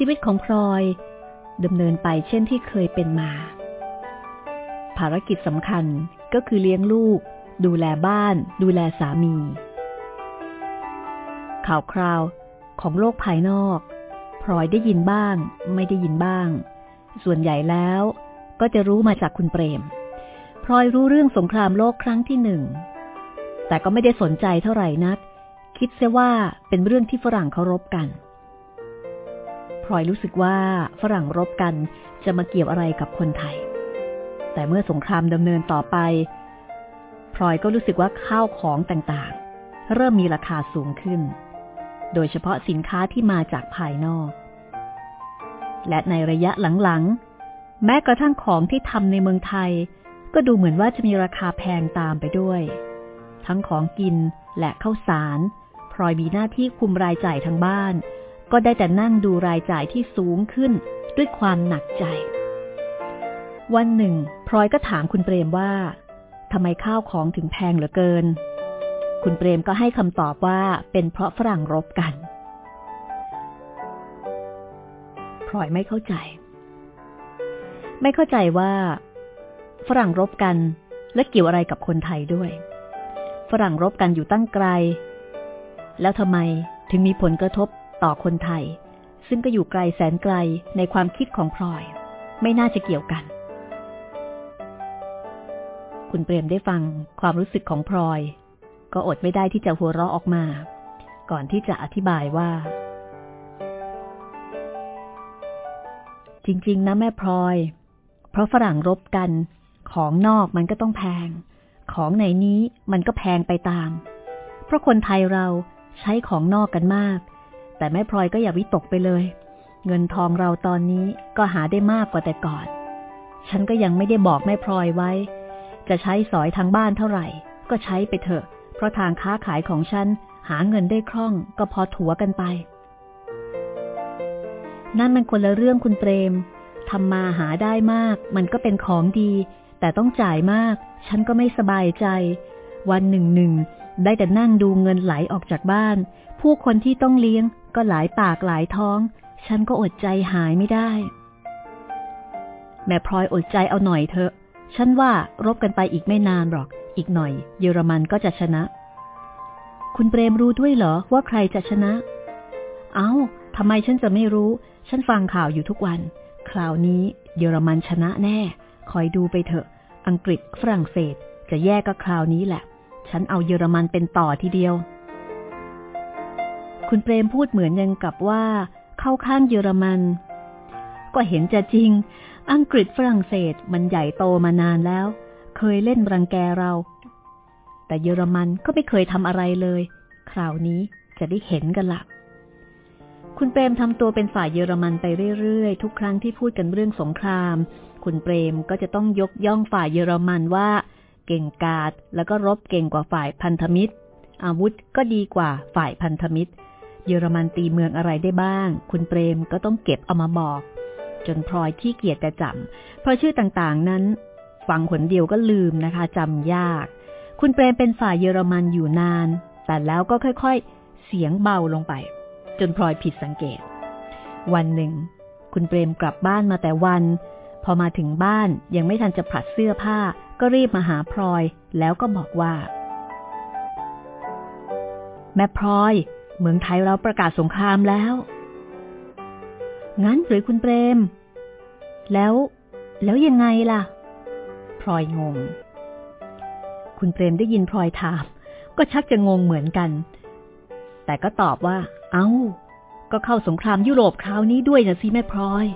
ชีวิตของพลอยดำเนินไปเช่นที่เคยเป็นมา ภารกิจสำคัญก็คือเลี้ยงลูก ดูแลบ้าน ดูแลสามี ข่าวคราวของโลกภายนอกพลอยได้ยินบ้าง ไม่ได้ยินบ้าง ส่วนใหญ่แล้วก็จะรู้มาจากคุณเปรมพลอยรู้เรื่องสงครามโลกครั้งที่หนึ่ง แต่ก็ไม่ได้สนใจเท่าไหร่นัก คิดเสียว่าเป็นเรื่องที่ฝรั่งเคารพกัน พลอยรู้สึกว่าฝรั่งรบกันจะมาเกี่ยวอะไรกับคนไทย แต่เมื่อสงครามดำเนินต่อไป พลอยก็รู้สึกว่าข้าวของต่างๆ เริ่มมีราคาสูงขึ้น โดยเฉพาะสินค้าที่มาจากภายนอก และในระยะหลังๆ แม้กระทั่งของที่ทำในเมืองไทย ก็ดูเหมือนว่าจะมีราคาแพงตามไปด้วย ทั้งของกินและข้าวสารพลอยมีหน้าที่คุมรายจ่ายทั้งบ้าน ก็ได้แต่นั่งดูรายจ่ายที่สูงขึ้นด้วยความหนักใจ วันหนึ่งพลอยก็ถามคุณเปรมว่าทำไมข้าวของถึงแพงเหลือเกิน คุณเปรมก็ให้คำตอบว่าเป็นเพราะฝรั่งรบกันพลอยไม่เข้าใจ ไม่เข้าใจว่า ฝรั่งรบกันและเกี่ยวอะไรกับคนไทยด้วย ฝรั่งรบกันอยู่ตั้งไกล แล้วทำไมถึงมีผลกระทบ ต่อคนไทย ซึ่งก็อยู่ไกลแสนไกลในความคิดของพลอย ไม่น่าจะเกี่ยวกัน คุณเปรมได้ฟังความรู้สึกของพลอย ก็อดไม่ได้ที่จะหัวเราะออกมา ก่อนที่จะอธิบายว่า จริง ๆ นะแม่พลอย เพราะฝรั่งรบกัน ของนอกมันก็ต้องแพง ของในนี้มันก็แพงไปตาม เพราะคนไทยเราใช้ของนอกกันมาก แต่แม่พลอยก็อย่าวิตกไปเลย เงินทองเราตอนนี้ก็หาได้มากกว่าแต่ก่อน ฉันก็ยังไม่ได้บอกแม่พลอยไว้ จะใช้สอยทางบ้านเท่าไหร่ ก็ใช้ไปเถอะ เพราะทางค้าขายของฉันหาเงินได้คล่องก็พอถัวกันไป นั่นมันคนละเรื่องคุณเปรมทำมาหาได้มาก มันก็เป็นของดี แต่ต้องจ่ายมาก ฉันก็ไม่สบายใจ วันหนึ่งหนึ่งได้แต่นั่งดูเงินไหลออกจากบ้าน ผู้คนที่ต้องเลี้ยง ก็หลายปากหลายท้อง ฉันก็อดใจหายไม่ได้ แม่พลอยอดใจเอาหน่อยเถอะ ฉันว่ารบกันไปอีกไม่นานหรอก อีกหน่อย เยอรมันก็จะชนะ คุณเปรมรู้ด้วยเหรอว่าใครจะชนะ เอา้าทำไมฉันจะไม่รู้ ฉันฟังข่าวอยู่ทุกวัน คราวนี้เยอรมันชนะแน่ คอยดูไปเถอะ อังกฤษฝรั่งเศส จะแย่ก็คราวนี้แหละ ฉันเอาเยอรมันเป็นต่อทีเดียว คุณเปรมพูดเหมือนยังกับว่า เข้าข้างเยอรมัน ก็เห็นจะจริง อังกฤษฝรั่งเศสมันใหญ่โตมานานแล้ว เคยเล่นรังแกเรา แต่เยอรมันก็ไม่เคยทำอะไรเลย คราวนี้จะได้เห็นกันละคุณเปรมทำตัวเป็นฝ่ายเยอรมันไปเรื่อยๆ ทุกครั้งที่พูดกันเรื่องสงคราม คุณเปรมก็จะต้องยกย่องฝ่ายเยอรมันว่า เก่งกาจแล้วก็รบเก่งกว่าฝ่ายพันธมิตร อาวุธก็ดีกว่าฝ่ายพันธมิตร เยอรมันตีเมืองอะไรได้บ้าง คุณเปรมก็ต้องเก็บเอามาบอก จนพลอยขี้เกียจจะจำเพราะชื่อต่างๆนั้น ฟังคนเดียวก็ลืมนะคะจำยาก คุณเปรมเป็นฝ่ายเยอรมันอยู่นาน แต่แล้วก็ค่อยๆ เสียงเบาลงไป จนพลอยผิดสังเกต วันหนึ่ง คุณเปรมกลับบ้านมาแต่วัน พอมาถึงบ้านยังไม่ทันจะผัดเสื้อผ้า ก็รีบมาหาพลอยแล้วก็บอกว่า แม่พลอย เมืองไทยเราประกาศสงครามแล้ว งั้นหรือคุณเปรม แล้ว แล้วยังไงล่ะ พลอยงง คุณเปรมได้ยินพลอยถาม ก็ชักจะงงเหมือนกัน แต่ก็ตอบว่า เอา้า ก็เข้าสงครามยุโรปคราวนี้ด้วยนะสิแม่พลอย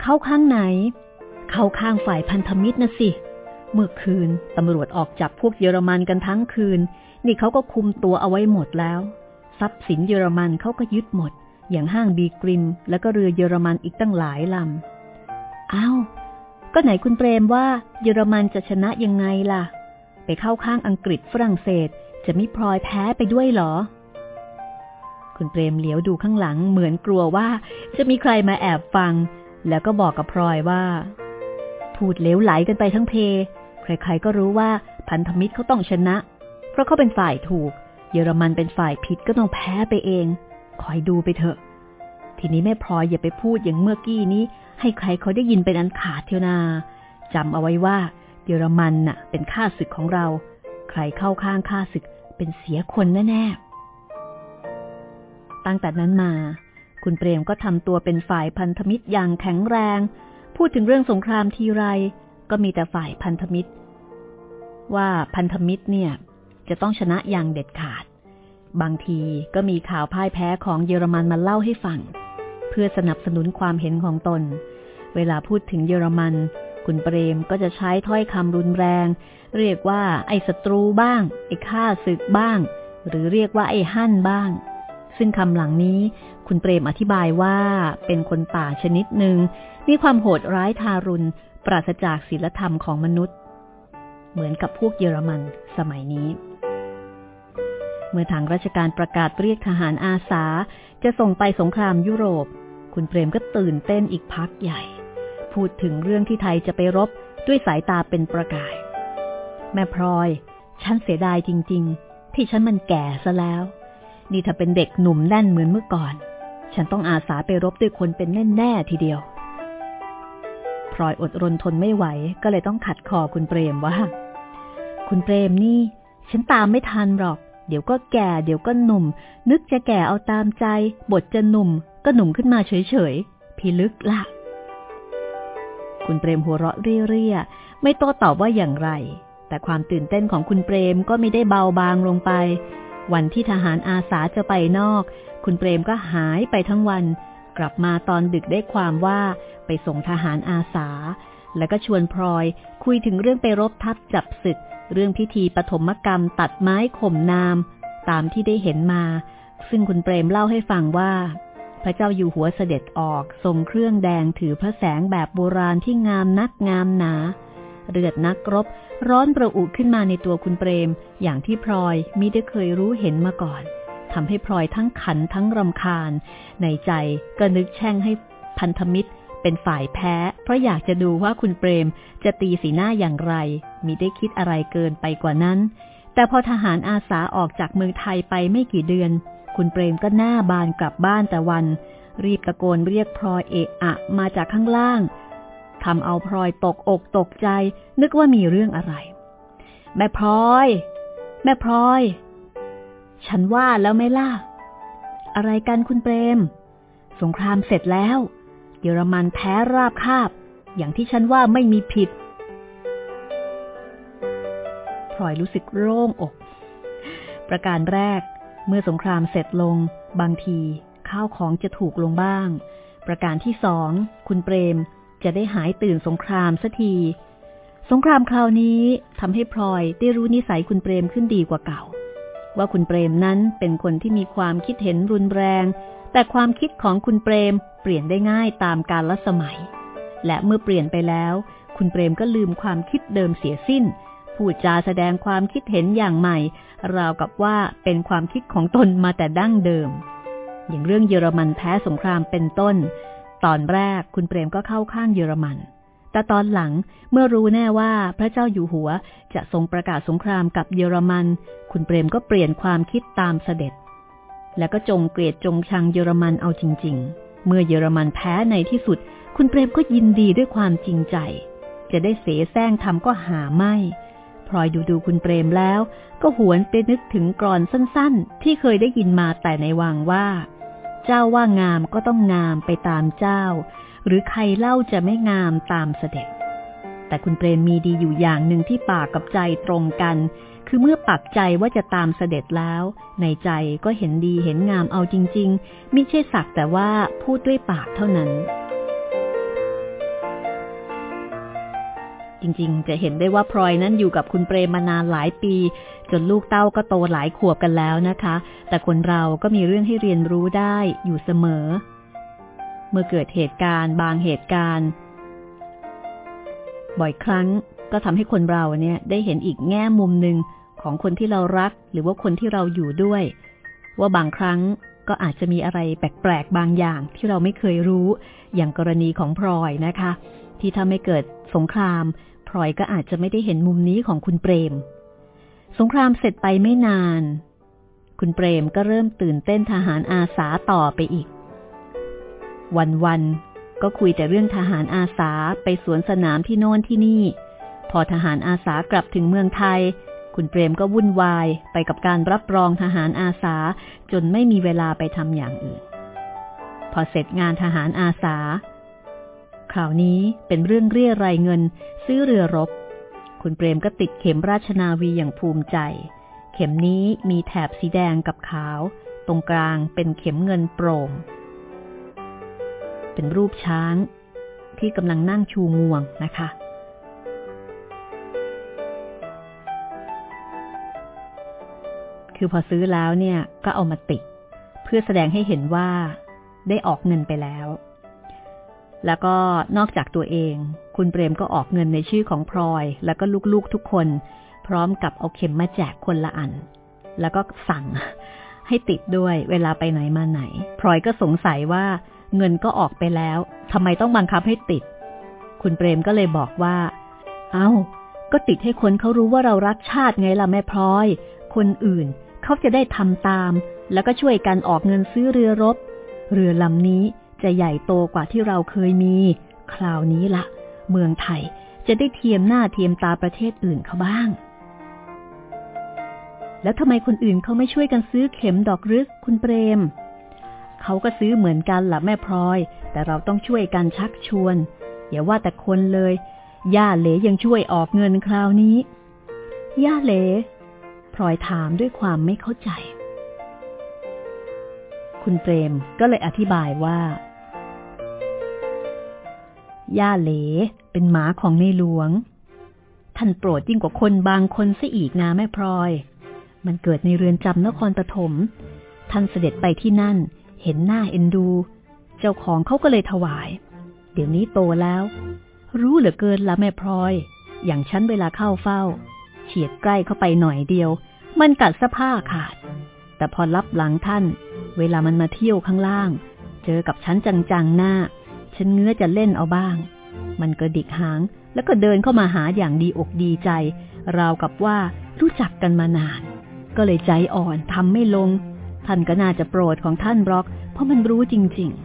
เข้าข้างไหน เข้าข้างฝ่ายพันธมิตรนะสิ เมื่อคืนตำรวจออกจับพวกเยอรมันกันทั้งคืนนี่เขาก็คุมตัวเอาไว้หมดแล้ว ทรัพย์สินเยอรมันเขาก็ยึดหมด อย่างห้างบีกริม แล้วก็เรือเยอรมันอีกตั้งหลายลำอ้าวก็ไหนคุณเปรมว่าเยอรมันจะชนะยังไงล่ะ ไปเข้าข้างอังกฤษฝรั่งเศสจะไม่พลอยแพ้ไปด้วยหรอ คุณเปรมเหลียวดูข้างหลังเหมือนกลัวว่า จะมีใครมาแอบฟัง แล้วก็บอกกับพลอยว่า พูดเลี้ยวไหลกันไปทั้งเพ ใครๆก็รู้ว่าพันธมิตรเขาต้องชนะ เพราะเขาเป็นฝ่ายถูก เยอรมันเป็นฝ่ายผิดก็ต้องแพ้ไปเอง คอยดูไปเถอะ ทีนี้แม่พลอยอย่าไปพูดอย่างเมื่อกี้นี้ ให้ใครเขาได้ยินเป็นอันขาดเทียวนาจำเอาไว้ว่า เยอรมันน่ะ เป็นข้าศึกของเรา ใครเข้าข้างข้าศึกเป็นเสียคนแน่ๆตั้งแต่นั้นมา คุณเปรมก็ทำตัวเป็นฝ่ายพันธมิตรอย่างแข็งแรง พูดถึงเรื่องสงครามทีไร ก็มีแต่ฝ่ายพันธมิตร ว่าพันธมิตรเนี่ย จะต้องชนะอย่างเด็ดขาด บางทีก็มีข่าวพ่ายแพ้ของเยอรมันมาเล่าให้ฟัง เพื่อสนับสนุนความเห็นของตน เวลาพูดถึงเยอรมัน คุณเปรมก็จะใช้ถ้อยคำรุนแรง เรียกว่าไอ้ศัตรูบ้าง ไอ้ข้าศึกบ้าง หรือเรียกว่าไอ้หั่นบ้าง ซึ่งคำหลังนี้คุณเปรมอธิบายว่าเป็นคนป่าชนิดหนึ่งมีความโหดร้ายทารุณ ปราศจากศีลธรรมของมนุษย์ เหมือนกับพวกเยอรมันสมัยนี้ เมื่อทางราชการประกาศเรียกทหารอาสา จะส่งไปสงครามยุโรป คุณเปรมก็ตื่นเต้นอีกพักใหญ่ พูดถึงเรื่องที่ไทยจะไปรบด้วยสายตาเป็นประกาย แม่พลอย ฉันเสียดายจริง ๆ ที่ฉันมันแก่ซะแล้ว นี่ถ้าเป็นเด็กหนุ่มแน่นเหมือนเมื่อก่อน ฉันต้องอาสาไปรบด้วยคนเป็นแน่ๆทีเดียวพลอยอดรนทนไม่ไหวก็เลยต้องขัดคอคุณเปรมว่า คุณเปรมนี่ ฉันตามไม่ทันหรอก เดี๋ยวก็แก่ เดี๋ยวก็หนุ่ม นึกจะแก่เอาตามใจ บทจะหนุ่ม ก็หนุ่มขึ้นมาเฉยๆพิลึกละคุณเปรมหัวเราะเรี่ยๆไม่โต้ตอบว่าอย่างไร แต่ความตื่นเต้นของคุณเปรมก็ไม่ได้เบาบางลงไป วันที่ทหารอาสาจะไปนอก คุณเปรมก็หายไปทั้งวัน กลับมาตอนดึกได้ความว่าไปส่งทหารอาสา แล้วก็ชวนพลอยคุยถึงเรื่องไปรบทัพจับศึก เรื่องพิธีปฐมกรรมตัดไม้ข่มนาม ตามที่ได้เห็นมา ซึ่งคุณเปรมเล่าให้ฟังว่า พระเจ้าอยู่หัวเสด็จออกทรงเครื่องแดงถือพระแสงแบบโบราณที่งามนักงามหนา เลือดนักรบ ร้อนประอุขึ้นมาในตัวคุณเปรม อย่างที่พลอยมิได้เคยรู้เห็นมาก่อนทำให้พลอยทั้งขันทั้งรำคาญ ในใจก็นึกแช่งให้พันธมิตร เป็นฝ่ายแพ้ เพราะอยากจะดูว่าคุณเปรมจะตีสีหน้าอย่างไรมีได้คิดอะไรเกินไปกว่านั้น แต่พอทหารอาสาออกจากเมืองไทยไปไม่กี่เดือน คุณเปรมก็หน้าบานกลับบ้านแต่วัน รีบตะโกนเรียกพลอยเอะอะมาจากข้างล่างทำเอาพลอยตกอกตกใจ นึกว่ามีเรื่องอะไร แม่พลอย แม่พลอย ฉันว่าแล้วไม่ล่ะ อะไรกันคุณเปรม สงครามเสร็จแล้ว เยอรมันแพ้ราบคาบ อย่างที่ฉันว่าไม่มีผิดพลอยรู้สึกโล่งอก ประการแรก เมื่อสงครามเสร็จลง บางที ข้าวของจะถูกลงบ้าง ประการที่สองคุณเปรมจะได้หายตื่นสงครามสักที สงครามคราวนี้ทำให้พลอยได้รู้นิสัยคุณเปรมขึ้นดีกว่าเก่า ว่าคุณเปรมนั้นเป็นคนที่มีความคิดเห็นรุนแรง แต่ความคิดของคุณเปรมเปลี่ยนได้ง่ายตามกาลสมัย และเมื่อเปลี่ยนไปแล้ว คุณเปรมก็ลืมความคิดเดิมเสียสิ้นพูดจาแสดงความคิดเห็นอย่างใหม่ ราวกับว่าเป็นความคิดของตนมาแต่ดั้งเดิม อย่างเรื่องเยอรมันแพ้สงครามเป็นต้น ตอนแรกคุณเปรมก็เข้าข้างเยอรมัน แต่ตอนหลังเมื่อรู้แน่ว่าพระเจ้าอยู่หัวจะทรงประกาศสงครามกับเยอรมัน คุณเปรมก็เปลี่ยนความคิดตามเสด็จ แล้วก็จงเกลียดจงชังเยอรมันเอาจริง ๆ เมื่อเยอรมันแพ้ในที่สุด คุณเปรมก็ยินดีด้วยความจริงใจ จะได้เสแสร้งทำก็หาไม่พลอยดูดูคุณเปรมแล้ว ก็หวนไปนึกถึงกรอนสั้นๆ ที่เคยได้ยินมาแต่ในวังว่า เจ้าว่างามก็ต้องงามไปตามเจ้า หรือใครเล่าจะไม่งามตามเสด็จ แต่คุณเปรมมีดีอยู่อย่างหนึ่งที่ปากกับใจตรงกัน คือเมื่อปักใจว่าจะตามเสด็จแล้ว ในใจก็เห็นดีเห็นงามเอาจริงๆมิใช่สักแต่ว่าพูดด้วยปากเท่านั้น จริงๆ จะเห็นได้ว่าพลอยนั้นอยู่กับคุณเปรมมานานหลายปี จนลูกเต้าก็โตหลายขวบกันแล้วนะคะ แต่คนเราก็มีเรื่องให้เรียนรู้ได้อยู่เสมอ เมื่อเกิดเหตุการณ์ บางเหตุการณ์ บ่อยครั้ง ก็ทำให้คนเราเนี่ยได้เห็นอีกแง่มุมหนึ่งของคนที่เรารัก หรือว่าคนที่เราอยู่ด้วย ว่าบางครั้งก็อาจจะมีอะไรแปลกๆบางอย่างที่เราไม่เคยรู้ อย่างกรณีของพลอยนะคะ ที่ทำให้เกิดสงครามพลอยก็อาจจะไม่ได้เห็นมุมนี้ของคุณเปรม สงครามเสร็จไปไม่นาน คุณเปรมก็เริ่มตื่นเต้นทหารอาสาต่อไปอีก วันๆก็คุยแต่เรื่องทหารอาสาไปสวนสนามที่โน่นที่นี่ อทหารอาสากลับถึงเมืองไทย คุณเปรมก็วุ่นวายไปกับการรับรองทหารอาสาจนไม่มีเวลาไปทำอย่างอื่น พอเสร็จงานทหารอาสาคราวนี้เป็นเรื่องเรียรายเงิน ซื้อเรือรบ คุณเปรมก็ติดเข็มราชนาวีอย่างภูมิใจ เข็มนี้มีแถบสีแดงกับขาว ตรงกลางเป็นเข็มเงินโปร่ง เป็นรูปช้างที่กำลังนั่งชูงวงนะคะ คือพอซื้อแล้วเนี่ยก็เอามาติด เพื่อแสดงให้เห็นว่าได้ออกเงินไปแล้ว แล้วก็นอกจากตัวเอง คุณเปรมก็ออกเงินในชื่อของพลอย แล้วก็ลูกๆทุกคน พร้อมกับเอาเข็มมาแจกคนละอัน แล้วก็สั่งให้ติดด้วยเวลาไปไหนมาไหน พลอยก็สงสัยว่าเงินก็ออกไปแล้วทำไมต้องบังคับให้ติด คุณเปรมก็เลยบอกว่า เอา้า ก็ติดให้คนเขารู้ว่าเรารักชาติไงล่ะแม่พลอย คนอื่น เขาจะได้ทำตาม แล้วก็ช่วยกันออกเงินซื้อเรือรบ เรือลำนี้จะใหญ่โตกว่าที่เราเคยมี คราวนี้ละเมืองไทยจะได้เทียมหน้าเทียมตาประเทศอื่นเขาบ้าง แล้วทำไมคนอื่นเขาไม่ช่วยกันซื้อเข็มดอกรึกคุณเปรม เขาก็ซื้อเหมือนกันล่ะแม่พลอย แต่เราต้องช่วยกันชักชวน อย่าว่าแต่คนเลย ย่าเหลยังช่วยออกเงินคราวนี้ ย่าเหล พลอยถามด้วยความไม่เข้าใจ คุณเปรมก็เลยอธิบายว่า ย่าเหลเป็นหมาของในหลวง ท่านโปรดยิ่งกว่าคนบางคนซะอีกนะแม่พลอย มันเกิดในเรือนจำนครปฐม ท่านเสด็จไปที่นั่น เห็นหน้าเอ็นดู เจ้าของเขาก็เลยถวาย เดี๋ยวนี้โตแล้ว รู้เหลือเกินละแม่พลอย อย่างฉันเวลาเข้าเฝ้า ฉียดใกล้เข้าไปหน่อยเดียว มันกัดสะผ้าขาด แต่พอรับหลังท่าน เวลามันมาเที่ยวข้างล่าง เจอกับฉันจังๆหน้า ฉันเงื้อจะเล่นเอาบ้าง มันก็ดิกหางแล้วก็เดินเข้ามาหาอย่างดีอกดีใจ ราวกับว่ารู้จักกันมานาน ก็เลยใจอ่อนทำไม่ลง ท่านก็น่าจะโปรดของท่านบล็อก เพราะมันรู้จริงๆ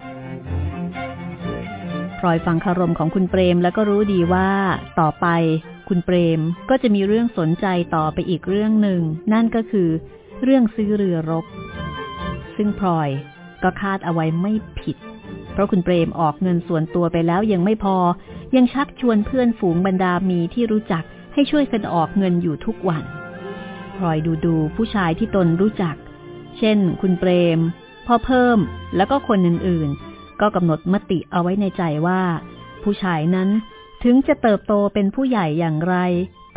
พลอยฟังคารมของคุณเปรมแล้วก็รู้ดีว่าต่อไป คุณเปรมก็จะมีเรื่องสนใจต่อไปอีกเรื่องหนึ่ง นั่นก็คือ เรื่องซื้อเรือรบ ซึ่งพลอยก็คาดเอาไว้ไม่ผิด เพราะคุณเปรมออกเงินส่วนตัวไปแล้วยังไม่พอ ยังชักชวนเพื่อนฝูงบรรดามีที่รู้จักให้ช่วยกันออกเงินอยู่ทุกวันพลอยดูดูผู้ชายที่ตนรู้จัก เช่น คุณเปรมพ่อเพิ่มแล้วก็คนอื่นๆ ก็กำหนดมติเอาไว้ในใจว่า ผู้ชายนั้น ถึงจะเติบโตเป็นผู้ใหญ่อย่างไร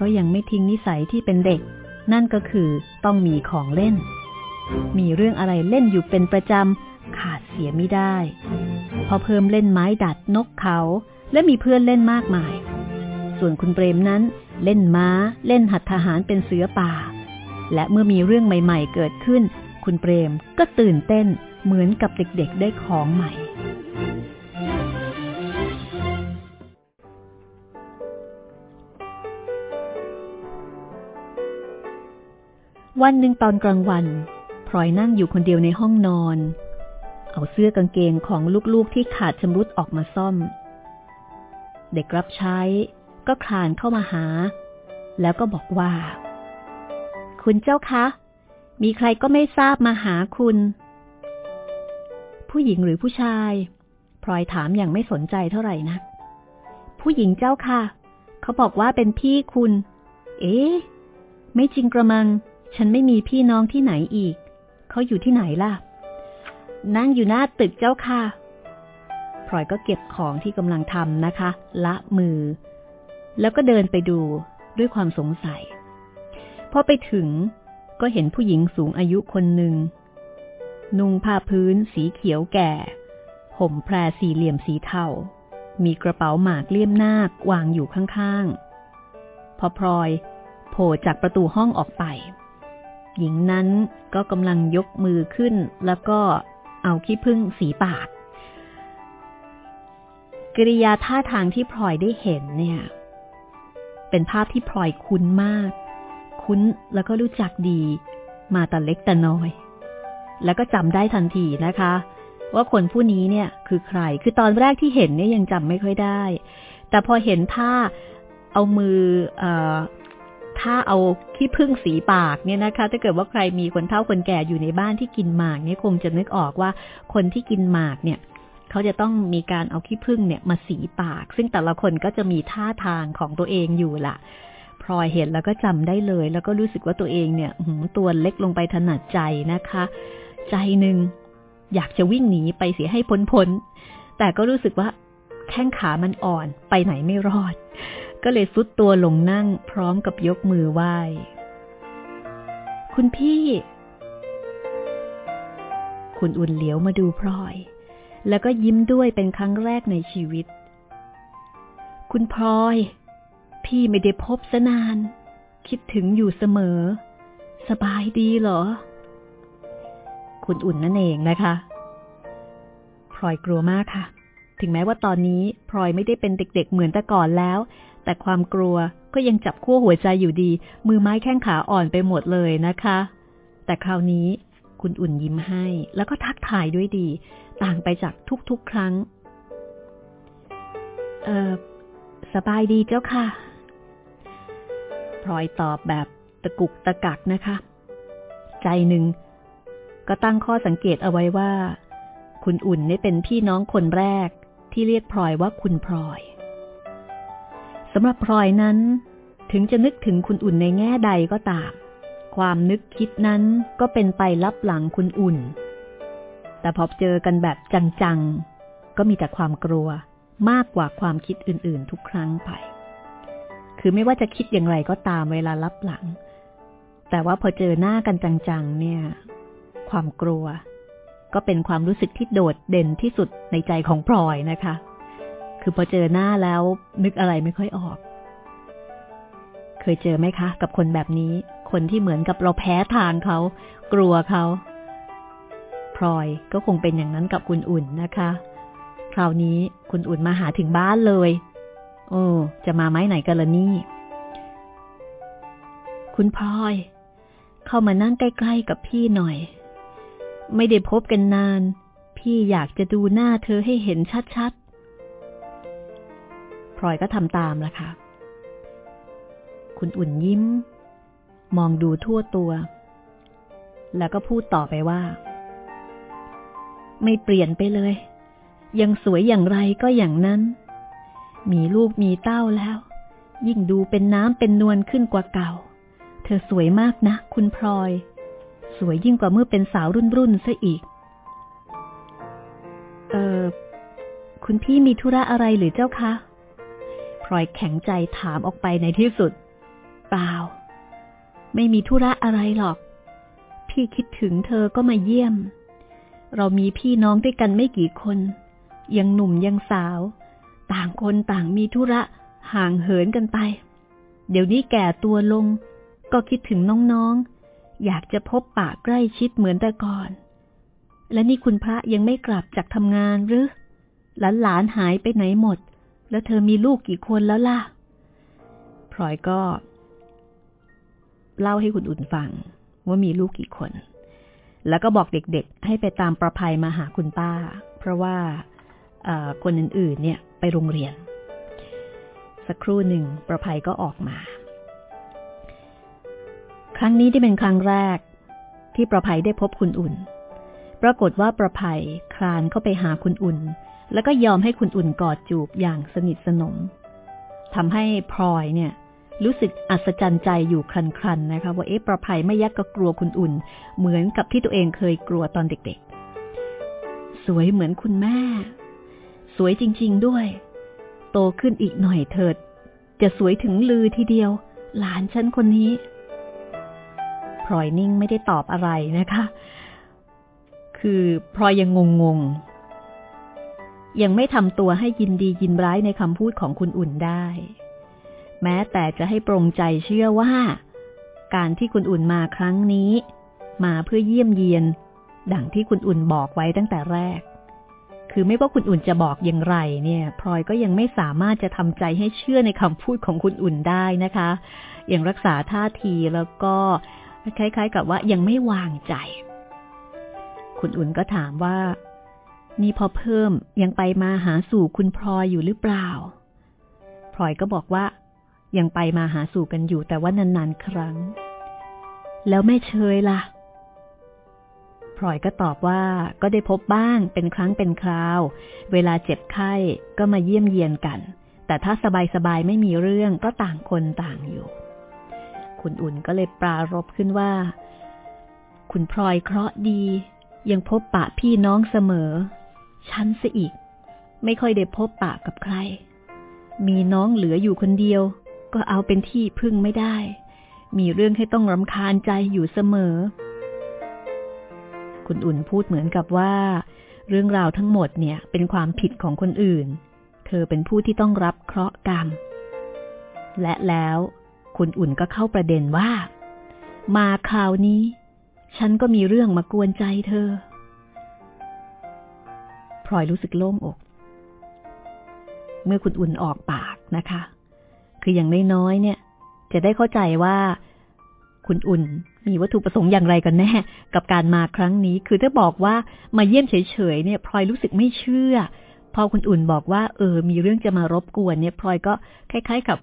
ก็ยังไม่ทิ้งนิสัยที่เป็นเด็ก นั่นก็คือต้องมีของเล่น มีเรื่องอะไรเล่นอยู่เป็นประจำขาดเสียไม่ได้ พอเพิ่มเล่นไม้ดัดนกเขา และมีเพื่อนเล่นมากมาย ส่วนคุณเปรมนั้น เล่นม้า เล่นหัดทหารเป็นเสือป่า และเมื่อมีเรื่องใหม่ ๆ เกิดขึ้น คุณเปรมก็ตื่นเต้นเหมือนกับเด็กๆได้ของใหม่ วันหนึ่งตอนกลางวันพลอยนั่งอยู่คนเดียวในห้องนอน เอาเสื้อกางเกงของลูกๆที่ขาดชำรุดออกมาซ่อม เด็กรับใช้ก็คลานเข้ามาหา แล้วก็บอกว่า คุณเจ้าคะ มีใครก็ไม่ทราบมาหาคุณ ผู้หญิงหรือผู้ชายพลอยถามอย่างไม่สนใจเท่าไหร่นะผู้หญิงเจ้าค่ะ เขาบอกว่าเป็นพี่คุณ เอ๊ะ ไม่จริงกระมัง ฉันไม่มีพี่น้องที่ไหนอีก เขาอยู่ที่ไหนล่ะ นั่งอยู่หน้าตึกเจ้าค่ะพลอยก็เก็บของที่กำลังทำนะคะ ละมือ แล้วก็เดินไปดูด้วยความสงสัย พอไปถึงก็เห็นผู้หญิงสูงอายุคนหนึ่ง นุ่งผ้าพื้นสีเขียวแก่ ห่มแพรสี่เหลี่ยมสีเทา มีกระเป๋าหมากเลี่ยมนาควางอยู่ข้างๆ พอพลอยโผล่จากประตูห้องออกไป หญิงนั้นก็กำลังยกมือขึ้น แล้วก็เอาขี้พึ่งสีปาก กิริยาท่าทางที่พลอยได้เห็นเนี่ย เป็นภาพที่พลอยคุ้นมาก คุ้นแล้วก็รู้จักดี มาแต่เล็กแต่น้อย แล้วก็จำได้ทันทีนะคะ ว่าคนผู้นี้เนี่ยคือใคร คือตอนแรกที่เห็นเนี่ยยังจำไม่ค่อยได้ แต่พอเห็นท่าเอามืออ ถ้าเอาขี้พึ่งสีปากเนี่ยนะคะ ถ้าเกิดว่าใครมีคนเฒ่าคนแก่อยู่ในบ้านที่กินหมากเนี่ยคงจะนึกออกว่าคนที่กินหมากเนี่ยเขาจะต้องมีการเอาขี้พึ่งเนี่ยมาสีปาก ซึ่งแต่ละคนก็จะมีท่าทางของตัวเองอยู่ละพลอยเห็นแล้วก็จำได้เลย แล้วก็รู้สึกว่าตัวเองเนี่ยตัวเล็กลงไปถนัดใจนะคะ ใจหนึ่งอยากจะวิ่งหนีไปเสียให้พ้นพ้นแต่ก็รู้สึกว่าแข้งขามันอ่อนไปไหนไม่รอด ก็เลยซุดตัวลงนั่งพร้อมกับยกมือไหว้ คุณพี่ คุณอุ่นเหลียวมาดูพลอย แล้วก็ยิ้มด้วยเป็นครั้งแรกในชีวิต คุณพลอย พี่ไม่ได้พบสนาน คิดถึงอยู่เสมอ สบายดีเหรอ คุณอุ่นนั่นเองนะคะพลอยกลัวมากค่ะ ถึงแม้ว่าตอนนี้พลอยไม่ได้เป็นเด็ก ๆ เหมือนแต่ก่อนแล้ว แต่ความกลัวก็ยังจับขั้วหัวใจอยู่ดี มือไม้แข้งขาอ่อนไปหมดเลยนะคะ แต่คราวนี้คุณอุ่นยิ้มให้ แล้วก็ทักทายด้วยดี ต่างไปจากทุกๆครั้ง เออสบายดีเจ้าค่ะพลอยตอบแบบตะกุกตะกักนะคะ ใจหนึ่งก็ตั้งข้อสังเกตเอาไว้ว่า คุณอุ่นนี่เป็นพี่น้องคนแรกที่เรียกพลอยว่าคุณพลอย สำหรับพลอยนั้น ถึงจะนึกถึงคุณอุ่นในแง่ใดก็ตาม ความนึกคิดนั้นก็เป็นไปลับหลังคุณอุ่น แต่พอเจอกันแบบจังๆ ก็มีแต่ความกลัวมากกว่าความคิดอื่นๆ ทุกครั้งไป คือไม่ว่าจะคิดอย่างไรก็ตามเวลาลับหลัง แต่ว่าพอเจอหน้ากันจังๆ เนี่ย ความกลัว ก็เป็นความรู้สึกที่โดดเด่นที่สุดในใจของพลอยนะคะ คือพอเจอหน้าแล้วนึกอะไรไม่ค่อยออก เคยเจอไหมคะ กับคนแบบนี้ คนที่เหมือนกับเราแพ้ทางเขา กลัวเขาพลอยก็คงเป็นอย่างนั้นกับคุณอุ่นนะคะ คราวนี้คุณอุ่นมาหาถึงบ้านเลย โอ้จะมาไม้ไหนกันละนี่ คุณพลอย เข้ามานั่งใกล้ๆกับพี่หน่อย ไม่ได้พบกันนาน พี่อยากจะดูหน้าเธอให้เห็นชัดๆ ลอยก็ทำตามละค่ะ คุณอุ่นยิ้ม มองดูทั่วตัว แล้วก็พูดต่อไปว่า ไม่เปลี่ยนไปเลย ยังสวยอย่างไรก็อย่างนั้น มีลูกมีเต้าแล้ว ยิ่งดูเป็นน้ำเป็นนวลขึ้นกว่าเก่า เธอสวยมากนะ คุณพลอย สวยยิ่งกว่าเมื่อเป็นสาวรุ่นรุ่นซะอีก เออคุณพี่มีธุระอะไรหรือเจ้าคะ พลอยแข็งใจถามออกไปในที่สุด เปล่า ไม่มีธุระอะไรหรอก พี่คิดถึงเธอก็มาเยี่ยม เรามีพี่น้องด้วยกันไม่กี่คน ยังหนุ่มยังสาว ต่างคนต่างมีธุระห่างเหินกันไป เดี๋ยวนี้แก่ตัวลง ก็คิดถึงน้องๆ อยากจะพบปะใกล้ชิดเหมือนแต่ก่อน และนี่คุณพระยังไม่กลับจากทำงานหรือหลานหลานหายไปไหนหมด แล้วเธอมีลูกกี่คนแล้วล่ะ พลอยก็ เล่าให้คุณอุ่นฟัง ว่ามีลูกกี่คน แล้วก็บอกเด็กๆ ให้ไปตามประภัยมาหาคุณป้า เพราะว่าคนอื่นๆ เนี่ยไปโรงเรียน สักครู่หนึ่งประภัยก็ออกมา ครั้งนี้ที่เป็นครั้งแรก ที่ประภัยได้พบคุณอุ่น ปรากฏว่าประภัยคลานเข้าไปหาคุณอุ่น แล้วก็ยอมให้คุณอุ่นกอดจูบอย่างสนิทสนมทำให้พลอยเนี่ย รู้สึกอัศจรรย์ใจอยู่ครันๆนะคะ ว่าเอ๊ะประภัยไม่ยักก็กลัวคุณอุ่น เหมือนกับที่ตัวเองเคยกลัวตอนเด็กๆ สวยเหมือนคุณแม่ สวยจริง ๆด้วย โตขึ้นอีกหน่อยเถิด จะสวยถึงลือทีเดียว หลานฉันคนนี้พลอยนิ่งไม่ได้ตอบอะไรนะคะ คือพลอยยังงงง ยังไม่ทำตัวให้ยินดียินร้ายในคำพูดของคุณอุ่นได้ แม้แต่จะให้ปรงใจเชื่อว่า การที่คุณอุ่นมาครั้งนี้ มาเพื่อเยี่ยมเยียน ดังที่คุณอุ่นบอกไว้ตั้งแต่แรก คือไม่ว่าคุณอุ่นจะบอกอย่างไร เนี่ยพลอยก็ยังไม่สามารถจะทำใจให้เชื่อในคำพูดของคุณอุ่นได้นะคะยังรักษาท่าทีแล้วก็คล้าย ๆ กับว่ายังไม่วางใจ คุณอุ่นก็ถามว่า นี่พอเพิ่มยังไปมาหาสู่คุณพลอยอยู่หรือเปล่า พลอยก็บอกว่า ยังไปมาหาสู่กันอยู่แต่ว่านานๆครั้ง แล้วแม่เชยละ่ะ พลอยก็ตอบว่าก็ได้พบบ้างเป็นครั้งเป็นคราว เวลาเจ็บไข้ก็มาเยี่ยมเยียนกัน แต่ถ้าสบายๆไม่มีเรื่องก็ต่างคนต่างอยู่ คุณอุ่นก็เลยปรารบขึ้นว่า คุณพลอยเคราะห์ดียังพบปะพี่น้องเสมอ ฉันซะอีก ไม่ค่อยได้พบปะกับใคร มีน้องเหลืออยู่คนเดียว ก็เอาเป็นที่พึ่งไม่ได้ มีเรื่องให้ต้องรำคาญใจอยู่เสมอ คุณอุ่นพูดเหมือนกับว่า เรื่องราวทั้งหมดเนี่ย เป็นความผิดของคนอื่น เธอเป็นผู้ที่ต้องรับเคราะห์กรรม และแล้วคุณอุ่นก็เข้าประเด็นว่า มาคราวนี้ ฉันก็มีเรื่องมากวนใจเธอ ลอยรู้สึกโล่งอก เมื่อคุณอุ่นออกปากนะคะ คืออย่างน้อยๆเนี่ย จะได้เข้าใจว่าคุณอุ่นมีวัตถุประสงค์อย่างไรกันแน่ กับการมาครั้งนี้ คือถ้าบอกว่ามาเยี่ยมเฉยๆเนี่ยพลอยรู้สึกไม่เชื่อ พอคุณอุ่นบอกว่า เออ มีเรื่องจะมารบกวนเนี่ยพลอยก็คล้าย ๆ กับ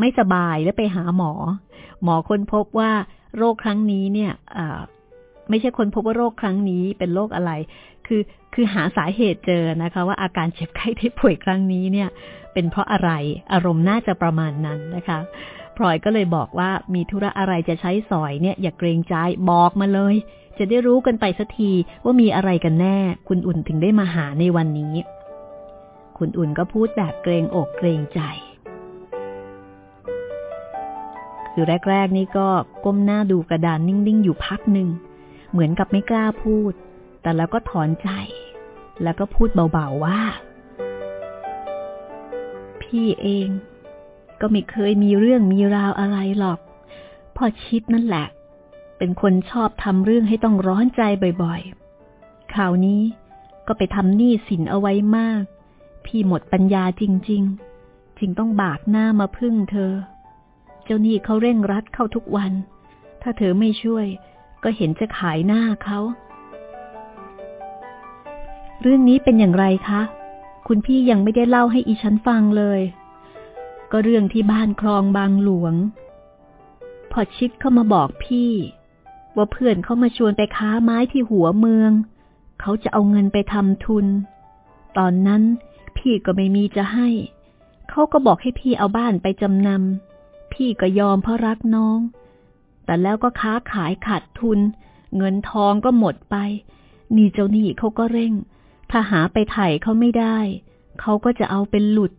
ไม่สบายแล้วไปหาหมอ หมอค้นพบว่าโรคครั้งนี้เนี่ยไม่ใช่คนพบว่าโรคครั้งนี้เป็นโรคอะไร คือคือหาสาเหตุเจอนะคะ ว่าอาการเจ็บไข้ที่ป่วยครั้งนี้เนี่ย เป็นเพราะอะไรอารมณ์น่าจะประมาณนั้นนะคะพลอยก็เลยบอกว่ามีธุระอะไรจะใช้สอยเนี่ย อย่าเกรงใจบอกมาเลย จะได้รู้กันไปสักทีว่ามีอะไรกันแน่ คุณอุ่นถึงได้มาหาในวันนี้ คุณอุ่นก็พูดแบบเกรงอกเกรงใจ คือแรก ๆ นี่ก็ก้มหน้าดูกระดานนิ่ง ๆ อยู่พักหนึ่ง เหมือนกับไม่กล้าพูด แต่แล้วก็ถอนใจ แล้วก็พูดเบาๆว่า พี่เองก็ไม่เคยมีเรื่องมีราวอะไรหรอก พ่อชิดนั่นแหละ เป็นคนชอบทำเรื่องให้ต้องร้อนใจบ่อยๆ ข่าวนี้ก็ไปทำหนี้สินเอาไว้มาก พี่หมดปัญญาจริง ๆ จึงต้องบากหน้ามาพึ่งเธอ เจ้าหนี้เขาเร่งรัดเข้าทุกวัน ถ้าเธอไม่ช่วย ก็เห็นจะขายหน้าเขา เรื่องนี้เป็นอย่างไรคะ คุณพี่ยังไม่ได้เล่าให้อีฉันฟังเลย ก็เรื่องที่บ้านคลองบางหลวง พอชิดเข้ามาบอกพี่ ว่าเพื่อนเขามาชวนไปค้าไม้ที่หัวเมือง เขาจะเอาเงินไปทำทุน ตอนนั้นพี่ก็ไม่มีจะให้ เขาก็บอกให้พี่เอาบ้านไปจำนำ พี่ก็ยอมเพราะรักน้อง แต่แล้วก็ค้าขายขาดทุน เงินทองก็หมดไป นี่เจ้าหนี้เขาก็เร่ง ถ้าหาไปไถ่เขาไม่ได้ เขาก็จะเอาเป็นหลุด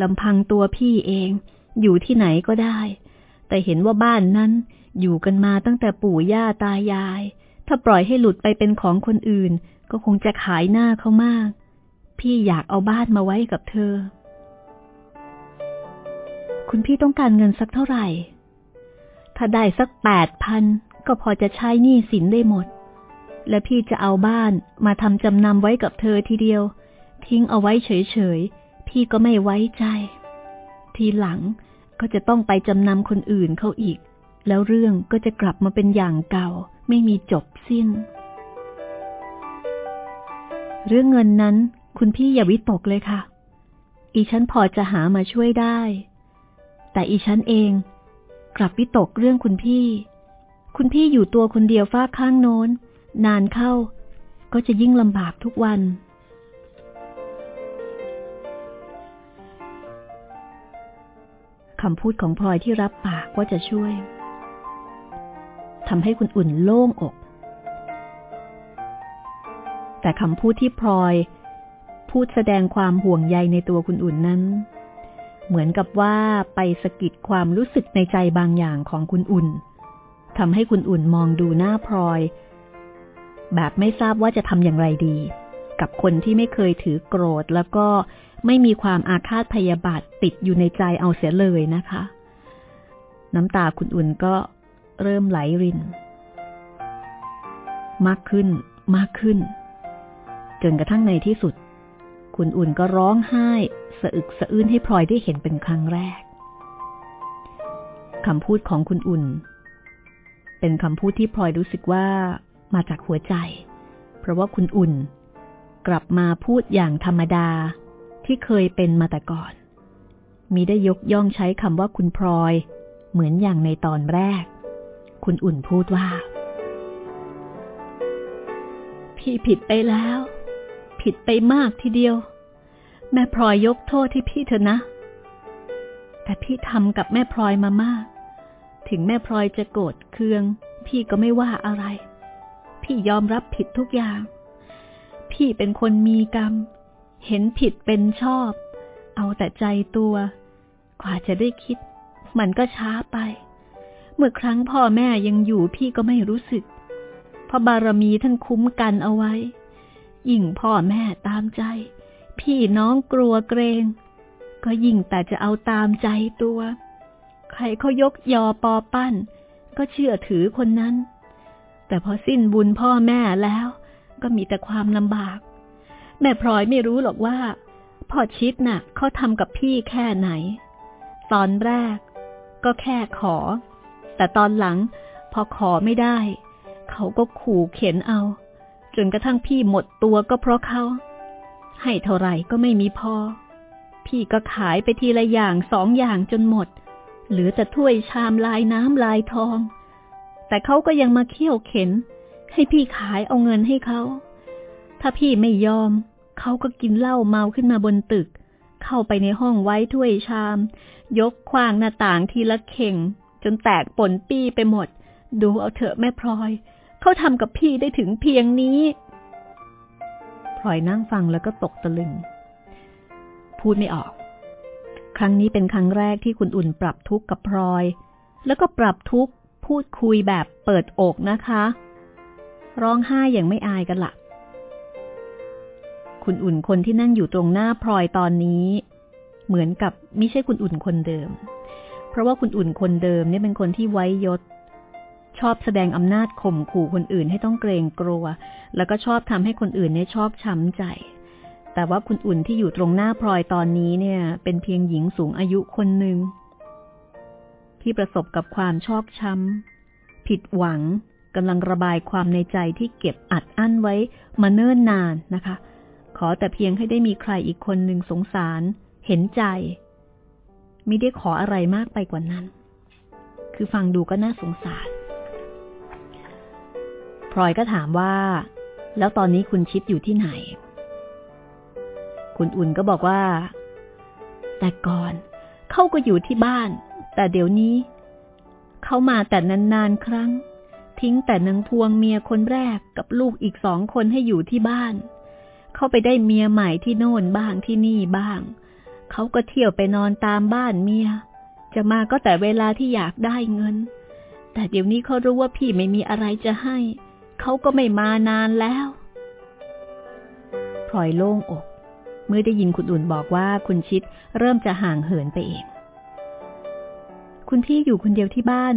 ลำพังตัวพี่เอง อยู่ที่ไหนก็ได้ แต่เห็นว่าบ้านนั้นอยู่กันมาตั้งแต่ปู่ย่าตายาย ถ้าปล่อยให้หลุดไปเป็นของคนอื่น ก็คงจะขายหน้าเขามาก พี่อยากเอาบ้านมาไว้กับเธอ คุณพี่ต้องการเงินสักเท่าไหร่ ถ้าได้สักแปดพันก็พอจะใช้หนี้สินได้หมด และพี่จะเอาบ้านมาทำจำนำไว้กับเธอทีเดียว ทิ้งเอาไว้เฉยๆ พี่ก็ไม่ไว้ใจ ทีหลังก็จะต้องไปจำนำคนอื่นเขาอีก แล้วเรื่องก็จะกลับมาเป็นอย่างเก่า ไม่มีจบสิ้น เรื่องเงินนั้น คุณพี่อย่าวิตกเลยค่ะ อีฉันพอจะหามาช่วยได้ แต่อีฉันเอง กลับวิตกเรื่องคุณพี่ คุณพี่อยู่ตัวคนเดียวฟ้าข้างโน้น นานเข้า ก็จะยิ่งลำบากทุกวัน คำพูดของพลอยที่รับปากว่าจะช่วยทำให้คุณอุ่นโล่งอก แต่คำพูดที่พลอย พูดแสดงความห่วงใยในตัวคุณอุ่นนั้น เหมือนกับว่าไปสะกิดความรู้สึกในใจบางอย่างของคุณอุ่นทำให้คุณอุ่นมองดูหน้าพลอย แบบไม่ทราบว่าจะทำอย่างไรดี กับคนที่ไม่เคยถือโกรธ แล้วก็ไม่มีความอาฆาตพยาบาทติดอยู่ในใจเอาเสียเลยนะคะ น้ำตาคุณอุ่นก็เริ่มไหลริน มากขึ้นมากขึ้น จนกระทั่งในที่สุด คุณอุ่นก็ร้องไห้สะอึกสะอื้นให้พลอยได้เห็นเป็นครั้งแรกคำพูดของคุณอุ่น เป็นคำพูดที่พลอยรู้สึกว่า มาจากหัวใจ เพราะว่าคุณอุ่น กลับมาพูดอย่างธรรมดาที่เคยเป็นมาแต่ก่อน มีได้ยกย่องใช้คำว่าคุณพลอย เหมือนอย่างในตอนแรก คุณอุ่นพูดว่า พี่ผิดไปแล้ว ผิดไปมากทีเดียว แม่พลอยยกโทษที่พี่เถอะนะ แต่พี่ทำกับแม่พลอยมามาก ถึงแม่พลอยจะโกรธเคือง พี่ก็ไม่ว่าอะไร พี่ยอมรับผิดทุกอย่าง พี่เป็นคนมีกรรม เห็นผิดเป็นชอบ เอาแต่ใจตัว กว่าจะได้คิด มันก็ช้าไป เมื่อครั้งพ่อแม่ยังอยู่พี่ก็ไม่รู้สึก เพราะบารมีท่านคุ้มกันเอาไว้ ยิ่งพ่อแม่ตามใจ พี่น้องกลัวเกรง ก็ยิ่งแต่จะเอาตามใจตัว ใครเขายกยอปอปั้น ก็เชื่อถือคนนั้น แต่พอสิ้นบุญพ่อแม่แล้ว ก็มีแต่ความลำบาก แม่พลอยไม่รู้หรอกว่า พ่อชิดน่ะเขาทำกับพี่แค่ไหน ตอนแรก ก็แค่ขอ แต่ตอนหลัง พอขอไม่ได้ เขาก็ขู่เข็นเอา จนกระทั่งพี่หมดตัวก็เพราะเขาให้เท่าไหร่ก็ไม่มีพอ พี่ก็ขายไปทีละอย่างสองอย่างจนหมด เหลือแต่ถ้วยชามลายน้ำลายทอง แต่เขาก็ยังมาเคี่ยวเข็น ให้พี่ขายเอาเงินให้เขา ถ้าพี่ไม่ยอม เขาก็กินเหล้าเมาขึ้นมาบนตึก เข้าไปในห้องไว้ถ้วยชาม ยกควางหน้าต่างทีละเข่ง จนแตกป่นปี้ไปหมด ดูเอาเถอะแม่พลอย เขาทำกับพี่ได้ถึงเพียงนี้พลอยนั่งฟังแล้วก็ตกตะลึง พูดไม่ออก ครั้งนี้เป็นครั้งแรกที่คุณอุ่นปรับทุกข์กับพลอย แล้วก็ปรับทุกข์ พูดคุยแบบเปิดอกนะคะ ร้องไห้อย่างไม่อายกันละคุณอุ่นคนที่นั่งอยู่ตรงหน้าพลอยตอนนี้ เหมือนกับไม่ใช่คุณอุ่นคนเดิม เพราะว่าคุณอุ่นคนเดิมเนี่ยเป็นคนที่ไว้ยศ ชอบแสดงอำนาจข่มขู่คนอื่นให้ต้องเกรงกลัว แล้วก็ชอบทำให้คนอื่นเนี่ยชอบช้ำใจแต่ว่าคุณอุ่นที่อยู่ตรงหน้าพลอยตอนนี้เนี่ย เป็นเพียงหญิงสูงอายุคนหนึ่ง ที่ประสบกับความชอกช้ำ ผิดหวังกำลังระบายความในใจที่เก็บอัดอั้นไว้มาเนิ่นนานนะคะ ขอแต่เพียงให้ได้มีใครอีกคนหนึ่งสงสาร เห็นใจ ไม่ได้ขออะไรมากไปกว่านั้น คือฟังดูก็น่าสงสาร พลอยก็ถามว่า แล้วตอนนี้คุณชิดอยู่ที่ไหน คุณอุ่นก็บอกว่า แต่ก่อนเขาก็อยู่ที่บ้าน แต่เดี๋ยวนี้ เขามาแต่นานๆครั้ง ทิ้งแต่นางพวงเมียคนแรกกับลูกอีกสองคนให้อยู่ที่บ้าน เขาไปได้เมียใหม่ที่โน่นบ้างที่นี่บ้าง เขาก็เที่ยวไปนอนตามบ้านเมีย จะมาก็แต่เวลาที่อยากได้เงิน แต่เดี๋ยวนี้เขารู้ว่าพี่ไม่มีอะไรจะให้ เขาก็ไม่มานานแล้วพลอยโล่งอก เมื่อได้ยินคุณอุ่นบอกว่าคุณชิดเริ่มจะห่างเหินไปเอง คุณพี่อยู่คนเดียวที่บ้าน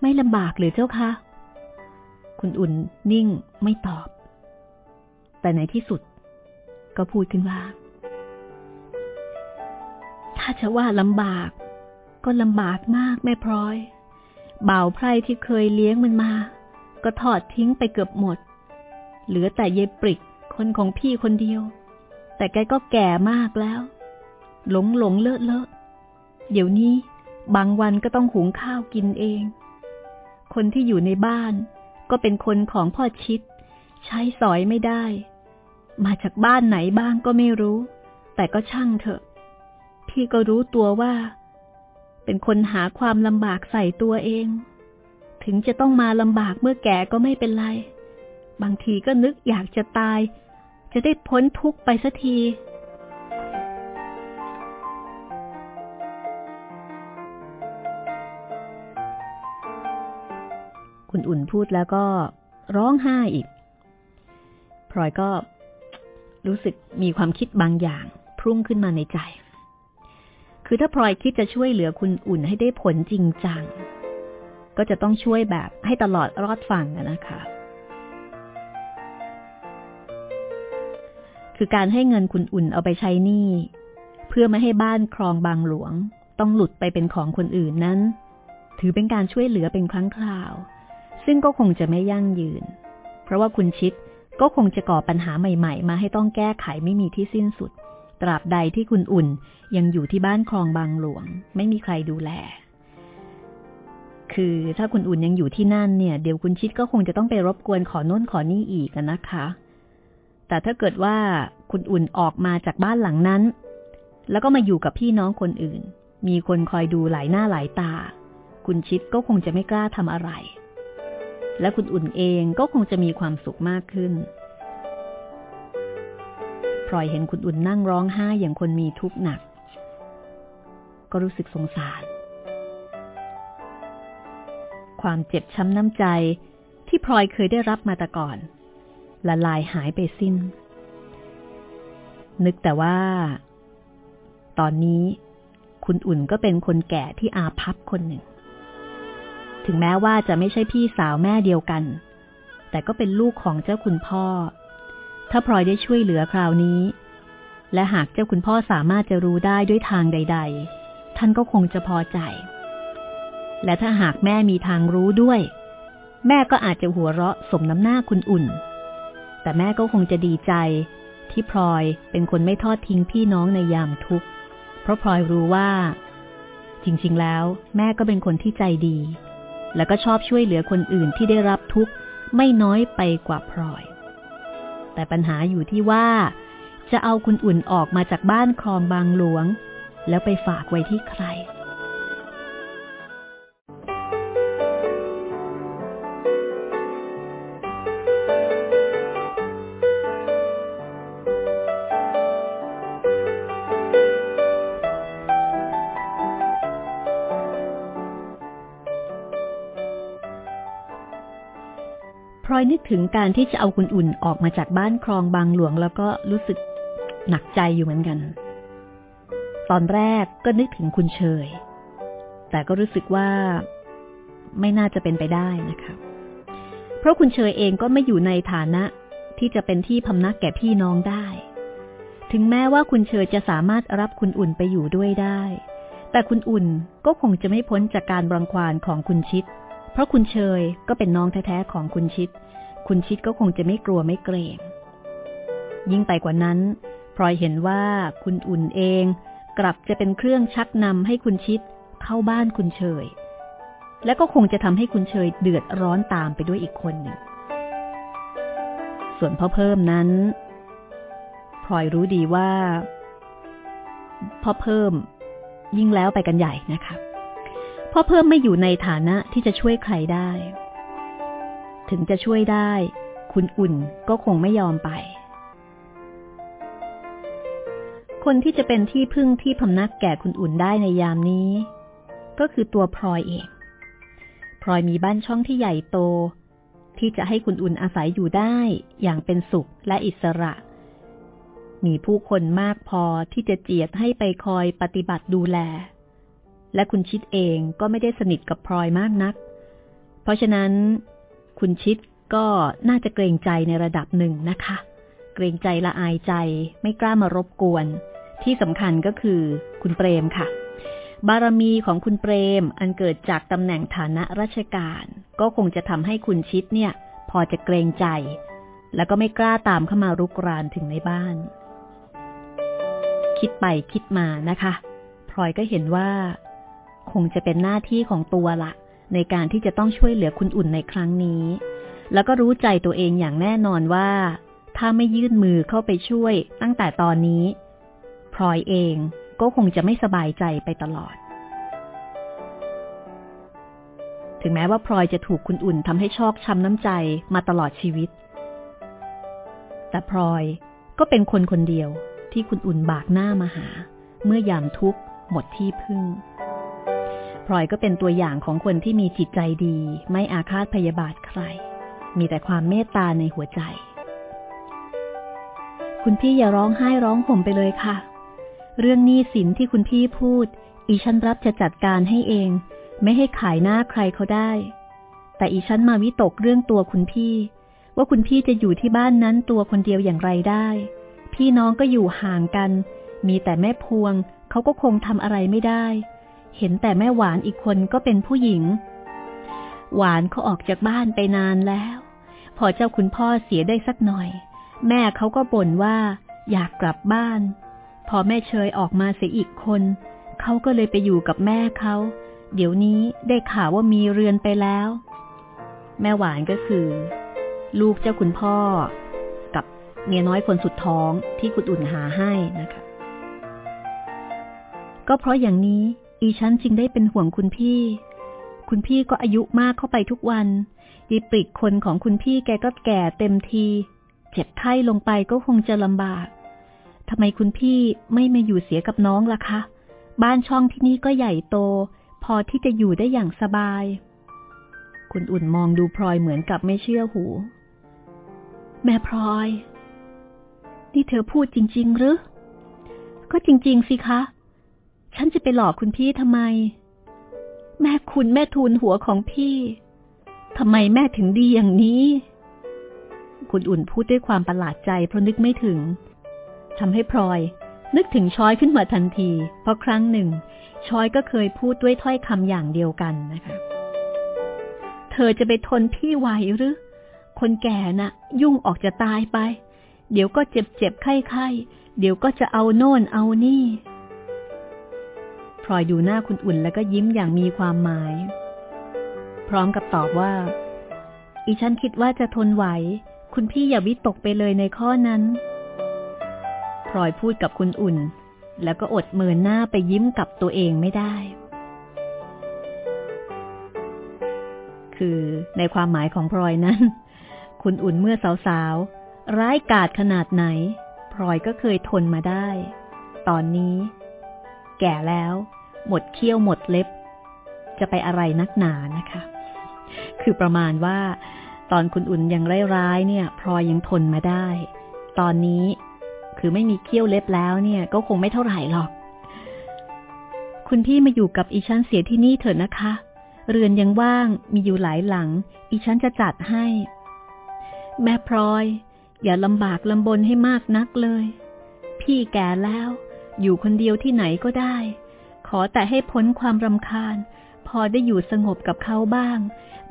ไม่ลำบากหรือเจ้าคะ คุณอุ่นนิ่งไม่ตอบ แต่ในที่สุด ก็พูดขึ้นว่า ถ้าจะว่าลำบาก ก็ลำบากมากแม่พลอย บ่าวไพร่ที่เคยเลี้ยงมันมา ก็ทอดทิ้งไปเกือบหมด เหลือแต่เยปริกคนของพี่คนเดียว แต่แกก็แก่มากแล้ว หลงหลงเลอะเลอะเดี๋ยวนี้ บางวันก็ต้องหุงข้าวกินเอง คนที่อยู่ในบ้านก็เป็นคนของพ่อชิด ใช้สอยไม่ได้ มาจากบ้านไหนบ้างก็ไม่รู้ แต่ก็ช่างเถอะ พี่ก็รู้ตัวว่า เป็นคนหาความลำบากใส่ตัวเอง ถึงจะต้องมาลำบากเมื่อแก่ก็ไม่เป็นไร บางทีก็นึกอยากจะตาย จะได้พ้นทุกข์ไปสักที คุณอุ่นพูดแล้วก็ร้องไห้อีก พลอยก็รู้สึกมีความคิดบางอย่างพุ่งขึ้นมาในใจ คือถ้าพลอยคิดจะช่วยเหลือคุณอุ่นให้ได้ผลจริงจัง ก็จะต้องช่วยแบบให้ตลอดรอดฝั่งนะคะ คือการให้เงินคุณอุ่นเอาไปใช้หนี้เพื่อไม่ให้บ้านครองบางหลวง ต้องหลุดไปเป็นของคนอื่นนั้น ถือเป็นการช่วยเหลือเป็นครั้งคราว ซึ่งก็คงจะไม่ยั่งยืน เพราะว่าคุณชิดก็คงจะก่อปัญหาใหม่ๆ มาให้ต้องแก้ไขไม่มีที่สิ้นสุด ตราบใดที่คุณอุ่นยังอยู่ที่บ้านคลองบางหลวง ไม่มีใครดูแล คือถ้าคุณอุ่นยังอยู่ที่นั่นเนี่ย เดี๋ยวคุณชิดก็คงจะต้องไปรบกวนขอโน่นขอนี่อีกนะคะ แต่ถ้าเกิดว่าคุณอุ่นออกมาจากบ้านหลังนั้น แล้วก็มาอยู่กับพี่น้องคนอื่น มีคนคอยดูหลายหน้าหลายตา คุณชิดก็คงจะไม่กล้าทำอะไร และคุณอุ่นเองก็คงจะมีความสุขมากขึ้นพลอยเห็นคุณอุ่นนั่งร้องไห้อย่างคนมีทุกข์หนัก ก็รู้สึกสงสาร ความเจ็บช้ำน้ำใจที่พลอยเคยได้รับมาแต่ก่อน ละลายหายไปสิ้น นึกแต่ว่า ตอนนี้คุณอุ่นก็เป็นคนแก่ที่อาภัพคนหนึ่ง ถึงแม้ว่าจะไม่ใช่พี่สาวแม่เดียวกัน แต่ก็เป็นลูกของเจ้าคุณพ่อ ถ้าพลอยได้ช่วยเหลือคราวนี้ และหากเจ้าคุณพ่อสามารถจะรู้ได้ด้วยทางใด ๆ ท่านก็คงจะพอใจ และถ้าหากแม่มีทางรู้ด้วย แม่ก็อาจจะหัวเราะสมน้ำหน้าคุณอุ่น แต่แม่ก็คงจะดีใจ ที่พลอยเป็นคนไม่ทอดทิ้งพี่น้องในยามทุกข์ เพราะพลอยรู้ว่าจริงๆ แล้วแม่ก็เป็นคนที่ใจดี และก็ชอบช่วยเหลือคนอื่นที่ได้รับทุกข์ไม่น้อยไปกว่าพลอย แต่ปัญหาอยู่ที่ว่า จะเอาคุณอุ่นออกมาจากบ้านคลองบางหลวง แล้วไปฝากไว้ที่ใคร ถึงการที่จะเอาคุณอุ่นออกมาจากบ้านคลองบางหลวง แล้วก็รู้สึกหนักใจอยู่เหมือนกัน ตอนแรกก็นึกถึงคุณเชย แต่ก็รู้สึกว่าไม่น่าจะเป็นไปได้นะคะเพราะคุณเชยเองก็ไม่อยู่ในฐานะที่จะเป็นที่พำนักแก่พี่น้องได้ ถึงแม้ว่าคุณเชยจะสามารถรับคุณอุ่นไปอยู่ด้วยได้ แต่คุณอุ่นก็คงจะไม่พ้นจากการรังควานของคุณชิด เพราะคุณเชยก็เป็นน้องแท้ๆของคุณชิด คุณชิดก็คงจะไม่กลัวไม่เกรง ยิ่งไปกว่านั้นพลอยเห็นว่าคุณอุ่นเอง กลับจะเป็นเครื่องชักนำให้คุณชิดเข้าบ้านคุณเฉย และก็คงจะทำให้คุณเฉยเดือดร้อนตามไปด้วยอีกคนหนึ่ง ส่วนพ่อเพิ่มนั้นพลอยรู้ดีว่าพ่อเพิ่ม ยิ่งแล้วไปกันใหญ่นะคะพ่อเพิ่มไม่อยู่ในฐานะที่จะช่วยใครได้ ถึงจะช่วยได้ คุณอุ่นก็คงไม่ยอมไป คนที่จะเป็นที่พึ่งที่พำนักแก่คุณอุ่นได้ในยามนี้ ก็คือตัวพลอยเอง พลอยมีบ้านช่องที่ใหญ่โต ที่จะให้คุณอุ่นอาศัยอยู่ได้อย่างเป็นสุขและอิสระ มีผู้คนมากพอที่จะเจียดให้ไปคอยปฏิบัติดูแล และคุณชิดเองก็ไม่ได้สนิทกับพลอยมากนัก เพราะฉะนั้น คุณชิดก็น่าจะเกรงใจในระดับหนึ่งนะคะ เกรงใจละอายใจไม่กล้ามารบกวน ที่สำคัญก็คือคุณเปรมค่ะ บารมีของคุณเปรมอันเกิดจากตำแหน่งฐานะราชการ ก็คงจะทำให้คุณชิดเนี่ย พอจะเกรงใจ แล้วก็ไม่กล้าตามเข้ามารุกรานถึงในบ้าน คิดไปคิดมานะคะพลอยก็เห็นว่า คงจะเป็นหน้าที่ของตัวละ ในการที่จะต้องช่วยเหลือคุณอุ่นในครั้งนี้ แล้วก็รู้ใจตัวเองอย่างแน่นอนว่า ถ้าไม่ยื่นมือเข้าไปช่วย ตั้งแต่ตอนนี้พลอยเองก็คงจะไม่สบายใจไปตลอด ถึงแม้ว่าพลอยจะถูกคุณอุ่นทำให้ชอกช้ำน้ำใจมาตลอดชีวิต แต่พลอยก็เป็นคนคนเดียวที่คุณอุ่นบากหน้ามาหา เมื่อยามทุกข์หมดที่พึ่ง ลอยก็เป็นตัวอย่างของคนที่มีจิตใจดี ไม่อาฆาตพยาบาทใคร มีแต่ความเมตตาในหัวใจ คุณพี่อย่าร้องไห้ร้องห่มไปเลยค่ะ เรื่องหนี้สินที่คุณพี่พูด อีฉันรับจะจัดการให้เอง ไม่ให้ขายหน้าใครเขาได้ แต่อีฉันมาวิตกเรื่องตัวคุณพี่ ว่าคุณพี่จะอยู่ที่บ้านนั้นตัวคนเดียวอย่างไรได้ พี่น้องก็อยู่ห่างกัน มีแต่แม่พวงเขาก็คงทำอะไรไม่ได้ เห็นแต่แม่หวานอีกคนก็เป็นผู้หญิง หวานเขาออกจากบ้านไปนานแล้ว พอเจ้าคุณพ่อเสียได้สักหน่อย แม่เขาก็บ่นว่า อยากกลับบ้าน พอแม่เชยออกมาเสียอีกคน เขาก็เลยไปอยู่กับแม่เขา เดี๋ยวนี้ได้ข่าวว่ามีเรือนไปแล้ว แม่หวานก็คือ ลูกเจ้าคุณพ่อ กับเมียน้อยคนสุดท้องที่คุณอุ่นหาให้นะคะ ก็เพราะอย่างนี้ อีฉันจึงได้เป็นห่วงคุณพี่ คุณพี่ก็อายุมากเข้าไปทุกวันยีปริกคนของคุณพี่แกก็แก่เต็มที เจ็บไข้ลงไปก็คงจะลำบากทำไมคุณพี่ไม่มาอยู่เสียกับน้องล่ะคะ บ้านช่องที่นี่ก็ใหญ่โต พอที่จะอยู่ได้อย่างสบาย คุณอุ่นมองดูพลอยเหมือนกับไม่เชื่อหู แม่พลอย นี่เธอพูดจริง ๆ หรือ ก็จริง ๆ สิคะ ฉันจะไปหลอกคุณพี่ทำไม แม่คุณแม่ทูลหัวของพี่ทำไมแม่ถึงดีอย่างนี้ คุณอุ่นพูดด้วยความประหลาดใจเพราะนึกไม่ถึงทำให้พลอย นึกถึงช้อยขึ้นมาทันที เพราะครั้งหนึ่ง ช้อยก็เคยพูดด้วยถ้อยคำอย่างเดียวกันนะคะ เธอจะไปทนพี่ไหวหรือ คนแก่นะ่ะ ยุ่งออกจะตายไป เดี๋ยวก็เจ็บเจ็บไข้ไข้เดี๋ยวก็จะเอาโน่นเอานี่ ลอยดูหน้าคุณอุ่นแล้วก็ยิ้มอย่างมีความหมาย พร้อมกับตอบว่า อีฉันคิดว่าจะทนไหว คุณพี่อย่าวิตกไปเลยในข้อนั้นพลอยพูดกับคุณอุ่น แล้วก็อดเมินหน้าไปยิ้มกับตัวเองไม่ได้ คือในความหมายของพลอยนั้น คุณอุ่นเมื่อสาวๆ ร้ายกาจขนาดไหนพลอยก็เคยทนมาได้ ตอนนี้ แก่แล้ว หมดเขี้ยวหมดเล็บ จะไปอะไรนักหนานะคะ คือประมาณว่า ตอนคุณอุ่นยังร้ายๆเนี่ย พลอยยังทนมาได้ ตอนนี้คือไม่มีเขี้ยวเล็บแล้วเนี่ย ก็คงไม่เท่าไหร่หรอก คุณพี่มาอยู่กับอีชั้นเสียที่นี่เถอะนะคะ เรือนยังว่างมีอยู่หลายหลัง อีชั้นจะจัดให้ แม่พลอย อย่าลำบากลำบนให้มากนักเลย พี่แก่แล้ว อยู่คนเดียวที่ไหนก็ได้ ขอแต่ให้พ้นความรำคาญ พอได้อยู่สงบกับเขาบ้าง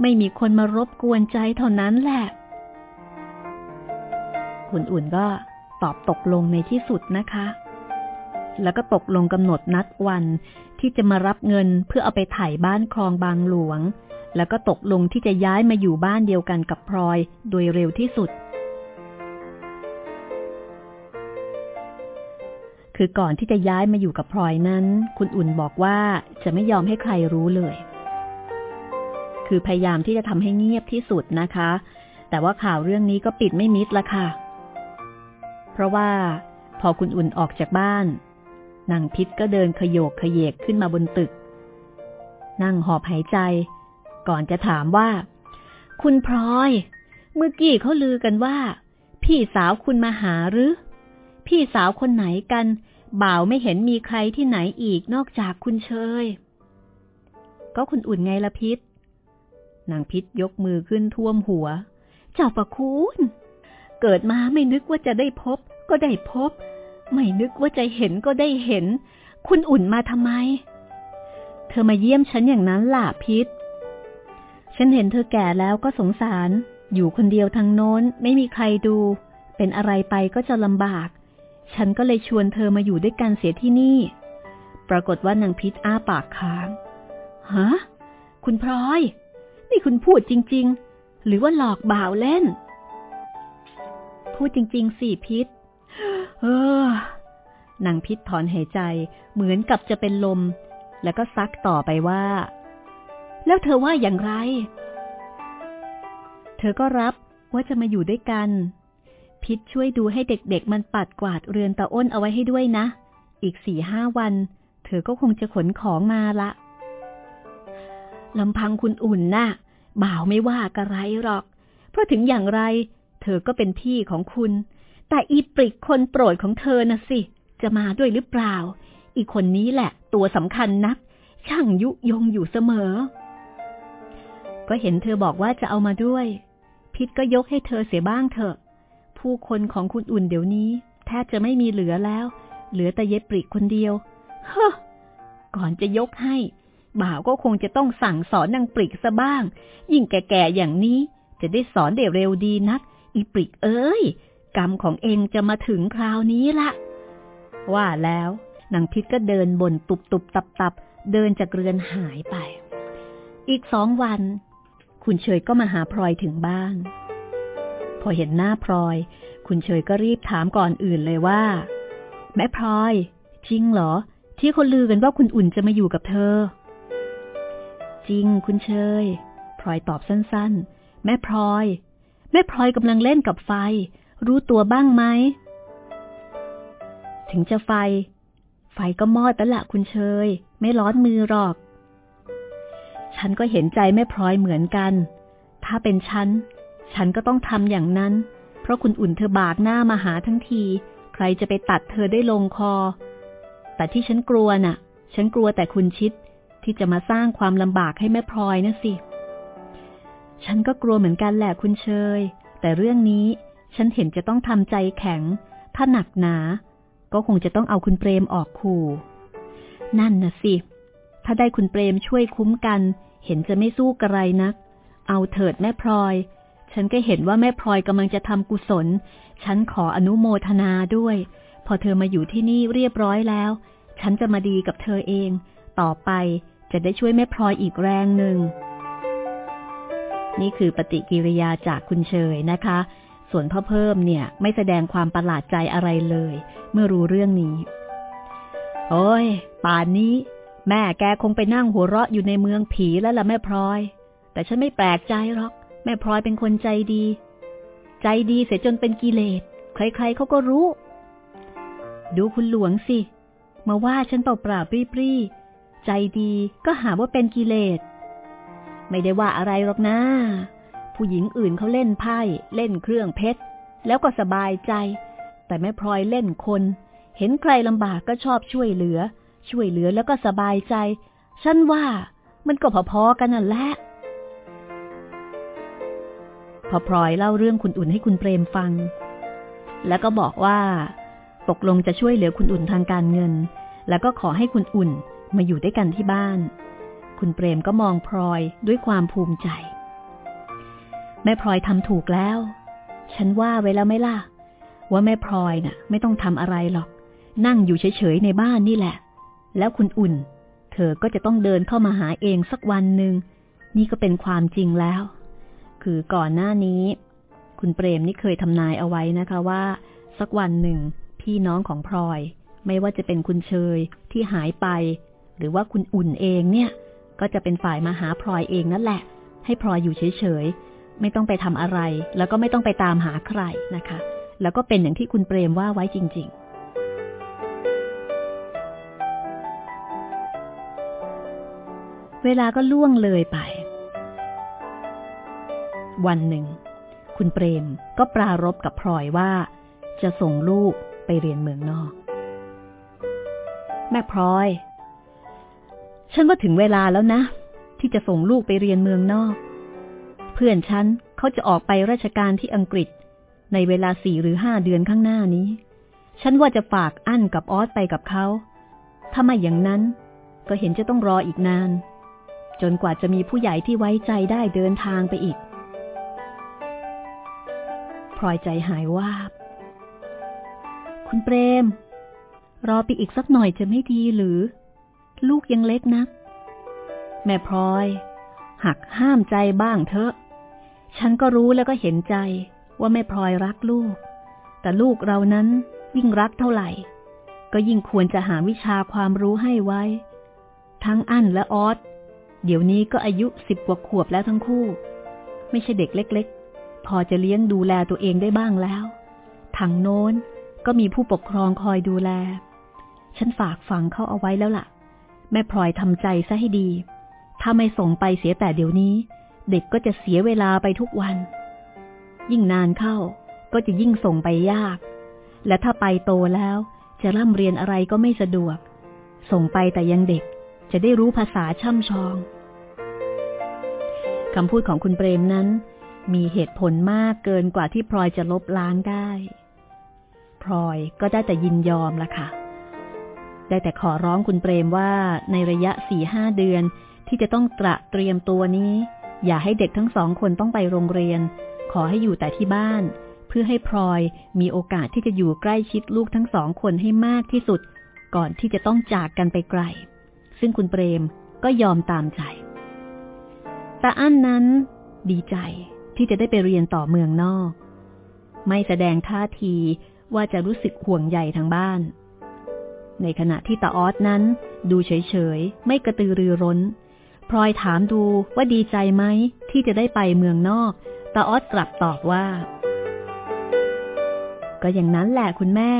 ไม่มีคนมารบกวนใจเท่านั้นแหละ คุณอุ่นก็ตอบตกลงในที่สุดนะคะ แล้วก็ตกลงกำหนดนัดวันที่จะมารับเงินเพื่อเอาไปถ่ายบ้านคลองบางหลวง แล้วก็ตกลงที่จะย้ายมาอยู่บ้านเดียวกันกับพลอย โดยเร็วที่สุด คือก่อนที่จะย้ายมาอยู่กับพลอยนั้น คุณอุ่นบอกว่าจะไม่ยอมให้ใครรู้เลย คือพยายามที่จะทำให้เงียบที่สุดนะคะ แต่ว่าข่าวเรื่องนี้ก็ปิดไม่มิดละค่ะ เพราะว่า พอคุณอุ่นออกจากบ้านนางพิษก็เดินขยโยกขยเยกขึ้นมาบนตึก นั่งหอบหายใจ ก่อนจะถามว่า คุณพลอย เมื่อกี้เขาลือกันว่า พี่สาวคุณมาหาหรือ พี่สาวคนไหนกัน บ่าวไม่เห็นมีใครที่ไหนอีกนอกจากคุณเชย ก็คุณอุ่นไงละพิษ นางพิษยกมือขึ้นท่วมหัว เจ้าประคุณ เกิดมาไม่นึกว่าจะได้พบ ก็ได้พบ ไม่นึกว่าจะเห็นก็ได้เห็น คุณอุ่นมาทำไม เธอมาเยี่ยมฉันอย่างนั้นล่ะพิษ ฉันเห็นเธอแก่แล้วก็สงสาร อยู่คนเดียวทางโน้นไม่มีใครดู เป็นอะไรไปก็จะลำบาก ฉันก็เลยชวนเธอมาอยู่ด้วยกันเสียที่นี่ ปรากฏว่านางพิษอ้าปากค้างฮะคุณพลอย นี่คุณพูดจริง ๆ หรือว่าหลอกบ่าวเล่น พูดจริง ๆสิพิษ เออนางพิษถอนหายใจเหมือนกับจะเป็นลม แล้วก็ซักต่อไปว่า แล้วเธอว่าอย่างไร เธอก็รับว่าจะมาอยู่ด้วยกัน พิษช่วยดูให้เด็กๆ มันปัดกวาดเรือนตาอ้นเอาไว้ให้ด้วยนะ อีกสี่ห้าวัน เธอก็คงจะขนของมาละลำพังคุณอุ่นนะ่ะบ่าวไม่ว่ากระไรหรอก เพราะถึงอย่างไร เธอก็เป็นพี่ของคุณ แต่อีปริกคนโปรดของเธอน่ะสิ จะมาด้วยหรือเปล่า อีคนนี้แหละ ตัวสำคัญนัก ช่างยุยงอยู่เสมอ ก็เห็นเธอบอกว่าจะเอามาด้วย พิษก็ยกให้เธอเสียบ้างเถอะ ผู้คนของคุณอุ่นเดี๋ยวนี้แทบจะไม่มีเหลือแล้ว เหลือแต่เย็บปริกคนเดียว เฮ้อ ก่อนจะยกให้ บ่าวก็คงจะต้องสั่งสอนนางปริกซะบ้าง ยิ่งแก่ๆอย่างนี้จะได้สอนได้เร็วดีนัก อีปริกเอ้ย กรรมของเองจะมาถึงคราวนี้ละว่าแล้วนางพิษก็เดินบนตุบตุบตับตับเดินจากเรือนหายไป อีกสองวัน คุณเฉยก็มาหาพลอยถึงบ้าน พอเห็นหน้าพลอย คุณเฉยก็รีบถามก่อนอื่นเลยว่า แม่พลอย จริงเหรอ ที่คนลือกันว่าคุณอุ่นจะมาอยู่กับเธอ จริงคุณเชยพลอยตอบสั้นๆ แม่พลอย แม่พลอยกำลังเล่นกับไฟ รู้ตัวบ้างไหม ถึงจะไฟ ไฟก็มอดแต่ละคุณเชย ไม่ร้อนมือหรอก ฉันก็เห็นใจแม่พลอยเหมือนกัน ถ้าเป็นฉัน ฉันก็ต้องทำอย่างนั้น เพราะคุณอุ่นเธอบากหน้ามาหาทั้งที ใครจะไปตัดเธอได้ลงคอ แต่ที่ฉันกลัวน่ะ ฉันกลัวแต่คุณชิดที่จะมาสร้างความลำบากให้แม่พลอยนะสิ ฉันก็กลัวเหมือนกันแหละคุณเชย แต่เรื่องนี้ฉันเห็นจะต้องทำใจแข็ง ถ้าหนักหนา ก็คงจะต้องเอาคุณเปรมออกขู่นั่นนะสิ ถ้าได้คุณเปรมช่วยคุ้มกัน เห็นจะไม่สู้กระไรนัก เอาเถิดแม่พลอย ฉันก็เห็นว่าแม่พลอยกำลังจะทำกุศล ฉันขออนุโมทนาด้วย พอเธอมาอยู่ที่นี่เรียบร้อยแล้ว ฉันจะมาดีกับเธอเอง ต่อไปจะได้ช่วยแม่พลอยอีกแรงหนึ่ง นี่คือปฏิกิริยาจากคุณเชยนะคะ ส่วนพ่อเพิ่มเนี่ยไม่แสดงความประหลาดใจอะไรเลย เมื่อรู้เรื่องนี้ โอ้ย ป่านนี้ แม่แกคงไปนั่งหัวเราะอยู่ในเมืองผีแล้วล่ะแม่พลอย แต่ฉันไม่แปลกใจหรอก แม่พลอยเป็นคนใจดี ใจดีเสียจนเป็นกิเลส ใครๆเขาก็รู้ ดูคุณหลวงสิ มาว่าฉันเปล่าๆปรี้ๆใจดีก็หาว่าเป็นกิเลส ไม่ได้ว่าอะไรหรอกนะ ผู้หญิงอื่นเขาเล่นไพ่ เล่นเครื่องเพชร แล้วก็สบายใจ แต่แม่พลอยเล่นคน เห็นใครลำบากก็ชอบช่วยเหลือ ช่วยเหลือแล้วก็สบายใจ ฉันว่ามันก็พอๆกันนั่นแหละ พอพลอยเล่าเรื่องคุณอุ่นให้คุณเปรมฟัง แล้วก็บอกว่า ตกลงจะช่วยเหลือคุณอุ่นทางการเงิน แล้วก็ขอให้คุณอุ่นมาอยู่ด้วยกันที่บ้าน คุณเปรมก็มองพลอยด้วยความภูมิใจ แม่พลอยทำถูกแล้ว ฉันว่าไว้แล้วไหมล่ะ ว่าแม่พลอยน่ะ ไม่ต้องทำอะไรหรอก นั่งอยู่เฉยๆในบ้านนี่แหละ แล้วคุณอุ่น เธอก็จะต้องเดินเข้ามาหาเองสักวันหนึ่งนี่ก็เป็นความจริงแล้ว คือก่อนหน้านี้ คุณเปรมนี่เคยทำนายเอาไว้นะคะว่า สักวันหนึ่ง พี่น้องของพลอย ไม่ว่าจะเป็นคุณเชยที่หายไป หรือว่าคุณอุ่นเองเนี่ย ก็จะเป็นฝ่ายมาหาพลอยเองนั่นแหละ ให้พลอยอยู่เฉยๆไม่ต้องไปทำอะไร แล้วก็ไม่ต้องไปตามหาใครนะคะ แล้วก็เป็นอย่างที่คุณเปรมว่าไว้จริง ๆเวลาก็ล่วงเลยไป วันหนึ่ง คุณเปรมก็ปรารบกับพลอยว่า จะส่งลูกไปเรียนเมืองนอก แม่พลอย ฉันว่าถึงเวลาแล้วนะ ที่จะส่งลูกไปเรียนเมืองนอก เพื่อนฉันเขาจะออกไปราชการที่อังกฤษ ในเวลาสี่หรือห้าเดือนข้างหน้านี้ ฉันว่าจะฝากอั้นกับออสไปกับเขาถ้าไม่อย่างนั้น ก็เห็นจะต้องรออีกนาน จนกว่าจะมีผู้ใหญ่ที่ไว้ใจได้เดินทางไปอีก พลอยใจหายวาบ คุณเปรม รอไปอีกสักหน่อยจะไม่ดีหรือ ลูกยังเล็กนะัก แม่พลอย หักห้ามใจบ้างเถอะ ฉันก็รู้แล้วก็เห็นใจว่าแม่พลอยรักลูก แต่ลูกเรานั้นยิ่งรักเท่าไหร่ ก็ยิ่งควรจะหาวิชาความรู้ให้ไว้ ทั้งอั้นและออสเดี๋ยวนี้ก็อายุสิบกว่าขวบแล้วทั้งคู่ ไม่ใช่เด็กเล็ก ๆ พอจะเลี้ยงดูแลตัวเองได้บ้างแล้ว ทางโน้นก็มีผู้ปกครองคอยดูแล ฉันฝากฝังเขาเอาไว้แล้วล่ะ แม่พลอยทำใจซะให้ดี ถ้าไม่ส่งไปเสียแต่เดี๋ยวนี้ เด็กก็จะเสียเวลาไปทุกวัน ยิ่งนานเข้าก็จะยิ่งส่งไปยาก และถ้าไปโตแล้ว จะร่ำเรียนอะไรก็ไม่สะดวก ส่งไปแต่ยังเด็กจะได้รู้ภาษาช่ำชองคำพูดของคุณเปรมนั้น มีเหตุผลมากเกินกว่าที่พลอยจะลบล้างได้ พลอยก็ได้แต่ยินยอมละค่ะ ได้แต่ขอร้องคุณเปรมว่าในระยะสี่ห้าเดือนที่จะต้องตระเตรียมตัวนี้ อย่าให้เด็กทั้งสองคนต้องไปโรงเรียน ขอให้อยู่แต่ที่บ้าน เพื่อให้พลอยมีโอกาสที่จะอยู่ใกล้ชิดลูกทั้งสองคนให้มากที่สุด ก่อนที่จะต้องจากกันไปไกล ซึ่งคุณเปรมก็ยอมตามใจตาอั้นนั้น ดีใจ ที่จะได้ไปเรียนต่อเมืองนอก ไม่แสดงท่าทีว่าจะรู้สึกห่วงใยทางบ้าน ในขณะที่ตาออสนั้น ดูเฉยๆ ไม่กระตือรือร้น พลอยถามดูว่าดีใจไหมที่จะได้ไปเมืองนอกตาออสกลับตอบว่า ก็อย่างนั้นแหละคุณแม่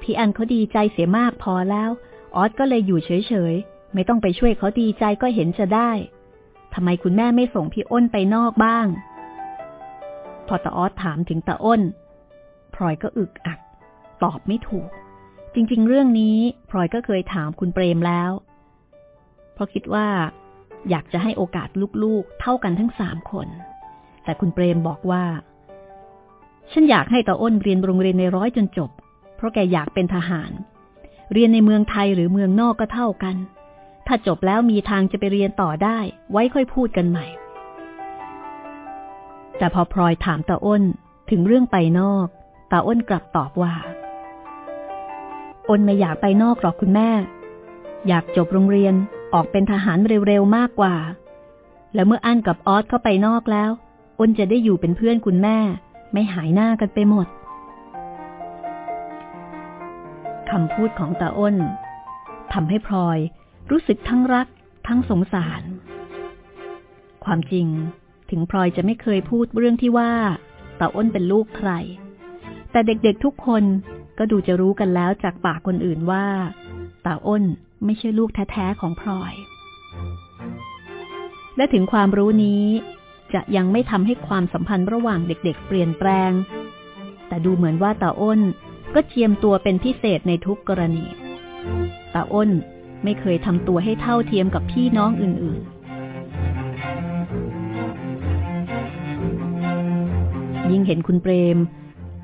พี่อันเขาดีใจเสียมากพอแล้ว ออสก็เลยอยู่เฉยๆ ไม่ต้องไปช่วยเขาดีใจก็เห็นจะได้ทำไมคุณแม่ไม่ส่งพี่อ้นไปนอกบ้าง พอตาออสถามถึงตาอ้นพลอยก็อึกอัก ตอบไม่ถูก จริง ๆ เรื่องนี้พลอยก็เคยถามคุณเปรมแล้ว เพราะคิดว่า อยากจะให้โอกาสลูกๆ เท่ากันทั้งสามคน แต่คุณเปรมบอกว่า ฉันอยากให้ตาอ้นเรียนโรงเรียนในร้อยจนจบ เพราะแกอยากเป็นทหาร เรียนในเมืองไทยหรือเมืองนอกก็เท่ากัน ถ้าจบแล้วมีทางจะไปเรียนต่อได้ ไว้ค่อยพูดกันใหม่ แต่พอพลอยถามตาอ้นถึงเรื่องไปนอก ตาอ้นกลับตอบว่า อ้นไม่อยากไปนอกหรอกคุณแม่ อยากจบโรงเรียนออกเป็นทหารเร็วๆมากกว่า แล้วเมื่ออั้นกับออสเข้าไปนอกแล้ว อ้นจะได้อยู่เป็นเพื่อนคุณแม่ ไม่หายหน้ากันไปหมดคำพูดของตาอ้นทำให้พลอยรู้สึกทั้งรักทั้งสงสาร ความจริง ถึงพลอยจะไม่เคยพูดเรื่องที่ว่าตาอ้นเป็นลูกใคร แต่เด็กๆทุกคนก็ดูจะรู้กันแล้วจากปากคนอื่นว่าตาอ้นไม่ใช่ลูกแท้ๆของพลอย และถึงความรู้นี้จะยังไม่ทำให้ความสัมพันธ์ระหว่างเด็ก ๆ เปลี่ยนแปลง แต่ดูเหมือนว่าตาอ้นก็เจียมตัวเป็นพิเศษในทุกกรณีตาอ้นไม่เคยทำตัวให้เท่าเทียมกับพี่น้องอื่นๆ ยิ่งเห็นคุณเปรม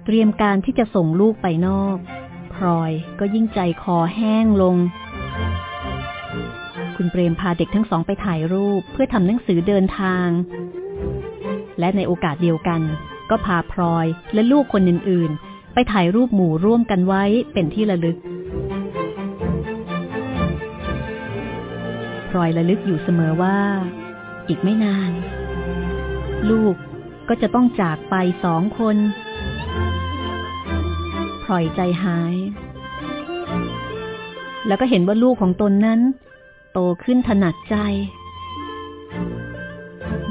เตรียมการที่จะส่งลูกไปนอกพลอยก็ยิ่งใจคอแห้งลง คุณเปรมพาเด็กทั้งสองไปถ่ายรูปเพื่อทำหนังสือเดินทาง และในโอกาสเดียวกัน ก็พาพลอยและลูกคนอื่นๆ ไปถ่ายรูปหมู่ร่วมกันไว้เป็นที่ระลึกพลอยระลึกอยู่เสมอว่า อีกไม่นาน ลูก ก็จะต้องจากไปสองคนพลอยใจหาย แล้วก็เห็นว่าลูกของตนนั้น โตขึ้นถนัดใจ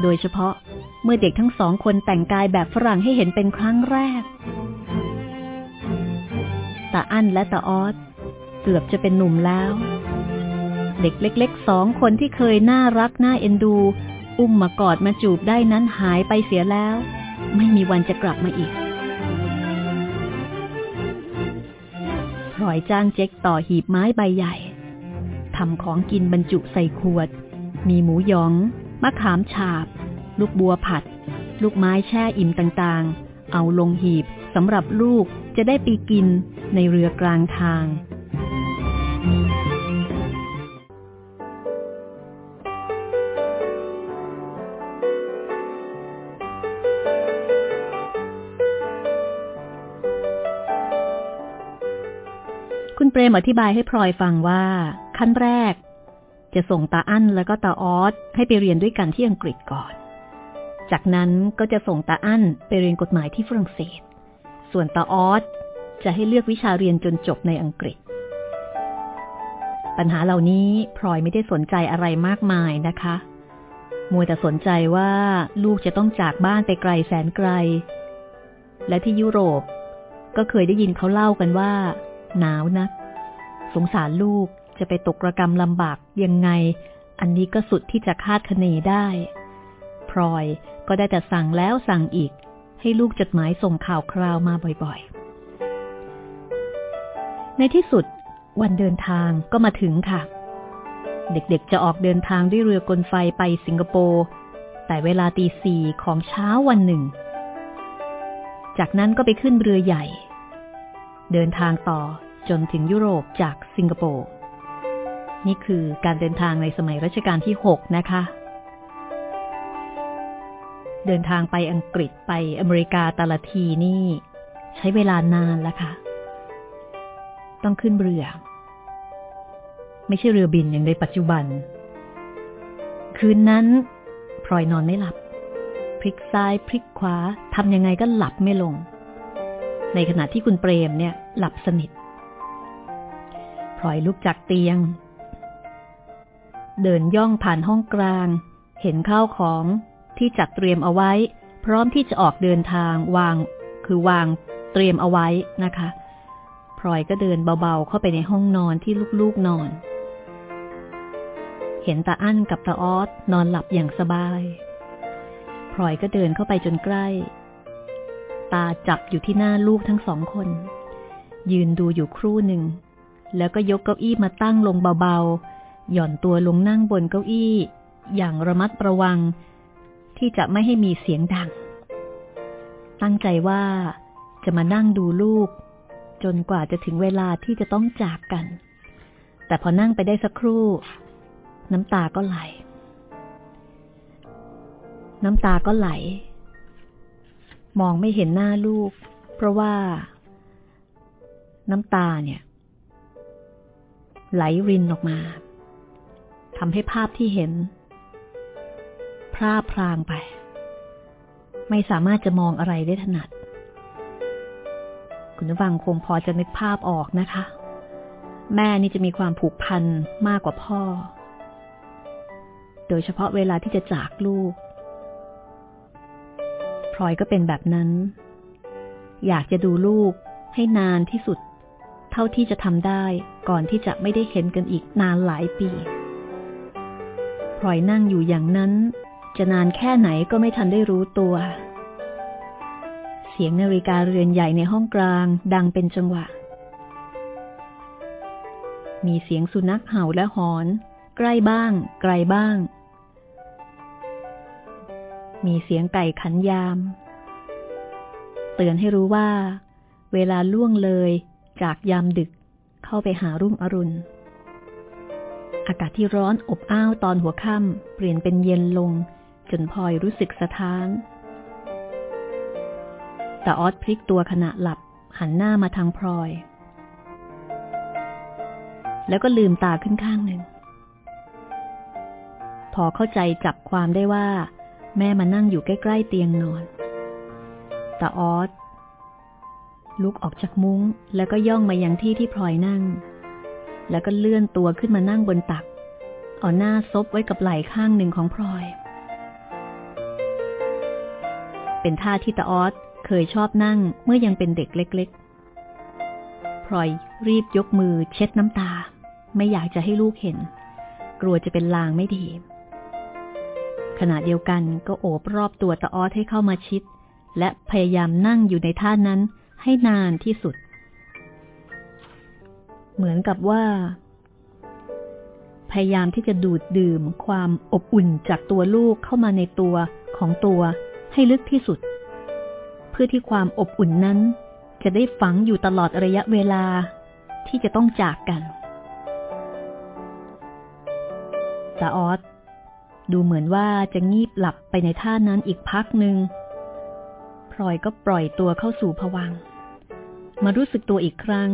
โดยเฉพาะเมื่อเด็กทั้งสองคนแต่งกายแบบฝรั่งให้เห็นเป็นครั้งแรกตาอั้นและตาออสเกือบจะเป็นหนุ่มแล้ว เด็กเล็กๆสองคนที่เคยน่ารักน่าเอ็นดู อุ้มมากอดมาจูบได้นั้นหายไปเสียแล้ว ไม่มีวันจะกลับมาอีกพลอยจ้างเจ๊กต่อหีบไม้ใบใหญ่ทำของกินบรรจุใส่ขวด มีหมูยอง มะขามฉาบ ลูกบัวผัด ลูกไม้แช่อิ่มต่างๆ เอาลงหีบสำหรับลูกจะได้ไปกินในเรือกลางทาง เปรมอธิบายให้พลอยฟังว่า ขั้นแรก จะส่งตาอั้นแล้วก็ตาออสให้ไปเรียนด้วยกันที่อังกฤษก่อน จากนั้นก็จะส่งตาอั้นไปเรียนกฎหมายที่ฝรั่งเศส ส่วนตาออสจะให้เลือกวิชาเรียนจนจบในอังกฤษ ปัญหาเหล่านี้พลอยไม่ได้สนใจอะไรมากมายนะคะมัวแต่สนใจว่าลูกจะต้องจากบ้านไปไกลแสนไกล และที่ยุโรปก็เคยได้ยินเขาเล่ากันว่า หนาวนัก สงสารลูกจะไปตกระกรรมลำบากยังไง อันนี้ก็สุดที่จะคาดคะเนได้ พลอยก็ได้แต่สั่งแล้วสั่งอีก ให้ลูกจดหมายส่งข่าวคราวมาบ่อยๆ ในที่สุดวันเดินทางก็มาถึงค่ะ เด็กๆจะออกเดินทางด้วยเรือกลไฟไปสิงคโปร์แต่เวลาตีสี่ของเช้าวันหนึ่ง จากนั้นก็ไปขึ้นเรือใหญ่ เดินทางต่อ จนถึงยุโรปจากสิงคโปร์นี่คือการเดินทางในสมัยรัชกาลที่ 6 นะคะ เดินทางไปอังกฤษไปอเมริกาแต่ละทีนี่ ใช้เวลานานแล้วค่ะ ต้องขึ้นเรือ ไม่ใช่เรือบินอย่างในปัจจุบัน คืนนั้นพลอยนอนไม่หลับ พลิกซ้ายพลิกขวาทำยังไงก็หลับไม่ลง ในขณะที่คุณเปรมเนี่ย หลับสนิท ลอยลุกจากเตียง เดินย่องผ่านห้องกลาง เห็นข้าวของที่จัดเตรียมเอาไว้ พร้อมที่จะออกเดินทางวาง คือวางเตรียมเอาไว้นะคะพลอยก็เดินเบาๆเข้าไปในห้องนอนที่ลูกๆนอน เห็นตาอั้นกับตาออสนอนหลับอย่างสบายพลอยก็เดินเข้าไปจนใกล้ ตาจับอยู่ที่หน้าลูกทั้งสองคน ยืนดูอยู่ครู่หนึ่ง แล้วก็ยกเก้าอี้มาตั้งลงเบาๆ หย่อนตัวลงนั่งบนเก้าอี้ อย่างระมัดระวัง ที่จะไม่ให้มีเสียงดัง ตั้งใจว่าจะมานั่งดูลูก จนกว่าจะถึงเวลาที่จะต้องจากกัน แต่พอนั่งไปได้สักครู่ น้ำตาก็ไหล น้ำตาก็ไหล มองไม่เห็นหน้าลูก เพราะว่า น้ำตาเนี่ย ไหลรินออกมาทำให้ภาพที่เห็น พร่าพรางไป ไม่สามารถจะมองอะไรได้ถนัด คุณผู้ฟังคงพอจะนึกภาพออกนะคะ แม่นี่จะมีความผูกพันมากกว่าพ่อ โดยเฉพาะเวลาที่จะจากลูกพลอยก็เป็นแบบนั้น อยากจะดูลูกให้นานที่สุด เท่าที่จะทำได้ ก่อนที่จะไม่ได้เห็นกันอีกนานหลายปีพลอยนั่งอยู่อย่างนั้น จะนานแค่ไหนก็ไม่ทันได้รู้ตัว เสียงนาฬิกาเรือนใหญ่ในห้องกลางดังเป็นจังหวะ มีเสียงสุนัขเห่าและหอน ใกล้บ้าง ไกลบ้าง มีเสียงไก่ขันยาม เตือนให้รู้ว่า เวลาล่วงเลยจากยามดึก เข้าไปหารุ่งอรุณ อากาศที่ร้อนอบอ้าวตอนหัวค่ำเปลี่ยนเป็นเย็นลง จนพลอยรู้สึกสะท้าน แต่ออสพลิกตัวขณะหลับหันหน้ามาทางพลอย แล้วก็ลืมตาขึ้นข้างหนึ่ง พอเข้าใจจับความได้ว่า แม่มานั่งอยู่ใกล้ ๆ เตียงนอนตาออส ลุกออกจากมุ้ง แล้วก็ย่องมายังที่ที่พลอยนั่ง แล้วก็เลื่อนตัวขึ้นมานั่งบนตัก เอาหน้าซบไว้กับไหล่ข้างหนึ่งของพลอย เป็นท่าที่ตาออสเคยชอบนั่งเมื่อยังเป็นเด็กเล็ก ๆ พลอยรีบยกมือเช็ดน้ำตา ไม่อยากจะให้ลูกเห็น กลัวจะเป็นลางไม่ดี ขณะเดียวกันก็โอบรอบตัวตาออสให้เข้ามาชิด และพยายามนั่งอยู่ในท่านั้น ให้นานที่สุด เหมือนกับว่า พยายามที่จะดูดดื่มความอบอุ่นจากตัวลูกเข้ามาในตัวของตัวให้ลึกที่สุด เพื่อที่ความอบอุ่นนั้น จะได้ฝังอยู่ตลอดระยะเวลาที่จะต้องจากกันตาออสดูเหมือนว่าจะงีบหลับไปในท่านั้นอีกพักหนึ่งพลอยก็ปล่อยตัวเข้าสู่ผวัง มารู้สึกตัวอีกครั้ง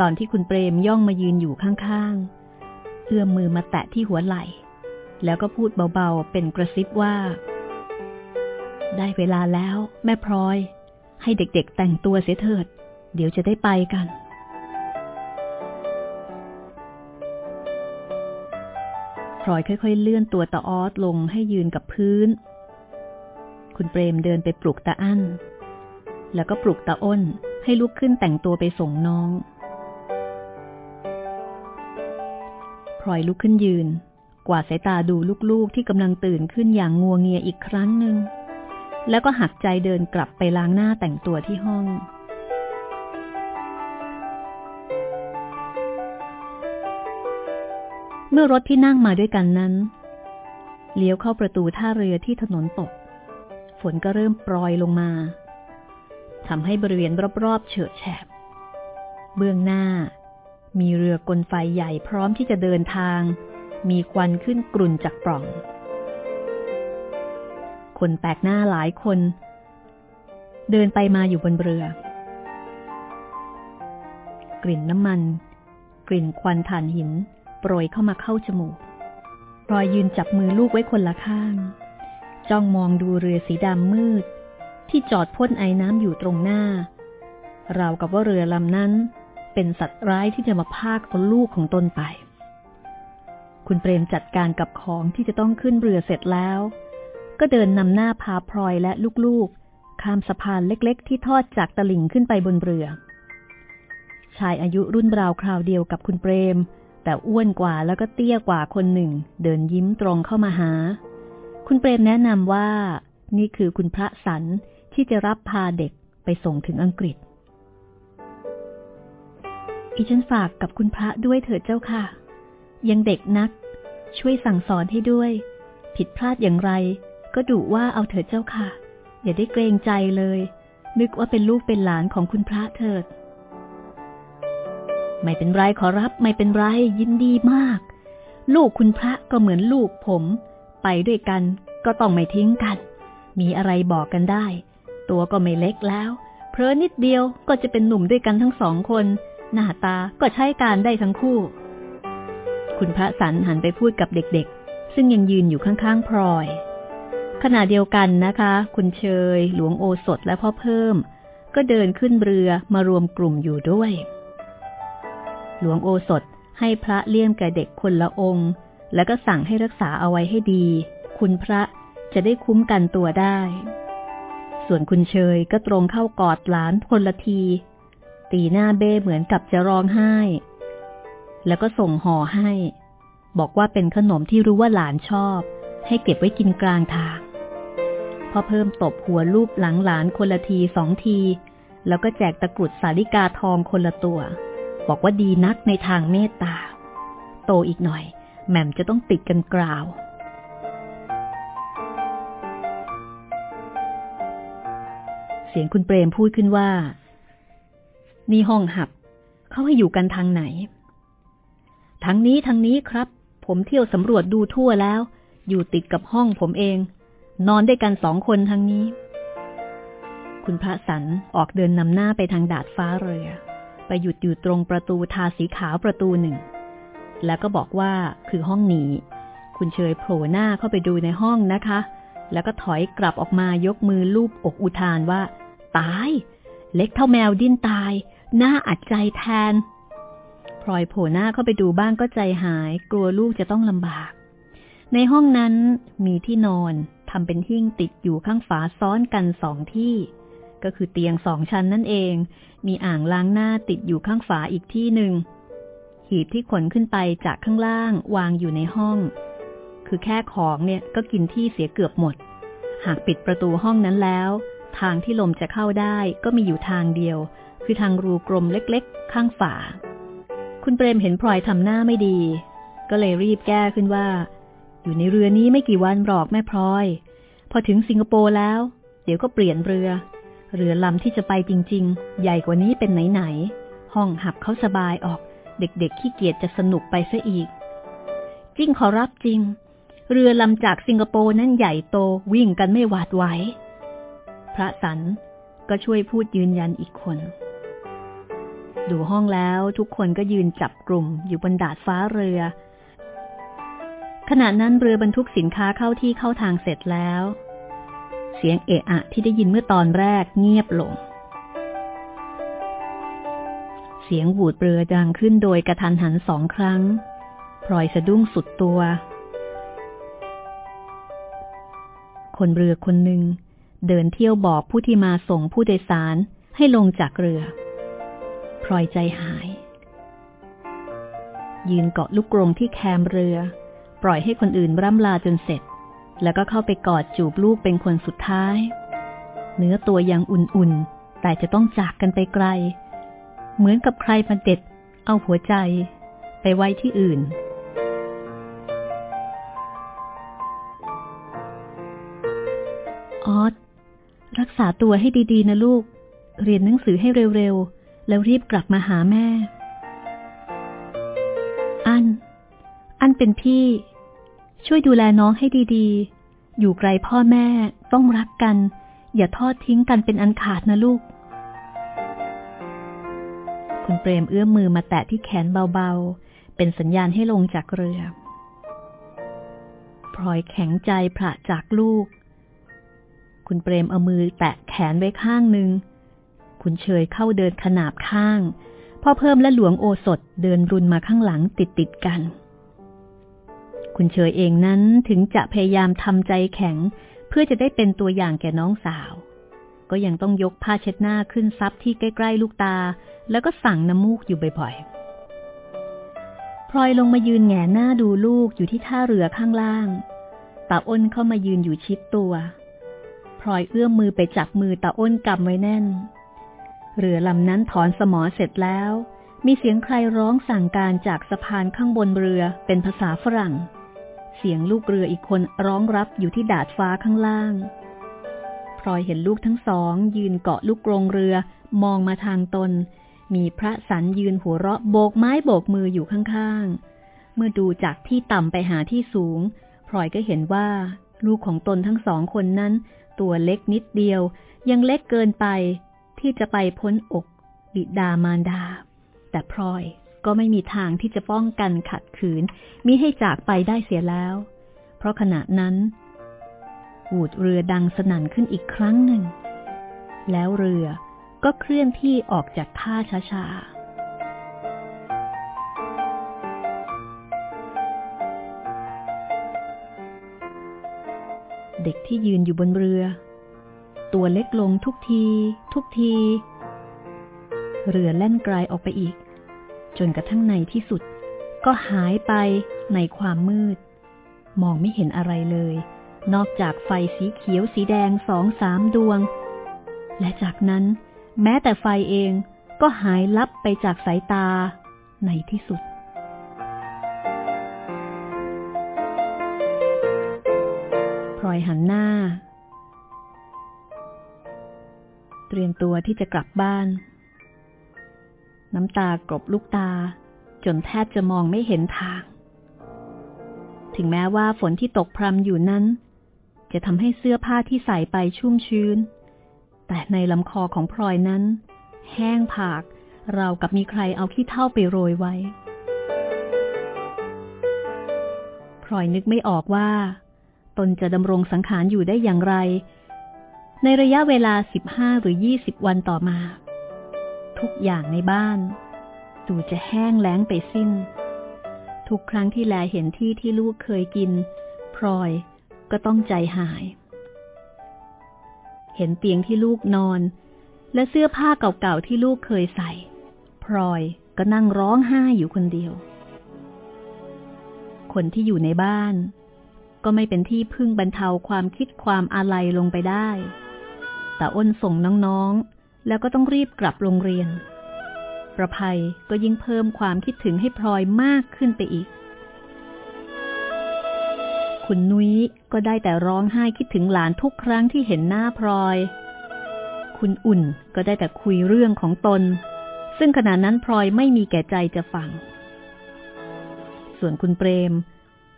ตอนที่คุณเปรมย่องมายืนอยู่ข้างๆ เอื้อมมือมาแตะที่หัวไหล่ แล้วก็พูดเบาๆ เป็นกระซิบว่า ได้เวลาแล้ว แม่พลอย ให้เด็กๆแต่งตัวเสียเถิด เดี๋ยวจะได้ไปกันพลอยค่อยๆ เลื่อนตัวตาออสลงให้ยืนกับพื้น คุณเปรมเดินไปปลุกตาอั้น แล้วก็ปลุกตาอ้น ให้ลุกขึ้นแต่งตัวไปส่งน้องพลอยลุกขึ้นยืน กวาดสายตาดูลูกๆที่กำลังตื่นขึ้นอย่างงัวเงียอีกครั้งหนึ่ง แล้วก็หักใจเดินกลับไปล้างหน้าแต่งตัวที่ห้อง เมื่อรถที่นั่งมาด้วยกันนั้น เลี้ยวเข้าประตูท่าเรือที่ถนนตก ฝนก็เริ่มปรอยลงมา ทำให้บริเวณรอบๆ เฉิดแฉบ เบื้องหน้า มีเรือกลไฟใหญ่พร้อมที่จะเดินทาง มีควันขึ้นกลุ่นจากปล่อง คนแปลกหน้าหลายคน เดินไปมาอยู่บนเรือ กลิ่นน้ำมัน กลิ่นควันถ่านหิน โปรยเข้ามาเข้าจมูกรอยยืนจับมือลูกไว้คนละข้าง จ้องมองดูเรือสีดำมืด ที่จอดพ่นไอ้น้ำอยู่ตรงหน้า ราวกับว่าเรือลำนั้น เป็นสัตว์ร้ายที่จะมาพากเอาลูกของตนไป คุณเปรมจัดการกับของที่จะต้องขึ้นเรือเสร็จแล้ว ก็เดินนำหน้าพาพลอยและลูกๆ ข้ามสะพานเล็กๆ ที่ทอดจากตลิ่งขึ้นไปบนเรือ ชายอายุรุ่นราวคราวเดียวกับคุณเปรม แต่อ้วนกว่าแล้วก็เตี้ยกว่าคนหนึ่ง เดินยิ้มตรงเข้ามาหา คุณเปรมแนะนำว่านี่คือคุณพระสัน ที่จะรับพาเด็กไปส่งถึงอังกฤษอีฉันฝากกับคุณพระด้วยเถิดเจ้าค่ะ ยังเด็กนัก ช่วยสั่งสอนให้ด้วย ผิดพลาดอย่างไร ก็ดุว่าเอาเถิดเจ้าค่ะ อย่าได้เกรงใจเลย นึกว่าเป็นลูกเป็นหลานของคุณพระเถิด ไม่เป็นไรขอรับ ไม่เป็นไรยินดีมาก ลูกคุณพระก็เหมือนลูกผม ไปด้วยกัน ก็ต้องไม่ทิ้งกัน มีอะไรบอกกันได้ ตัวก็ไม่เล็กแล้ว เพอนิดเดียวก็จะเป็นหนุ่มด้วยกันทั้งสองคน หน้าตาก็ใช้การได้ทั้งคู่ คุณพระสันหันไปพูดกับเด็กๆ ซึ่งยังยืนอยู่ข้างๆพลอย ขณะเดียวกันนะคะ คุณเชย หลวงโอสถและพ่อเพิ่ม ก็เดินขึ้นเรือมารวมกลุ่มอยู่ด้วย หลวงโอสถให้พระเลี่ยมแก่เด็กคนละองค์ แล้วก็สั่งให้รักษาเอาไว้ให้ดี คุณพระจะได้คุ้มกันตัวได้ ส่วนคุณเชยก็ตรงเข้ากอดหลานคนละที ตีหน้าเบ้เหมือนกับจะร้องไห้ แล้วก็ส่งห่อให้ บอกว่าเป็นขนมที่รู้ว่าหลานชอบ ให้เก็บไว้กินกลางทางพอเพิ่มตบหัวลูบหลังหลานคนละทีสองที แล้วก็แจกตะกรุดสาลิกาทองคนละตัว บอกว่าดีนักในทางเมตตา โตอีกหน่อยแหม่มจะต้องติดกันกล่าว สียงคุณเปรมพูดขึ้นว่า นี่ห้องหับ เขาให้อยู่กันทางไหน ทางนี้ทางนี้ครับ ผมเที่ยวสำรวจดูทั่วแล้ว อยู่ติดกับห้องผมเอง นอนได้กันสองคนทางนี้ คุณพระสันออกเดินนำหน้าไปทางดาดฟ้าเรือ ไปหยุดอยู่ตรงประตูทาสีขาวประตูหนึ่ง แล้วก็บอกว่าคือห้องนี้ คุณเชยโผล่หน้าเข้าไปดูในห้องนะคะแล้วก็ถอยกลับออกมายกมือลูบอกอุทานว่า ตาย เล็กเท่าแมวดิ้นตาย หน้าอัดใจแทนพลอยโผล่หน้าเข้าไปดูบ้างก็ใจหาย กลัวลูกจะต้องลำบาก ในห้องนั้นมีที่นอนทำเป็นหิ้งติดอยู่ข้างฝาซ้อนกันสองที่ ก็คือเตียงสองชั้นนั่นเอง มีอ่างล้างหน้าติดอยู่ข้างฝาอีกที่หนึ่งหีบที่ขนขึ้นไปจากข้างล่างวางอยู่ในห้อง คือแค่ของเนี่ยก็กินที่เสียเกือบหมด หากปิดประตูห้องนั้นแล้ว ทางที่ลมจะเข้าได้ก็มีอยู่ทางเดียว คือทางรูกลมเล็กๆ ข้างฝา คุณเปรมเห็นพลอยทำหน้าไม่ดี ก็เลยรีบแก้ขึ้นว่า อยู่ในเรือนี้ไม่กี่วันหรอกแม่พลอย พอถึงสิงคโปร์แล้ว เดี๋ยวก็เปลี่ยนเรือ เรือลำที่จะไปจริง ๆ ใหญ่กว่านี้เป็นไหนๆห้องหับเขาสบายออก เด็กๆขี้เกียจจะสนุกไปซะอีกจริงขอรับจริง เรือลำจากสิงคโปร์นั่นใหญ่โตวิ่งกันไม่หวาดไหว พระสันก็ช่วยพูดยืนยันอีกคน ดูห้องแล้วทุกคนก็ยืนจับกลุ่มอยู่บนดาดฟ้าเรือ ขณะนั้นเรือบรรทุกสินค้าเข้าที่เข้าทางเสร็จแล้ว เสียงเอะอะที่ได้ยินเมื่อตอนแรกเงียบลง เสียงหวูดเรือดังขึ้นโดยกระทันหันสองครั้งพลอยสะดุ้งสุดตัว คนเรือคนหนึ่ง เดินเที่ยวบอกผู้ที่มาส่งผู้โดยสารให้ลงจากเรือ พลอยใจหาย ยืนเกาะลูกกรงที่แคมเรือ ปล่อยให้คนอื่นร่ำลาจนเสร็จ แล้วก็เข้าไปกอดจูบลูกเป็นคนสุดท้าย เนื้อตัวยังอุ่นๆ แต่จะต้องจากกันไปไกล เหมือนกับใครมาเด็ด เอาหัวใจ ไปไว้ที่อื่นออส รักษาตัวให้ดีๆ นะลูก เรียนหนังสือให้เร็วๆ แล้วรีบกลับมาหาแม่ อัน อันเป็นพี่ ช่วยดูแลน้องให้ดีๆ อยู่ไกลพ่อแม่ต้องรักกัน อย่าทอดทิ้งกันเป็นอันขาดนะลูก คุณเปรมเอื้อมมือมาแตะที่แขนเบาๆ เป็นสัญญาณให้ลงจากเรือพลอยแข็งใจพระจากลูก คุณเปรมเอามือแตะแขนไว้ข้างหนึ่ง คุณเชยเข้าเดินขนาบข้าง พ่อเพิ่มและหลวงโอสถเดินรุนมาข้างหลังติดติดกัน คุณเชยเองนั้นถึงจะพยายามทำใจแข็ง เพื่อจะได้เป็นตัวอย่างแก่น้องสาว ก็ยังต้องยกผ้าเช็ดหน้าขึ้นซับที่ใกล้ๆลูกตา แล้วก็สั่งน้ำมูกอยู่บ่อยๆลอยลงมายืนแงหน้าดูลูกอยู่ที่ท่าเรือข้างล่างตาอ้นเข้ามายืนอยู่ชิดตัว พลอยเอื้อมมือไปจับมือตาอ้นกำไว้แน่น เรือลำนั้นถอนสมอเสร็จแล้ว มีเสียงใครร้องสั่งการจากสะพานข้างบนเรือเป็นภาษาฝรั่ง เสียงลูกเรืออีกคนร้องรับอยู่ที่ดาดฟ้าข้างล่างพลอยเห็นลูกทั้งสอง ยืนเกาะลูกกรงเรือมองมาทางตน มีพระสันยืนหัวเราะโบกไม้โบกมืออยู่ข้างๆ เมื่อดูจากที่ต่ำไปหาที่สูงพลอยก็เห็นว่าลูกของตนทั้งสองคนนั้น ตัวเล็กนิดเดียว ยังเล็กเกินไปที่จะไปพ้นอก บิดามารดา แต่พลอยก็ไม่มีทางที่จะป้องกันขัดขืนมิให้จากไปได้เสียแล้ว เพราะขณะนั้นหูดเรือดังสนั่นขึ้นอีกครั้งหนึ่ง แล้วเรือก็เคลื่อนที่ออกจากท่าช้าๆ เด็กที่ยืนอยู่บนเรือ ตัวเล็กลงทุกที ทุกที เรือแล่นไกลออกไปอีก จนกระทั่งในที่สุด ก็หายไปในความมืด มองไม่เห็นอะไรเลย นอกจากไฟสีเขียวสีแดงสองสามดวง และจากนั้น แม้แต่ไฟเองก็หายลับไปจากสายตาในที่สุด อยหันหน้า เตรียมตัวที่จะกลับบ้าน น้ำตากรบลูกตา จนแทบจะมองไม่เห็นทาง ถึงแม้ว่าฝนที่ตกพรำอยู่นั้น จะทำให้เสื้อผ้าที่ใส่ไปชุ่มชื้น แต่ในลำคอของพลอยนั้น แห้งผากเรากับมีใครเอาขี้เท่าไปโรยไว้พลอยนึกไม่ออกว่า ตนจะดำรงสังขารอยู่ได้อย่างไร ในระยะเวลาสิบห้าหรือยี่สิบวันต่อมา ทุกอย่างในบ้านดูจะแห้งแล้งไปสิ้น ทุกครั้งที่แลเห็นที่ที่ลูกเคยกิน พลอยก็ต้องใจหาย เห็นเตียงที่ลูกนอน และเสื้อผ้าเก่าๆที่ลูกเคยใส่ พลอยก็นั่งร้องไห้อยู่คนเดียว คนที่อยู่ในบ้าน ก็ไม่เป็นที่พึ่งบรรเทาความคิดความอาลัยลงไปได้ แต่อ้นส่งน้องๆ แล้วก็ต้องรีบกลับโรงเรียน ประภัยก็ยิ่งเพิ่มความคิดถึงให้พลอยมากขึ้นไปอีก คุณนุ้ยก็ได้แต่ร้องไห้คิดถึงหลานทุกครั้งที่เห็นหน้าพลอย คุณอุ่นก็ได้แต่คุยเรื่องของตน ซึ่งขณะนั้นพลอยไม่มีแก่ใจจะฟัง ส่วนคุณเปรม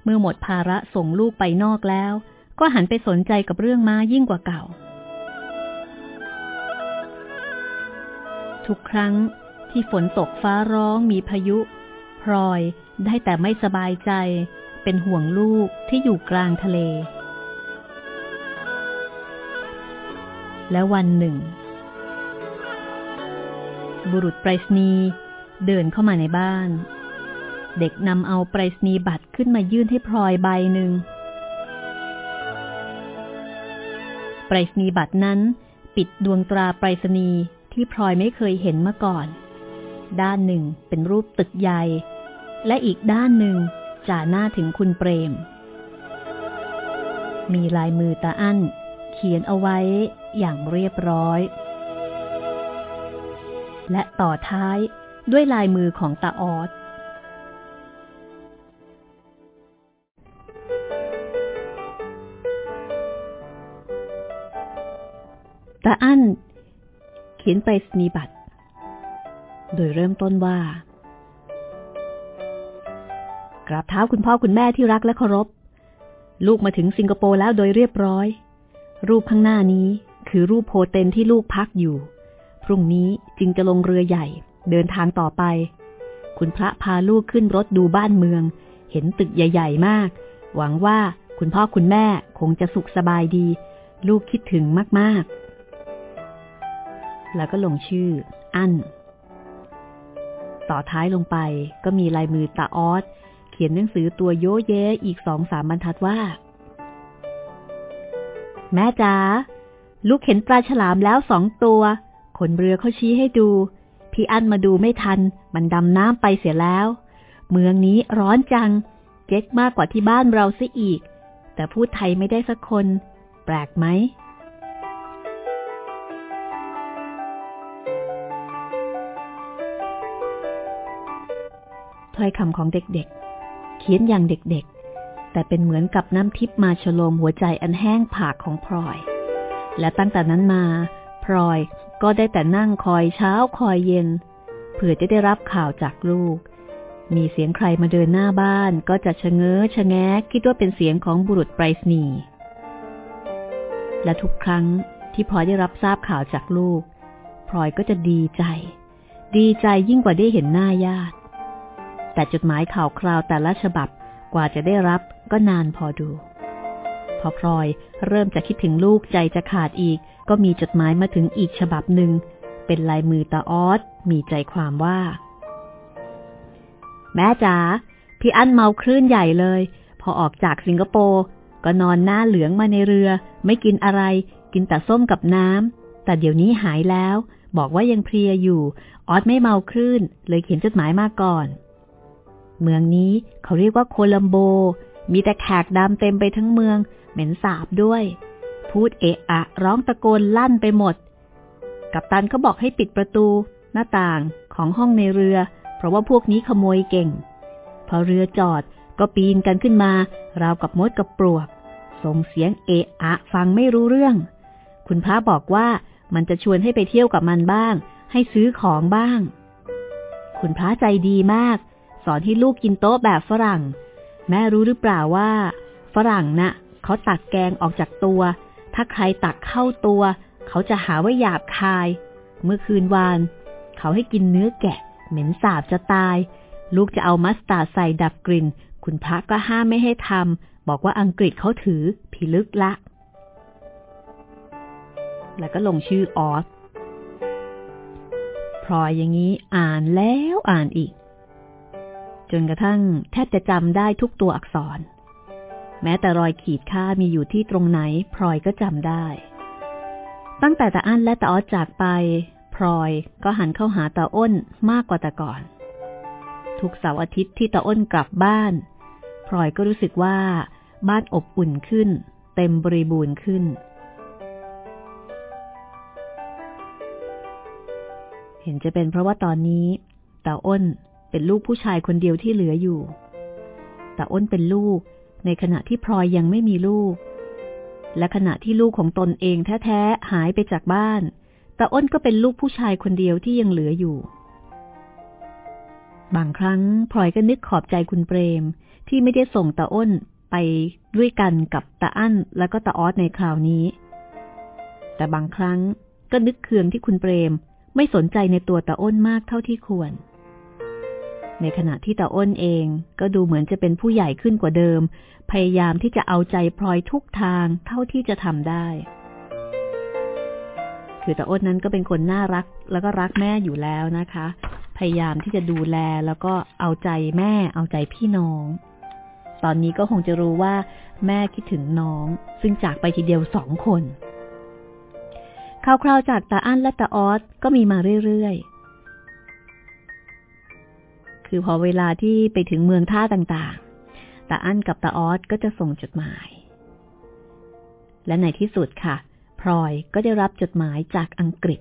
เมื่อหมดภาระส่งลูกไปนอกแล้ว ก็หันไปสนใจกับเรื่องม้ายิ่งกว่าเก่า ทุกครั้งที่ฝนตกฟ้าร้องมีพายุ พลอยได้แต่ไม่สบายใจ เป็นห่วงลูกที่อยู่กลางทะเล และวันหนึ่ง บุรุษไปรษณีย์เดินเข้ามาในบ้าน เด็กนำเอาไปรษณีย์บัตรขึ้นมายื่นให้พลอยใบหนึ่งไปรษณีย์บัตรนั้น ปิดดวงตราไปรษณีย์ที่พลอยไม่เคยเห็นมาก่อน ด้านหนึ่งเป็นรูปตึกใหญ่ และอีกด้านหนึ่งจ่าหน้าถึงคุณเปรม มีลายมือตาอั้น เขียนเอาไว้อย่างเรียบร้อย และต่อท้ายด้วยลายมือของตาออด ตาอั้นเขียนไปสนีบัตร โดยเริ่มต้นว่ากราบเท้าคุณพ่อคุณแม่ที่รักและเคารพ ลูกมาถึงสิงคโปร์แล้วโดยเรียบร้อย รูปข้างหน้านี้คือรูปโพเทนที่ลูกพักอยู่ พรุ่งนี้จึงจะลงเรือใหญ่ เดินทางต่อไป คุณพระพาลูกขึ้นรถดูบ้านเมือง เห็นตึกใหญ่ ๆ มาก หวังว่าคุณพ่อคุณแม่คงจะสุขสบายดี ลูกคิดถึงมากๆ แล้วก็ลงชื่อ อั้น ต่อท้ายลงไปก็มีลายมือตาออสเขียนหนังสือตัวโยเยอีกสองสามบรรทัดว่า แม่จ๋าลูกเห็นปลาฉลามแล้วสองตัวคนเรือเขาชี้ให้ดู พี่อั้นมาดูไม่ทัน มันดำน้ำไปเสียแล้ว เมืองนี้ร้อนจังเจ๊กมากกว่าที่บ้านเราซะอีก แต่พูดไทยไม่ได้สักคน แปลกไหม ถ้อยคำของเด็กๆ เขียนอย่างเด็กๆ แต่เป็นเหมือนกับน้ำทิพมาฉโลมหัวใจอันแห้งผากของพลอย และตั้งแต่นั้นมาพลอยก็ได้แต่นั่งคอยเช้าคอยเย็นเพื่อจะได้รับข่าวจากลูก มีเสียงใครมาเดินหน้าบ้านก็จะชะเง้อชะแงะคิดว่าเป็นเสียงของบุรุษไปรษณีย์และทุกครั้งที่พลอยได้รับทราบข่าวจากลูกพลอยก็จะดีใจ ดีใจยิ่งกว่าได้เห็นหน้าญาติ แต่จดหมายข่าวคราวแต่ละฉบับกว่าจะได้รับก็นานพอดู พอพลอยเริ่มจะคิดถึงลูกใจจะขาดอีก ก็มีจดหมายมาถึงอีกฉบับหนึ่ง เป็นลายมือตาออสมีใจความว่า แม่จ๋าพี่อั้นเมาคลื่นใหญ่เลย พอออกจากสิงคโปร์ก็นอนหน้าเหลืองมาในเรือ ไม่กินอะไร กินแต่ส้มกับน้ำแต่เดี๋ยวนี้หายแล้ว บอกว่ายังเพลียอยู่ ออสไม่เมาคลื่น เลยเขียนจดหมายมาก่อน เมืองนี้เขาเรียกว่าโคลัมโบ มีแต่แขกดำเต็มไปทั้งเมือง เหม็นสาบด้วย พูดเอะอะ ร้องตะโกนลั่นไปหมด กัปตันเขาบอกให้ปิดประตู หน้าต่างของห้องในเรือ เพราะว่าพวกนี้ขโมยเก่ง พอเรือจอดก็ปีนกันขึ้นมา ราวกับมดกับปลวก ส่งเสียงเอะอะ ฟังไม่รู้เรื่อง คุณพระบอกว่ามันจะชวนให้ไปเที่ยวกับมันบ้าง ให้ซื้อของบ้าง คุณพระใจดีมาก สอนให้ลูกกินโต๊ะแบบฝรั่ง แม่รู้หรือเปล่าว่า ฝรั่งนะ่ะเขาตักแกงออกจากตัว ถ้าใครตักเข้าตัว เขาจะหาว่าหยาบคาย เมื่อคืนวาน เขาให้กินเนื้อแกะ เหม็นสาบจะตาย ลูกจะเอามัสตาร์ใส่ดับกลิ่น คุณพระก็ห้ามไม่ให้ทำบอกว่าอังกฤษเขาถือผีลึกละ แล้วก็ลงชื่อออสพลอยอย่างนี้อ่านแล้วอ่านอีก จนกระทั่งแทบจะจำได้ทุกตัวอักษร แม้แต่รอยขีดค่ามีอยู่ที่ตรงไหน พลอยก็จำได้ ตั้งแต่ตาอั้นและตาออดจากไป พลอยก็หันเข้าหาตาอ้นมากกว่าแต่ก่อน ทุกเสาร์อาทิตย์ที่ตาอ้นกลับบ้าน พลอยก็รู้สึกว่าบ้านอบอุ่นขึ้น เต็มบริบูรณ์ขึ้นเห็นจะเป็นเพราะว่าตอนนี้ตาอ้น เป็นลูกผู้ชายคนเดียวที่เหลืออยู่ แต่อ้นเป็นลูกในขณะที่พลอยยังไม่มีลูก และขณะที่ลูกของตนเองแท้ๆหายไปจากบ้าน แต่อ้นก็เป็นลูกผู้ชายคนเดียวที่ยังเหลืออยู่ บางครั้งพลอยก็นึกขอบใจคุณเปรม ที่ไม่ได้ส่งตาอ้นไปด้วยกันกับตาอั้นและก็ตาออสในคราวนี้ แต่บางครั้งก็นึกเคืองที่คุณเปรม ไม่สนใจในตัวตาอ้นมากเท่าที่ควร ในขณะที่ตาอ้นเองก็ดูเหมือนจะเป็นผู้ใหญ่ขึ้นกว่าเดิม พยายามที่จะเอาใจพลอยทุกทางเท่าที่จะทำได้ คือตาอ้นนั้นก็เป็นคนน่ารักแล้วก็รักแม่อยู่แล้วนะคะ พยายามที่จะดูแลแล้วก็เอาใจแม่เอาใจพี่น้อง ตอนนี้ก็คงจะรู้ว่า แม่คิดถึงน้อง ซึ่งจากไปทีเดียวสองคนคราวๆจากตาอั้นและตาออสก็มีมาเรื่อยๆ คือพอเวลาที่ไปถึงเมืองท่าต่างๆตาอั้นกับตาออสก็จะส่งจดหมาย และในที่สุดค่ะพลอยก็ได้รับจดหมายจากอังกฤษ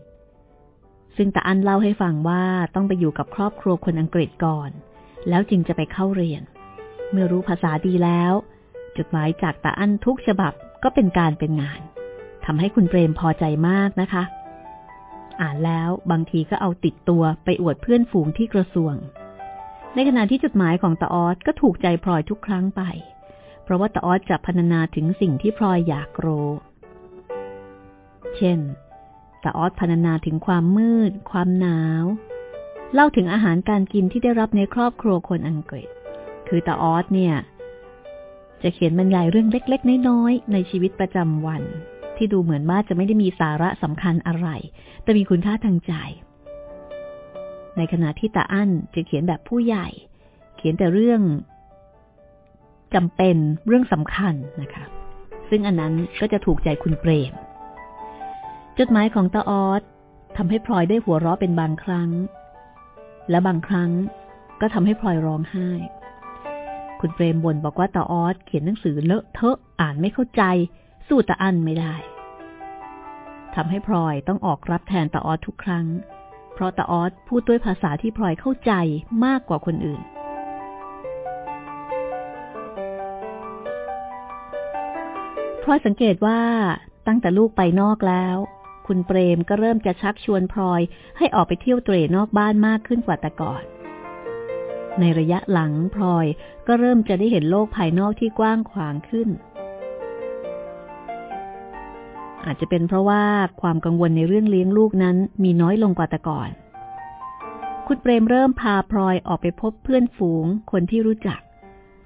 ซึ่งตาอั้นเล่าให้ฟังว่าต้องไปอยู่กับครอบครัวคนอังกฤษก่อน แล้วจึงจะไปเข้าเรียน เมื่อรู้ภาษาดีแล้ว จดหมายจากตาอั้นทุกฉบับก็เป็นการเป็นงานทำให้คุณเปรมพอใจมากนะคะ อ่านแล้วบางทีก็เอาติดตัวไปอวดเพื่อนฝูงที่กระทรวง ในขณะที่จดหมายของตาออสก็ถูกใจพลอยทุกครั้งไป เพราะว่าตาออสจะพรรณนาถึงสิ่งที่พลอยอยากรู้ เช่นตาออสพรรณนาถึงความมืด ความหนาว เล่าถึงอาหารการกินที่ได้รับในครอบครัวคนอังกฤษ คือตาออสเนี่ย จะเขียนบรรยายเรื่องเล็ก ๆ น้อยๆในชีวิตประจำวัน ที่ดูเหมือนว่าจะไม่ได้มีสาระสำคัญอะไร แต่มีคุณค่าทางใจ ในขณะที่ตาอั้นจะเขียนแบบผู้ใหญ่ เขียนแต่เรื่องจำเป็นเรื่องสำคัญนะคะ ซึ่งอันนั้นก็จะถูกใจคุณเปรม จดหมายของตาออสทำให้พลอยได้หัวเราะเป็นบางครั้ง และบางครั้งก็ทำให้พลอยร้องไห้ คุณเปรมบ่นบอกว่าตาออสเขียนหนังสือเลอะเทอะอ่านไม่เข้าใจ สู้ตาอั้นไม่ได้ทำให้พลอยต้องออกรับแทนตาออสทุกครั้ง เพราะตาออสพูดด้วยภาษาที่พลอยเข้าใจมากกว่าคนอื่น พลอยสังเกตว่าตั้งแต่ลูกไปนอกแล้ว คุณเปรมก็เริ่มจะชักชวนพลอยให้ออกไปเที่ยวเตร่นอกบ้านมากขึ้นกว่าแต่ก่อน ในระยะหลังพลอยก็เริ่มจะได้เห็นโลกภายนอกที่กว้างขวางขึ้น อาจจะเป็นเพราะว่าความกังวลในเรื่องเลี้ยงลูกนั้นมีน้อยลงกว่าแต่ก่อน คุณเปรมเริ่มพาพลอยออกไปพบเพื่อนฝูง คนที่รู้จัก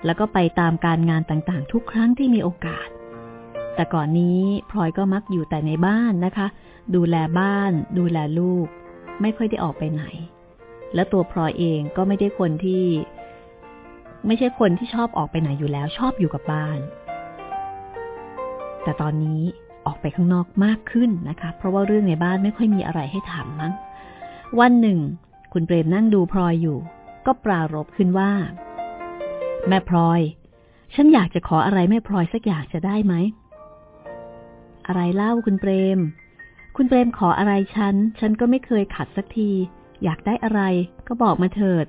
แล้วก็ไปตามการงานต่างๆ ทุกครั้งที่มีโอกาส แต่ก่อนนี้พลอยก็มักอยู่แต่ในบ้านนะคะ ดูแลบ้าน ดูแลลูก ไม่ค่อยได้ออกไปไหน และตัวพลอยเองก็ไม่ได้คนที่ ไม่ใช่คนที่ชอบออกไปไหนอยู่แล้ว ชอบอยู่กับบ้านแต่ตอนนี้ ออกไปข้างนอกมากขึ้นนะคะ เพราะว่าเรื่องในบ้านไม่ค่อยมีอะไรให้ถามมั้ง วันหนึ่ง คุณเปรมนั่งดูพลอยอยู่ ก็ปรารบขึ้นว่า แม่พลอย ฉันอยากจะขออะไรแม่พลอยสักอย่างจะได้ไหม อะไรเล่าคุณเปรม คุณเปรมขออะไรฉัน ฉันก็ไม่เคยขัดสักที อยากได้อะไรก็บอกมาเถิด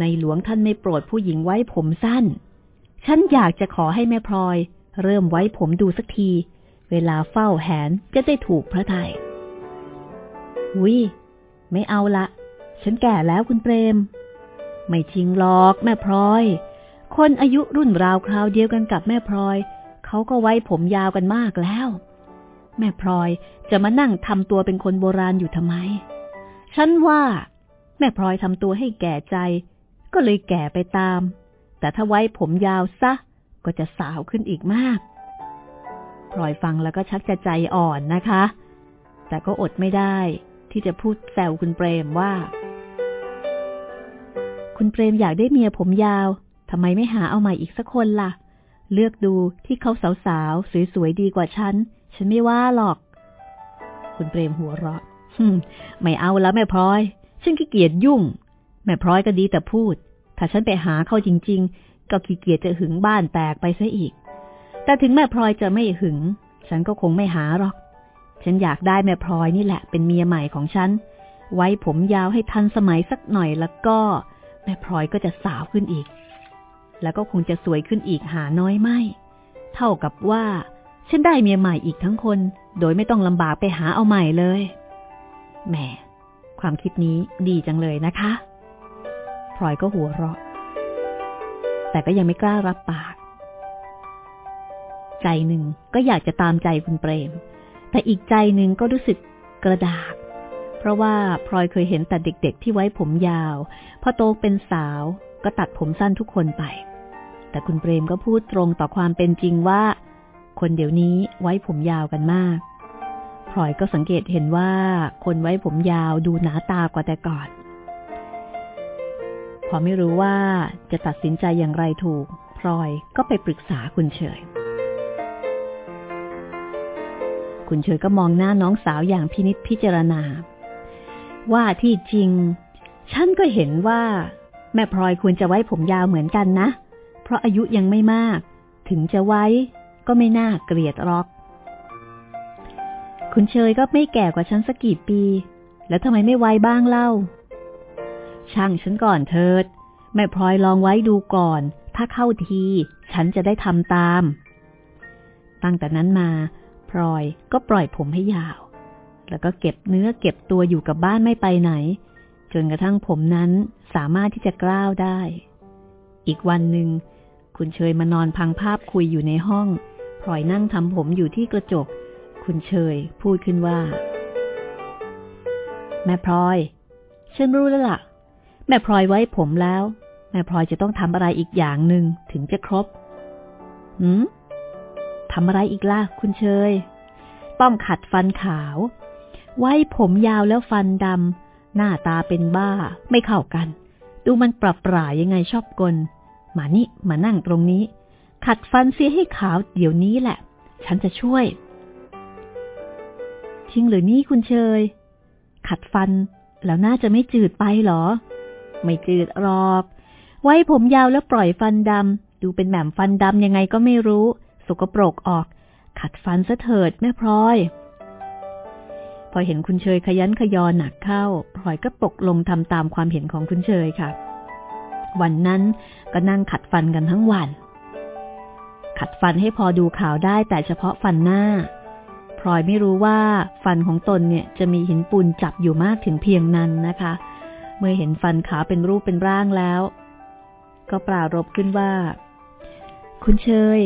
ในหลวงท่านไม่โปรดผู้หญิงไว้ผมสั้น ฉันอยากจะขอให้แม่พลอย เริ่มไว้ผมดูสักที เวลาเฝ้าแหนจะได้ถูกพระทยัยวิไม่เอาละ ฉันแก่แล้วคุณเปรม ไม่จริงหรอกแม่พลอย คนอายุรุ่นราวคราวเดียวกันกับแม่พลอย เขาก็ไว้ผมยาวกันมากแล้ว แม่พลอยจะมานั่งทำตัวเป็นคนโบราณอยู่ทำไม ฉันว่า แม่พลอยทำตัวให้แก่ใจ ก็เลยแก่ไปตาม แต่ถ้าไว้ผมยาวซะ ก็จะสาวขึ้นอีกมากพลอยฟังแล้วก็ชักจะใจอ่อนนะคะ แต่ก็อดไม่ได้ที่จะพูดแซวคุณเปรมว่า คุณเปรมอยากได้เมียผมยาวทำไมไม่หาเอาใหม่อีกสักคนละ่ะ เลือกดูที่เขาสาวๆ สวยๆ ดีกว่าฉัน ฉันไม่ว่าหรอก คุณเปรมหัวเราะไม่เอาแล้วแม่พลอย ฉันขี้เกียจยุ่ง แม่พลอยก็ดีแต่พูด ถ้าฉันไปหาเขาจริงๆ ก็ขี้เกียจจะหึงบ้านแตกไปซะอีก แต่ถึงแม่พลอยจะไม่หึง ฉันก็คงไม่หาหรอก ฉันอยากได้แม่พลอยนี่แหละ เป็นเมียใหม่ของฉัน ไว้ผมยาวให้ทันสมัยสักหน่อยแล้วก็ แม่พลอยก็จะสาวขึ้นอีก แล้วก็คงจะสวยขึ้นอีกหาน้อยไม่ เท่ากับว่า ฉันได้เมียใหม่อีกทั้งคน โดยไม่ต้องลำบากไปหาเอาใหม่เลย แหม ความคิดนี้ดีจังเลยนะคะพลอยก็หัวเราะ แต่ก็ยังไม่กล้ารับปาก ใจหนึ่งก็อยากจะตามใจคุณเปรม แต่อีกใจหนึ่งก็รู้สึกกระดากเพราะว่าพลอยเคยเห็นแต่เด็ก ๆ ที่ไว้ผมยาวพอโตเป็นสาวก็ตัดผมสั้นทุกคนไป แต่คุณเปรมก็พูดตรงต่อความเป็นจริงว่า คนเดี๋ยวนี้ไว้ผมยาวกันมากพลอยก็สังเกตเห็นว่าคนไว้ผมยาวดูหนาตากว่าแต่ก่อน อไม่รู้ว่าจะตัดสินใจอย่างไรถูก พลอยก็ไปปรึกษาคุณเฉย คุณเฉยก็มองหน้าน้องสาวอย่างพินิษพิจารณา ว่าที่จริง ฉันก็เห็นว่า แม่พลอยควรจะไว้ผมยาวเหมือนกันนะ เพราะอายุยังไม่มาก ถึงจะไว้ก็ไม่น่าเกลียดรอก คุณเชยก็ไม่แก่กว่าฉันสักกี่ปี แล้วทำไมไม่ไว้บ้างเล่า ช่างฉันก่อนเถิด แม่พลอยลองไว้ดูก่อน ถ้าเข้าที ฉันจะได้ทำตาม ตั้งแต่นั้นมา พลอยก็ปล่อยผมให้ยาว แล้วก็เก็บเนื้อเก็บตัวอยู่กับบ้านไม่ไปไหน จนกระทั่งผมนั้นสามารถที่จะกล้าวได้ อีกวันหนึ่ง คุณเชยมานอนพังภาพคุยอยู่ในห้อง พลอยนั่งทำผมอยู่ที่กระจก คุณเชยพูดขึ้นว่า แม่พลอยฉันรู้แล้วล่ะ แม่พลอยไว้ผมแล้ว แม่พลอยจะต้องทำอะไรอีกอย่างหนึ่งถึงจะครบหืมทำอะไรอีกล่ะคุณเชย ต้องขัดฟันขาว ไว้ผมยาวแล้วฟันดำหน้าตาเป็นบ้า ไม่เข้ากัน ดูมันปรับปร่ายังไงชอบกลมานี่มานั่งตรงนี้ ขัดฟันเสียให้ขาวเดี๋ยวนี้แหละ ฉันจะช่วย จริงหรือนี่คุณเชย ขัดฟันแล้วน่าจะไม่จืดไปหรอ ไม่จืดหรอกไว้ผมยาวแล้วปล่อยฟันดำ ดูเป็นแหม่มฟันดำยังไงก็ไม่รู้ สกปรกออก ขัดฟันซะเถิดแม่พลอย พอเห็นคุณเชยขยันขยอหนักเข้า พลอยก็ตกลงทำตามความเห็นของคุณเชยค่ะ วันนั้นก็นั่งขัดฟันกันทั้งวัน ขัดฟันให้พอดูข่าวได้แต่เฉพาะฟันหน้าพลอยไม่รู้ว่าฟันของตนเนี่ยจะมีหินปูนจับอยู่มากถึงเพียงนั้นนะคะ เมื่อเห็นฟันขาวเป็นรูปเป็นร่างแล้ว ก็ปรารบขึ้นว่า คุณเชย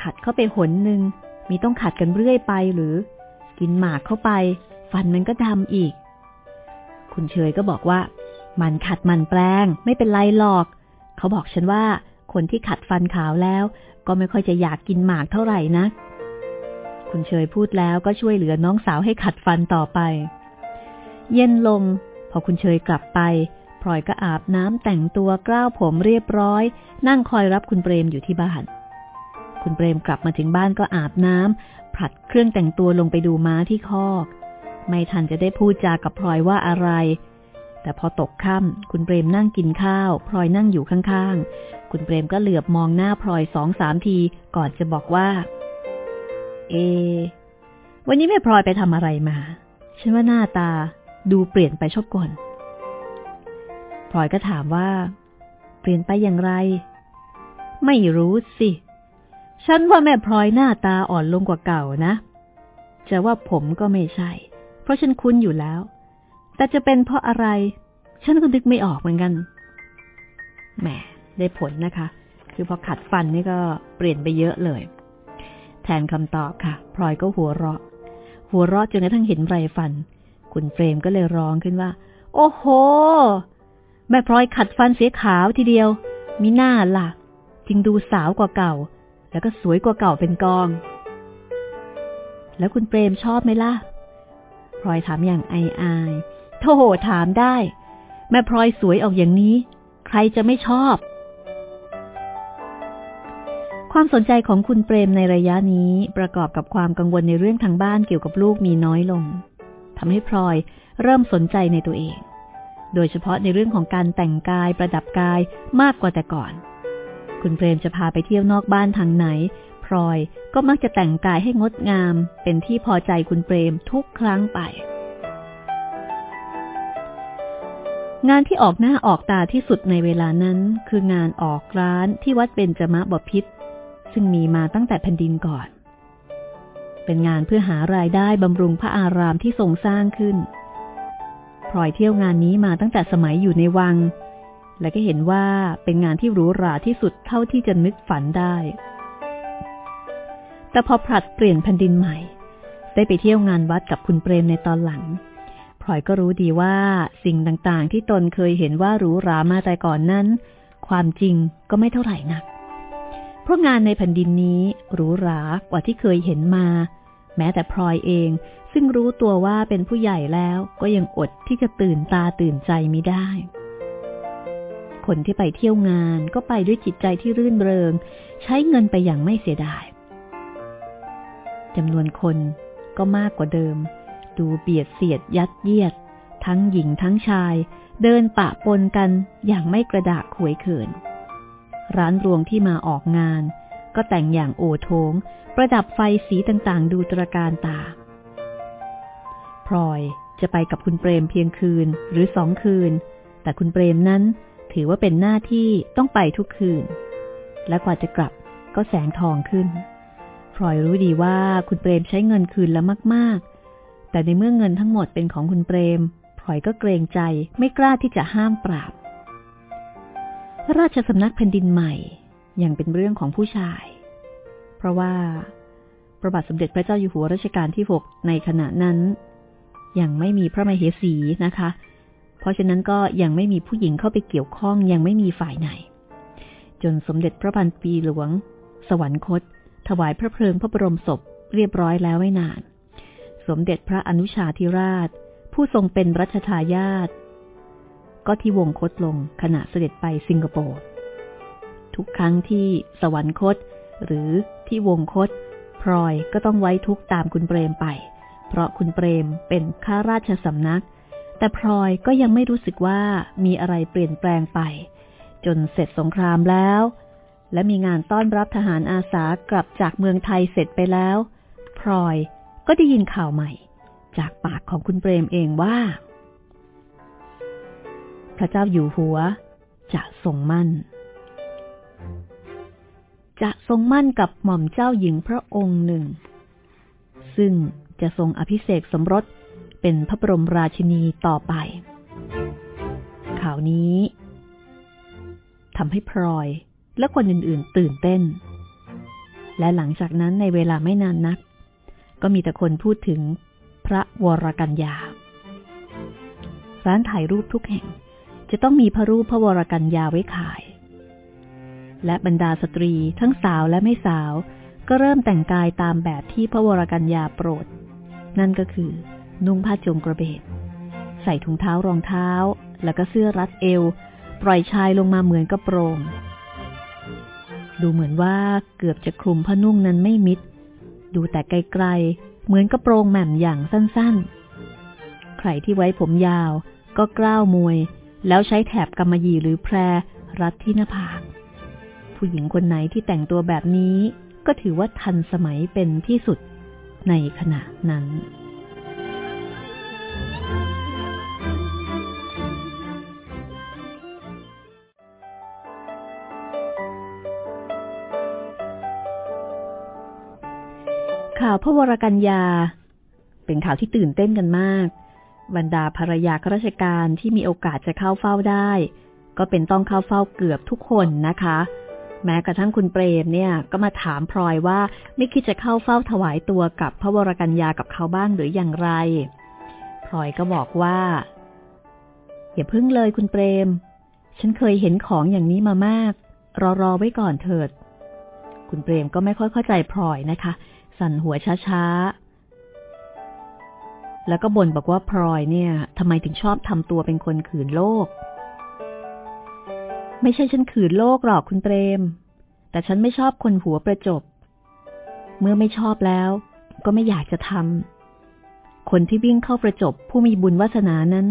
ขัดเข้าไปหนหนึ่งมีต้องขัดกันเรื่อยไปหรือ กินหมากเข้าไป ฟันมันก็ดำอีก คุณเชยก็บอกว่า มันขัดมันแปลง ไม่เป็นไรหรอก เขาบอกฉันว่า คนที่ขัดฟันขาวแล้ว ก็ไม่ค่อยจะอยากกินหมากเท่าไหร่นะคุณเชยพูดแล้วก็ช่วยเหลือน้องสาวให้ขัดฟันต่อไป เย็นลง พอคุณเชยกลับไปพลอยก็อาบน้ำแต่งตัวกล้าวผมเรียบร้อย นั่งคอยรับคุณเปรมอยู่ที่บ้าน คุณเปรมกลับมาถึงบ้านก็อาบน้ำผลัดเครื่องแต่งตัวลงไปดูม้าที่คอก ไม่ทันจะได้พูดจากับพลอยว่าอะไร แต่พอตกค่ำคุณเปรมนั่งกินข้าวพลอยนั่งอยู่ข้างๆ คุณเปรมก็เหลือบมองหน้าพลอยสองสามทีก่อนจะบอกว่า เอ วันนี้แม่พลอยไปทำอะไรมา ฉันว่าหน้าตา ดูเปลี่ยนไปชอบก่อนพลอยก็ถามว่า เปลี่ยนไปอย่างไร ไม่รู้สิ ฉันว่าแม่พลอยหน้าตาอ่อนลงกว่าเก่านะ จะว่าผมก็ไม่ใช่ เพราะฉันคุ้นอยู่แล้ว แต่จะเป็นเพราะอะไร ฉันก็นึกไม่ออกเหมือนกัน แหม ได้ผลนะคะ คือพอขัดฟันนี่ก็เปลี่ยนไปเยอะเลย แทนคำตอบค่ะ พลอยก็หัวเราะ หัวเราะจนกระทั่งเห็นไรฟัน คุณเฟรมก็เลยร้องขึ้นว่า โอ้โห แม่พลอยขัดฟันเสียขาวทีเดียว มีหน้าล่ะ จึงดูสาวกว่าเก่า แล้วก็สวยกว่าเก่าเป็นกอง แล้วคุณเปรมชอบไหมล่ะพลอยถามอย่างไออายโธ่ถามได้ แม่พลอยสวยออกอย่างนี้ ใครจะไม่ชอบ ความสนใจของคุณเปรมในระยะนี้ประกอบกับความกังวลในเรื่องทางบ้านเกี่ยวกับลูกมีน้อยลง ทำให้พลอยเริ่มสนใจในตัวเอง โดยเฉพาะในเรื่องของการแต่งกายประดับกายมากกว่าแต่ก่อน คุณเปรมจะพาไปเที่ยวนอกบ้านทางไหนพลอยก็มักจะแต่งกายให้งดงาม เป็นที่พอใจคุณเปรมทุกครั้งไป งานที่ออกหน้าออกตาที่สุดในเวลานั้นคืองานออกร้านที่วัดเบญจมะบพิษซึ่งมีมาตั้งแต่แผ่นดินก่อน เป็นงานเพื่อหารายได้บำรุงพระอารามที่ทรงสร้างขึ้นพลอยเที่ยวงานนี้มาตั้งแต่สมัยอยู่ในวัง และก็เห็นว่าเป็นงานที่หรูหราที่สุดเท่าที่จะนึกฝันได้ แต่พอผลัดเปลี่ยนแผ่นดินใหม่ ได้ไปเที่ยวงานวัดกับคุณเปรมในตอนหลังพลอยก็รู้ดีว่าสิ่งต่างๆ ที่ตนเคยเห็นว่าหรูหรามาแต่ก่อนนั้น ความจริงก็ไม่เท่าไหร่นัก เพราะงานในแผ่นดินนี้หรูหรากว่าที่เคยเห็นมา แม้แต่พลอยเอง ซึ่งรู้ตัวว่าเป็นผู้ใหญ่แล้วก็ยังอดที่จะตื่นตาตื่นใจไมิได้ คนที่ไปเที่ยวงานก็ไปด้วยจิตใจที่รื่นเริง ใช้เงินไปอย่างไม่เสียดายจำนวนคนก็มากกว่าเดิม ดูเบียดเสียดยัดเยียด ทั้งหญิงทั้งชาย เดินปะปนกันอย่างไม่กระดากขวยเขิน ร้านรวงที่มาออกงาน ก็แต่งอย่างโอโถง ประดับไฟสีต่างๆ ดูตระการตา พลอยจะไปกับคุณเปรมเพียงคืนหรือสองคืน แต่คุณเปรมนั้นถือว่าเป็นหน้าที่ต้องไปทุกคืน และกว่าจะกลับก็แสงทองขึ้น พลอยรู้ดีว่าคุณเปรมใช้เงินคืนแล้วมาก ๆ แต่ในเมื่อเงินทั้งหมดเป็นของคุณเปรมพลอยก็เกรงใจไม่กล้าที่จะห้ามปราบ ราชสำนักแผ่นดินใหม่ ยังเป็นเรื่องของผู้ชาย เพราะว่าพระบาทสมเด็จพระเจ้าอยู่หัวรัชกาลที่หกในขณะนั้น ยังไม่มีพระมเหสีนะคะ เพราะฉะนั้นก็ยังไม่มีผู้หญิงเข้าไปเกี่ยวข้องยังไม่มีฝ่ายไหน จนสมเด็จพระพันปีหลวง สวรรคต ถวายพระเพลิงพระบรมศพเรียบร้อยแล้วไม่นาน สมเด็จพระอนุชาธิราช ผู้ทรงเป็นรัชทายาทก็ที่วงคตลงขณะเสด็จไปสิงคโปร์ ทุกครั้งที่สวรรคต หรือที่วงคต พลอยก็ต้องไว้ทุกตามคุณเปรมไป เพราะคุณเปรมเป็นข้าราชสำนัก แต่พลอยก็ยังไม่รู้สึกว่ามีอะไรเปลี่ยนแปลงไป จนเสร็จสงครามแล้ว และมีงานต้อนรับทหารอาสากลับจากเมืองไทยเสร็จไปแล้วพลอยก็ได้ยินข่าวใหม่ จากปากของคุณเปรมเองว่า พระเจ้าอยู่หัวจะทรงมั่น จะทรงมั่นกับหม่อมเจ้าหญิงพระองค์หนึ่ง ซึ่งจะทรงอภิเษกสมรสเป็นพระบรมราชินีต่อไป ข่าวนี้ทำให้พลอยและคนอื่นๆ ตื่นเต้น และหลังจากนั้นในเวลาไม่นานนัก ก็มีแต่คนพูดถึงพระวรกัญญา ร้านถ่ายรูปทุกแห่งจะต้องมีพระรูปพระวรกัญญาไว้ขาย และบรรดาสตรีทั้งสาวและไม่สาว ก็เริ่มแต่งกายตามแบบที่พระวรกัญญาโปรด นั่นก็คือ นุ่งผ้าจงกระเบนใส่ถุงเท้ารองเท้า แล้วก็เสื้อรัดเอว ปล่อยชายลงมาเหมือนกระโปรง ดูเหมือนว่าเกือบจะคลุมผ้านุ่งนั้นไม่มิด ดูแต่ไกลๆ เหมือนกระโปรงแหม่มอย่างสั้นๆ ใครที่ไว้ผมยาวก็กล้าวมวย แล้วใช้แถบกำมะหยี่หรือแพรรัดที่หน้าผาก ผู้หญิงคนไหนที่แต่งตัวแบบนี้ก็ถือว่าทันสมัยเป็นที่สุดในขณะนั้น ข่าวพระวรกัญญา เป็นข่าวที่ตื่นเต้นกันมาก บรรดาภรรยาข้าราชการที่มีโอกาสจะเข้าเฝ้าได้ ก็เป็นต้องเข้าเฝ้าเกือบทุกคนนะคะ แม้กระทั่งคุณเปรมเนี่ย ก็มาถามพลอยว่าไม่คิดจะเข้าเฝ้าถวายตัวกับพระวรกัญญากับเขาบ้างหรืออย่างไร พลอยก็บอกว่า อย่าพึ่งเลยคุณเปรม ฉันเคยเห็นของอย่างนี้มามาก รอรอไว้ก่อนเถิด คุณเปรมก็ไม่ค่อยเข้าใจพลอยนะคะ สั่นหัวช้าๆ แล้วก็บ่นบอกว่าพลอยเนี่ยทำไมถึงชอบทำตัวเป็นคนขืนโลก ไม่ใช่ฉันขืนโลกหรอกคุณเปรม แต่ฉันไม่ชอบคนหัวประจบ เมื่อไม่ชอบแล้ว ก็ไม่อยากจะทำ คนที่วิ่งเข้าประจบผู้มีบุญวาสนานั้น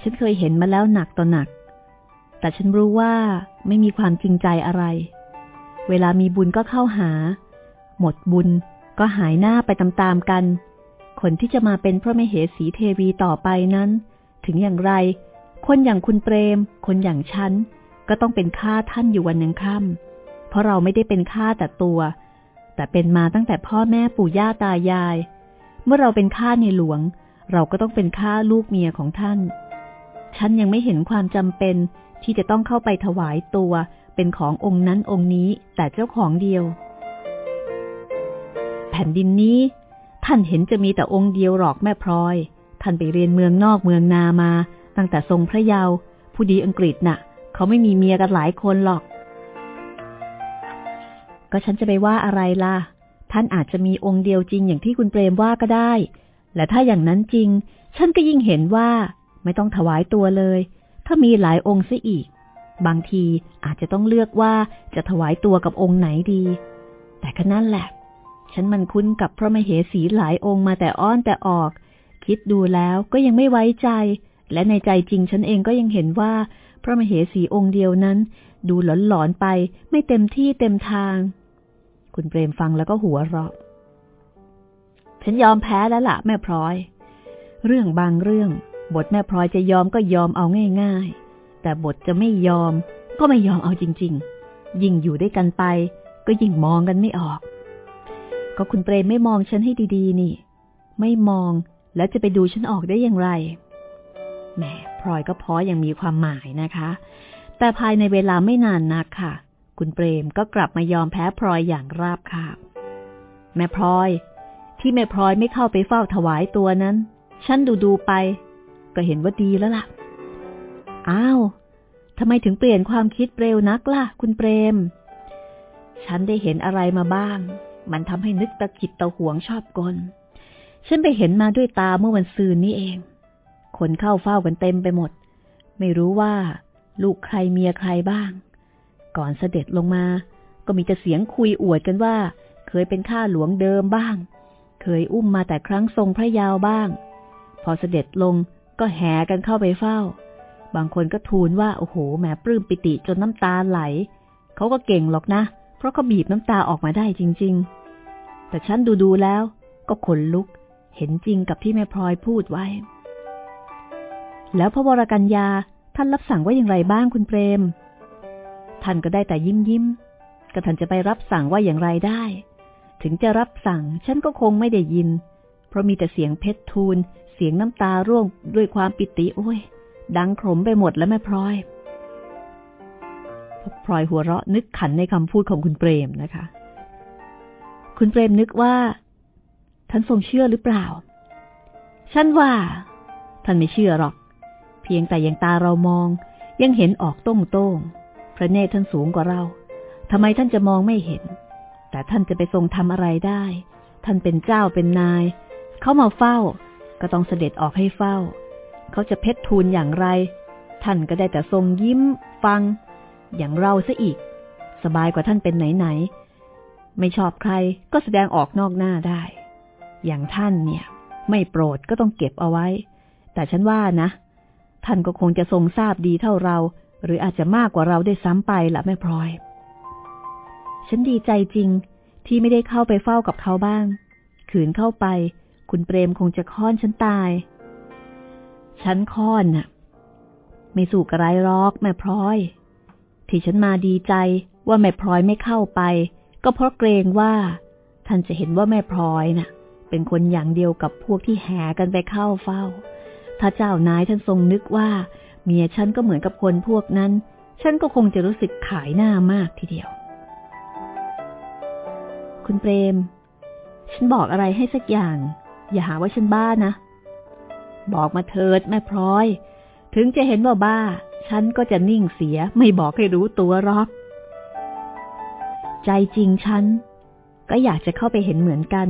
ฉันเคยเห็นมาแล้วหนักต่อหนัก แต่ฉันรู้ว่าไม่มีความจริงใจอะไร เวลามีบุญก็เข้าหา หมดบุญก็หายหน้าไปตามๆกัน คนที่จะมาเป็นพระมเหสีเทวีต่อไปนั้น ถึงอย่างไร คนอย่างคุณเปรม คนอย่างฉัน ก็ต้องเป็นข้าท่านอยู่วันหนึ่งค่ำเพราะเราไม่ได้เป็นข้าแต่ตัว แต่เป็นมาตั้งแต่พ่อแม่ปู่ย่าตายาย เมื่อเราเป็นข้าในหลวง เราก็ต้องเป็นข้าลูกเมียของท่าน ฉันยังไม่เห็นความจำเป็นที่จะต้องเข้าไปถวายตัวเป็นขององค์นั้นองค์นี้แต่เจ้าของเดียว แผ่นดินนี้ ท่านเห็นจะมีแต่องค์เดียวหรอกแม่พลอย ท่านไปเรียนเมืองนอกเมืองนามา ตั้งแต่ทรงพระเยาว์ผู้ดีอังกฤษนะ่ะ เขาไม่มีเมียกันหลายคนหรอก ก็ฉันจะไปว่าอะไรล่ะ ท่านอาจจะมีองค์เดียวจริงอย่างที่คุณเปรมว่าก็ได้ และถ้าอย่างนั้นจริง ฉันก็ยิ่งเห็นว่าไม่ต้องถวายตัวเลย ถ้ามีหลายองค์ซะอีก บางทีอาจจะต้องเลือกว่าจะถวายตัวกับองค์ไหนดี แต่ก็นั่นแหละ ฉันมันคุ้นกับพระมเหสีหลายองค์มาแต่อ้อนแต่ออก คิดดูแล้วก็ยังไม่ไว้ใจ และในใจจริงฉันเองก็ยังเห็นว่า พระมเหสีองค์เดียวนั้น ดูหลอนๆไปไม่เต็มที่เต็มทาง คุณเปรมฟังแล้วก็หัวเราะ ฉันยอมแพ้แล้วละ่ะ แม่พลอย เรื่องบางเรื่อง บทแม่พลอยจะยอมก็ยอมเอาง่ายๆ แต่บทจะไม่ยอม ก็ไม่ยอมเอาจริง ๆ ยิ่งอยู่ด้วยกันไป ก็ยิ่งมองกันไม่ออก ก็คุณเปรมไม่มองฉันให้ดีๆ นี่ ไม่มองแล้วจะไปดูฉันออกได้อย่างไร แหมพลอยก็พออยังมีความหมายนะคะ แต่ภายในเวลาไม่นานนักค่ะ คุณเปรมก็กลับมายอมแพ้พลอยอย่างราบคาบ แม่พลอย ที่แม่พลอยไม่เข้าไปเฝ้าถวายตัวนั้น ฉันดูดูไป ก็เห็นว่าดีแล้วล่ะ อ้าวทำไมถึงเปลี่ยนความคิดเร็วนักล่ะ คุณเปรม ฉันได้เห็นอะไรมาบ้าง มันทำให้นึกตะกิดตะหวงชอบกล ฉันไปเห็นมาด้วยตาเมื่อวันซืนนี้เอง คนเข้าเฝ้ากันเต็มไปหมด ไม่รู้ว่า ลูกใครเมียใครบ้าง ก่อนเสด็จลงมา ก็มีแต่เสียงคุยอวดกันว่า เคยเป็นข้าหลวงเดิมบ้าง เคยอุ้มมาแต่ครั้งทรงพระยาวบ้าง พอเสด็จลงก็แห่กันเข้าไปเฝ้า บางคนก็ทูลว่าโอ้โหแหมปลื้มปิติจนน้ำตาไหล เขาก็เก่งหรอกนะ เพราะเขาบีบน้ำตาออกมาได้จริง ๆ แต่ฉันดูดูแล้ว ก็ขนลุกเห็นจริงกับที่แม่พลอยพูดไว้ แล้วพระวรกัญญาท่านรับสั่งว่าอย่างไรบ้างคุณเปรม ท่านก็ได้แต่ยิ้มยิ้มก็ท่านจะไปรับสั่งว่าอย่างไรได้ ถึงจะรับสั่งฉันก็คงไม่ได้ยิน เพราะมีแต่เสียงเพชรทูล เสียงน้ำตาร่วงด้วยความปิติโอ้ย ดังขมไปหมดแล้วแม่พลอยพลอยหัวเราะนึกขันในคำพูดของคุณเปรมนะคะ คุณเปรมนึกว่า ท่านทรงเชื่อหรือเปล่า ฉันว่า ท่านไม่เชื่อหรอก พียงแต่ยังตาเรามอง ยังเห็นออกต้งโต้งพระเนตรท่านสูงกว่าเราทำไมท่านจะมองไม่เห็น แต่ท่านจะไปทรงทำอะไรได้ ท่านเป็นเจ้าเป็นนาย เขามาเฝ้า ก็ต้องเสด็จออกให้เฝ้า เขาจะเพชรทูลอย่างไร ท่านก็ได้แต่ทรงยิ้ม ฟัง อย่างเราซะอีก สบายกว่าท่านเป็นไหนๆไม่ชอบใครก็แสดงออกนอกหน้าได้ อย่างท่านเนี่ย ไม่โปรดก็ต้องเก็บเอาไว้ แต่ฉันว่านะ ท่านก็คงจะทรงทราบดีเท่าเรา หรืออาจจะมากกว่าเราได้ซ้ำไปละแม่พลอย ฉันดีใจจริงที่ไม่ได้เข้าไปเฝ้ากับเขาบ้าง ขืนเข้าไป คุณเปรมคงจะค้อนฉันตาย ฉันค้อนน่ะ ไม่สู่กระไรรอกแม่พลอย ที่ฉันมาดีใจว่าแม่พลอยไม่เข้าไป ก็เพราะเกรงว่า ท่านจะเห็นว่าแม่พลอยน่ะ เป็นคนอย่างเดียวกับพวกที่แห่กันไปเข้าเฝ้า ถ้าเจ้านายท่านทรงนึกว่า เมียฉันก็เหมือนกับคนพวกนั้น ฉันก็คงจะรู้สึกขายหน้ามากทีเดียว คุณเปรม ฉันบอกอะไรให้สักอย่าง อย่าหาว่าฉันบ้านะ บอกมาเถิดแม่พลอย ถึงจะเห็นว่าบ้า ฉันก็จะนิ่งเสียไม่บอกให้รู้ตัวหรอก ใจจริงฉันก็อยากจะเข้าไปเห็นเหมือนกัน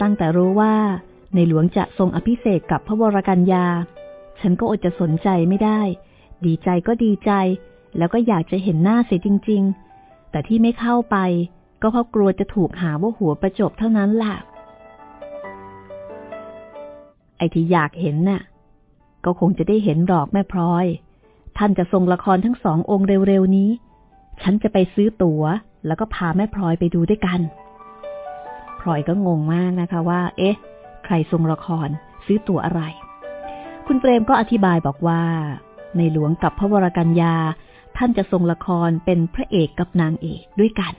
ตั้งแต่รู้ว่า ในหลวงจะทรงอภิเษกกับพระวรกัญญา ฉันก็อดจะสนใจไม่ได้ ดีใจก็ดีใจ แล้วก็อยากจะเห็นหน้าเสียจริง ๆ แต่ที่ไม่เข้าไป ก็เพราะกลัวจะถูกหาว่าหัวประจบเท่านั้นแหละไอ้ที่อยากเห็นน่ะ ก็คงจะได้เห็นดอกแม่พลอย ท่านจะทรงละครทั้งสององค์เร็วๆนี้ ฉันจะไปซื้อตัว๋ว แล้วก็พาแม่พลอยไปดูด้วยกัน พลอยก็งงมากนะคะว่า เอ๊ะ ใครทรงละครซื้อตั๋วอะไร คุณเปรมก็อธิบายบอกว่า ในหลวงกับพระวรกัญญา ท่านจะทรงละครเป็นพระเอกกับนางเอกด้วยกัน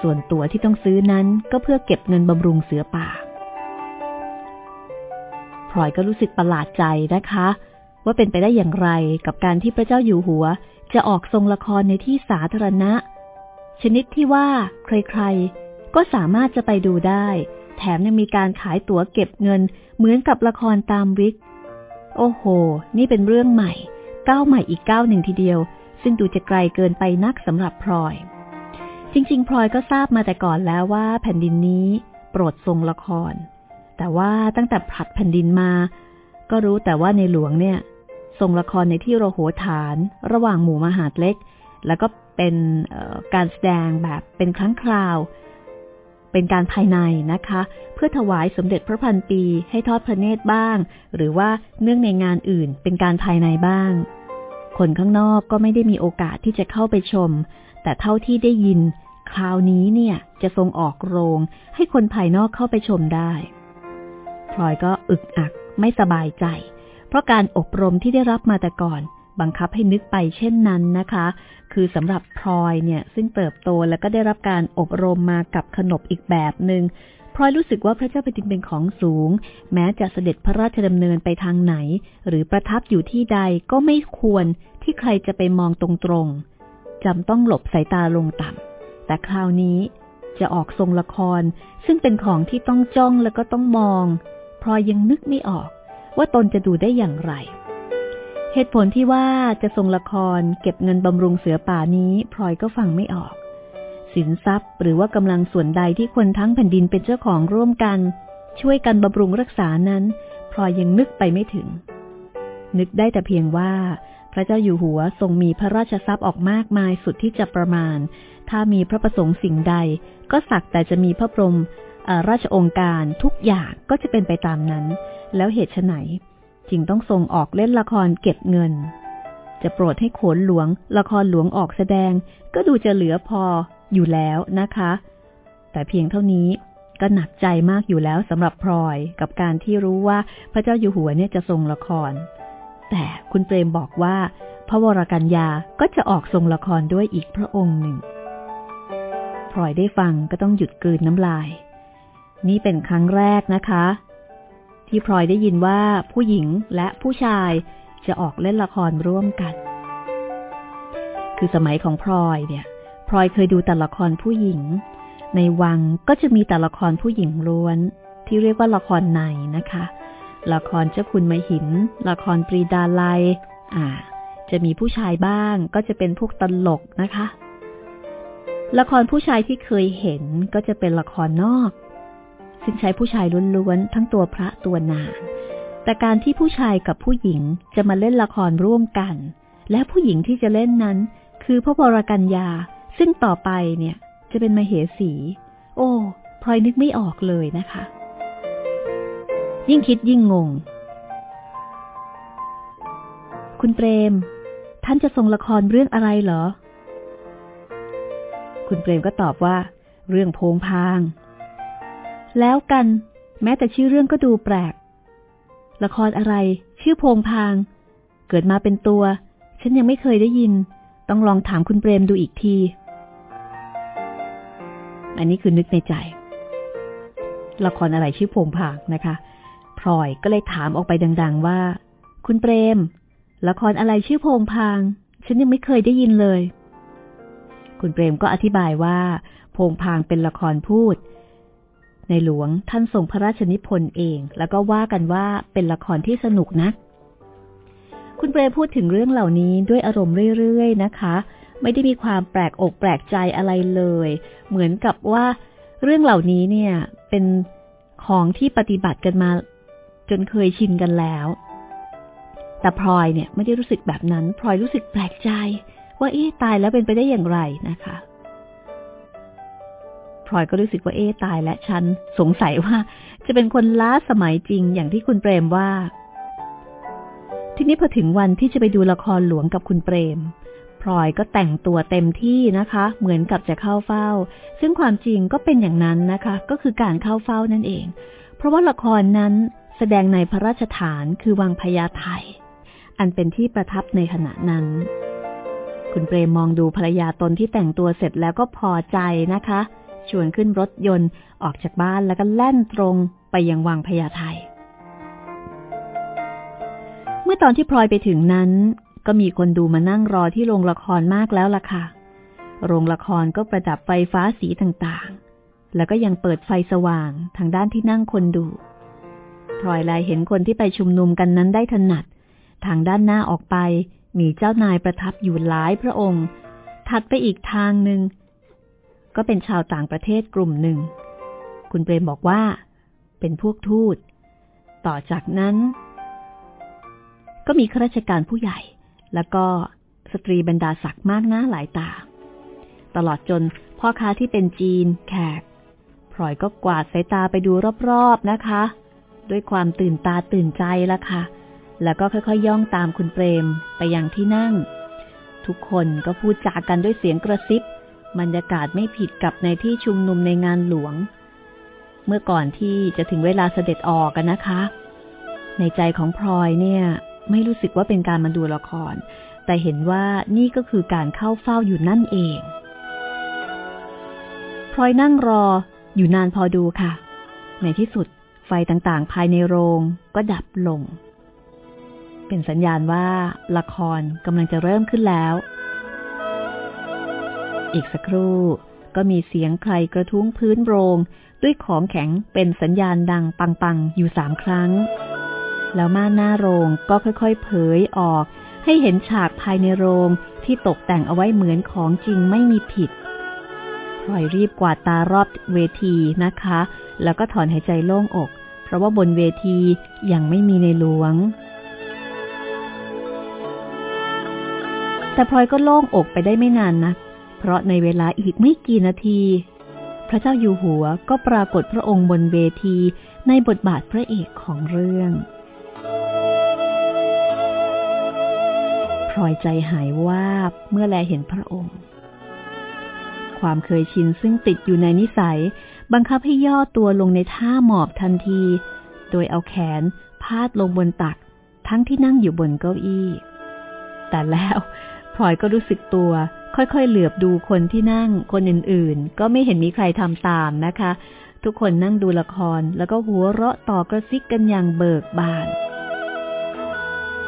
ส่วนตั๋วที่ต้องซื้อนั้นก็เพื่อเก็บเงินบำรุงเสือป่าพลอยก็รู้สึกประหลาดใจนะคะ ว่าเป็นไปได้อย่างไรกับการที่พระเจ้าอยู่หัว จะออกทรงละครในที่สาธารณะ ชนิดที่ว่าใครๆ ก็สามารถจะไปดูได้ แถมยังมีการขายตั๋วเก็บเงิน เหมือนกับละครตามวิก โอ้โห นี่เป็นเรื่องใหม่ก้าวใหม่อีกก้าวหนึ่งทีเดียว ซึ่งดูจะไกลเกินไปนักสำหรับพลอย จริง ๆ พลอยก็ทราบมาแต่ก่อนแล้วว่าแผ่นดินนี้โปรดทรงละคร แต่ว่าตั้งแต่ผลัดแผ่นดินมา ก็รู้แต่ว่าในหลวงเนี่ยทรงละครในที่โรโหฐาน ระหว่างหมู่มหาดเล็ก แล้วก็เป็นการแสดงแบบเป็นครั้งคราว เป็นการภายในนะคะ เพื่อถวายสมเด็จพระพันปี ให้ทอดพระเนตรบ้าง หรือว่าเนื่องในงานอื่นเป็นการภายในบ้าง คนข้างนอกก็ไม่ได้มีโอกาสที่จะเข้าไปชม แต่เท่าที่ได้ยิน คราวนี้เนี่ยจะทรงออกโรง ให้คนภายนอกเข้าไปชมได้พลอยก็อึกอักไม่สบายใจ เพราะการอบรมที่ได้รับมาแต่ก่อน บังคับให้นึกไปเช่นนั้นนะคะ คือสำหรับพลอยเนี่ยซึ่งเติบโตแล้วก็ได้รับการอบรมมากับขนบอีกแบบหนึง่งพลอยรู้สึกว่าพระเจ้าแผ่นดินเป็นของสูง แม้จะเสด็จพระราชดำเนินไปทางไหน หรือประทับอยู่ที่ใดก็ไม่ควรที่ใครจะไปมองตรงๆจำต้องหลบสายตาลงต่ำแต่คราวนี้จะออกทรงละคร ซึ่งเป็นของที่ต้องจ้องแล้วก็ต้องมองพลอยยังนึกไม่ออก ว่าตนจะดูได้อย่างไร เหตุผลที่ว่าจะทรงละครเก็บเงินบำรุงเสือป่านี้พลอยก็ฟังไม่ออก สินทรัพย์หรือว่ากำลังส่วนใดที่คนทั้งแผ่นดินเป็นเจ้าของร่วมกัน ช่วยกันบำรุงรักษานั้นพลอยยังนึกไปไม่ถึง นึกได้แต่เพียงว่า พระเจ้าอยู่หัวทรงมีพระราชทรัพย์ออกมากมายสุดที่จะประมาณ ถ้ามีพระประสงค์สิ่งใด ก็สักแต่จะมีพระพรหมราชองค์การทุกอย่างก็จะเป็นไปตามนั้น แล้วเหตุไหน จึงต้องทรงออกเล่นละครเก็บเงิน จะโปรดให้โขนหลวง ละครหลวงออกแสดง ก็ดูจะเหลือพออยู่แล้วนะคะ แต่เพียงเท่านี้ก็หนักใจมากอยู่แล้วสำหรับพลอยกับการที่รู้ว่าพระเจ้าอยู่หัวเนี่ยจะทรงละคร แต่คุณเปรมบอกว่า พระวรกัญญาก็จะออกทรงละครด้วยอีกพระองค์หนึ่งพลอยได้ฟังก็ต้องหยุดกลืนน้ำลาย นี่เป็นครั้งแรกนะคะ ที่พลอยได้ยินว่าผู้หญิงและผู้ชายจะออกเล่นละครร่วมกัน คือสมัยของพลอยเนี่ย พลอยเคยดูแต่ละครผู้หญิง ในวังก็จะมีแต่ละครผู้หญิงล้วน ที่เรียกว่าละครในนะคะ ละครเจ้าคุณมหิน ละครปรีดาลัย อ่า จะมีผู้ชายบ้าง ก็จะเป็นพวกตลกนะคะ ละครผู้ชายที่เคยเห็นก็จะเป็นละครนอก ซึ่งใช้ผู้ชายล้วนๆทั้งตัวพระตัวนาง แต่การที่ผู้ชายกับผู้หญิงจะมาเล่นละครร่วมกัน และผู้หญิงที่จะเล่นนั้น คือพระบรกัญญา ซึ่งต่อไปเนี่ยจะเป็นมเหสี โอ้พลอยนึกไม่ออกเลยนะคะ ยิ่งคิดยิ่งงง คุณเปรม ท่านจะทรงละครเรื่องอะไรเหรอ คุณเปรมก็ตอบว่า เรื่องโพงพาง แล้วกัน แม้แต่ชื่อเรื่องก็ดูแปลก ละครอะไร ชื่อพงพาง เกิดมาเป็นตัว ฉันยังไม่เคยได้ยิน ต้องลองถามคุณเปรมดูอีกที อันนี้คือนึกในใจ ละครอะไรชื่อพงพางนะคะพลอยก็เลยถามออกไปดัง ๆ ว่า คุณเปรม ละครอะไรชื่อพงพาง ฉันยังไม่เคยได้ยินเลย คุณเปรมก็อธิบายว่าพงพางเป็นละครพูด ในหลวงท่านทรงพระราชนิพนธ์เอง แล้วก็ว่ากันว่าเป็นละครที่สนุกนะ คุณเปรพูดถึงเรื่องเหล่านี้ด้วยอารมณ์เรื่อยๆนะคะ ไม่ได้มีความแปลกอกแปลกใจอะไรเลย เหมือนกับว่าเรื่องเหล่านี้เนี่ยเป็นของที่ปฏิบัติกันมา จนเคยชินกันแล้ว แต่พลอยเนี่ยไม่ได้รู้สึกแบบนั้นพลอยรู้สึกแปลกใจ ว่าเอ๊ะตายแล้วเป็นไปได้อย่างไรนะคะ ลอยก็รู้สึกว่าเอ๊ตายและฉันสงสัยว่า จะเป็นคนล้าสมัยจริงอย่างที่คุณเปรมว่า ทีนี้พอถึงวันที่จะไปดูละครหลวงกับคุณเปรมพลอยก็แต่งตัวเต็มที่นะคะ เหมือนกับจะเข้าเฝ้า ซึ่งความจริงก็เป็นอย่างนั้นนะคะ ก็คือการเข้าเฝ้านั่นเอง เพราะว่าละครนั้นแสดงในพระราชฐานคือวังพญาไทอันเป็นที่ประทับในขณะนั้น คุณเปรมมองดูภรรยาตนที่แต่งตัวเสร็จแล้วก็พอใจนะคะ ชวนขึ้นรถยนต์ออกจากบ้านแล้วก็แล่นตรงไปยังวังพญาไทเมื่อตอนที่พลอยไปถึงนั้น ก็มีคนดูมานั่งรอที่โรงละครมากแล้วล่ะค่ะ โรงละครก็ประดับไฟฟ้าสีต่างๆ แล้วก็ยังเปิดไฟสว่างทางด้านที่นั่งคนดูพลอยลายเห็นคนที่ไปชุมนุมกันนั้นได้ถนัด ทางด้านหน้าออกไปมีเจ้านายประทับอยู่หลายพระองค์ ถัดไปอีกทางหนึ่ง ก็เป็นชาวต่างประเทศกลุ่มหนึ่ง คุณเปรมบอกว่า เป็นพวกทูต ต่อจากนั้น ก็มีข้าราชการผู้ใหญ่ แล้วก็สตรีบรรดาศักดิ์มากหน้าหลายตา ตลอดจนพ่อค้าที่เป็นจีนแขกพลอยก็กวาดสายตาไปดูรอบๆนะคะ ด้วยความตื่นตาตื่นใจละค่ะ แล้วก็ค่อยๆย่องตามคุณเปรมไปยังที่นั่ง ทุกคนก็พูดจากันด้วยเสียงกระซิบ บรรยากาศไม่ผิดกับในที่ชุมนุมในงานหลวง เมื่อก่อนที่จะถึงเวลาเสด็จออกกันนะคะ ในใจของพลอยเนี่ย ไม่รู้สึกว่าเป็นการมาดูละคร แต่เห็นว่านี่ก็คือการเข้าเฝ้าอยู่นั่นเองพลอยนั่งรออยู่นานพอดูค่ะ ในที่สุดไฟต่างๆ ภายในโรงก็ดับลง เป็นสัญญาณว่าละครกำลังจะเริ่มขึ้นแล้ว อีกสักครู่ ก็มีเสียงใครกระทุ้งพื้นโรง ด้วยของแข็งเป็นสัญญาณดังปังๆ อยู่สามครั้ง แล้วม่านหน้าโรงก็ค่อยๆ เผยออก ให้เห็นฉากภายในโรงที่ตกแต่งเอาไว้เหมือนของจริงไม่มีผิดพลอยรีบกวาดตารอบเวทีนะคะ แล้วก็ถอนหายใจโล่งอก เพราะว่าบนเวทียังไม่มีในหลวง แต่พลอยก็โล่งอกไปได้ไม่นานนะ เพราะในเวลาอีกไม่กี่นาที พระเจ้าอยู่หัวก็ปรากฏพระองค์บนเวทีในบทบาทพระเอกของเรื่องพลอยใจหายวาบเมื่อแลเห็นพระองค์ ความเคยชินซึ่งติดอยู่ในนิสัย บังคับให้ย่อตัวลงในท่าหมอบทันที โดยเอาแขนพาดลงบนตัก ทั้งที่นั่งอยู่บนเก้าอี้ แต่แล้วพลอยก็รู้สึกตัว ค่อยๆ เหลือบดูคนที่นั่งคนอื่นๆ ก็ไม่เห็นมีใครทำตามนะคะ ทุกคนนั่งดูละครแล้วก็หัวเราะต่อกระซิกกันอย่างเบิกบาน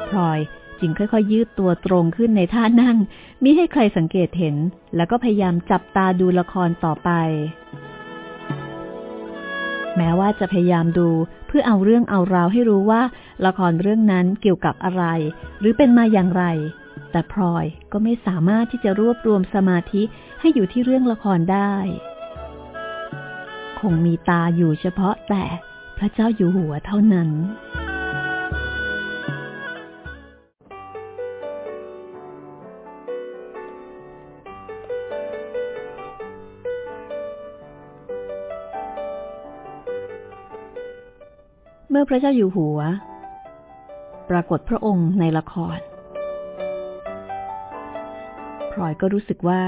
พลอยจึงค่อยๆ ยืดตัวตรงขึ้นในท่านั่งมิให้ใครสังเกตเห็น แล้วก็พยายามจับตาดูละครต่อไป แม้ว่าจะพยายามดูเพื่อเอาเรื่องเอาราวให้รู้ว่า ละครเรื่องนั้นเกี่ยวกับอะไร หรือเป็นมาอย่างไร แต่พลอยก็ไม่สามารถที่จะรวบรวมสมาธิให้อยู่ที่เรื่องละครได้ คงมีตาอยู่เฉพาะแต่พระเจ้าอยู่หัวเท่านั้นเมื่อพระเจ้าอยู่หัว ปรากฏพระองค์ในละคร พลอยก็รู้สึกว่า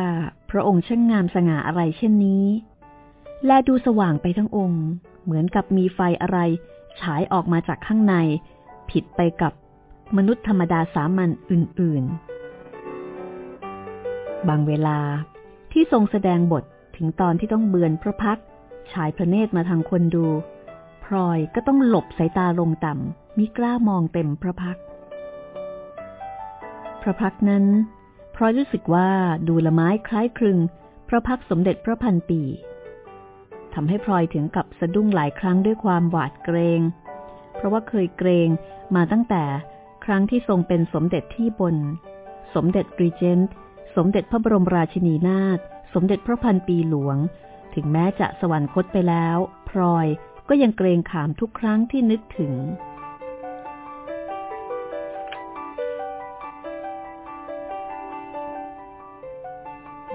พระองค์ช่างงามสง่าอะไรเช่นนี้ และดูสว่างไปทั้งองค์ เหมือนกับมีไฟอะไร ฉายออกมาจากข้างใน ผิดไปกับมนุษย์ธรรมดาสามัญอื่น ๆ บางเวลาที่ทรงแสดงบทถึงตอนที่ต้องเบือนพระพักฉายพระเนตรมาทางคนดู พลอยก็ต้องหลบสายตาลงต่ำมิกล้ามองเต็มพระพัก พระพักนั้น พลอยรู้สึกว่าดูละไม้คล้ายคลึงพระพักสมเด็จพระพันปีทำให้พลอยถึงกับสะดุ้งหลายครั้งด้วยความหวาดเกรง เพราะว่าเคยเกรงมาตั้งแต่ครั้งที่ทรงเป็นสมเด็จที่บน สมเด็จรีเจนต์สมเด็จพระบรมราชินีนาถ สมเด็จพระพันปีหลวง ถึงแม้จะสวรรคตไปแล้ว พลอยก็ยังเกรงขามทุกครั้งที่นึกถึง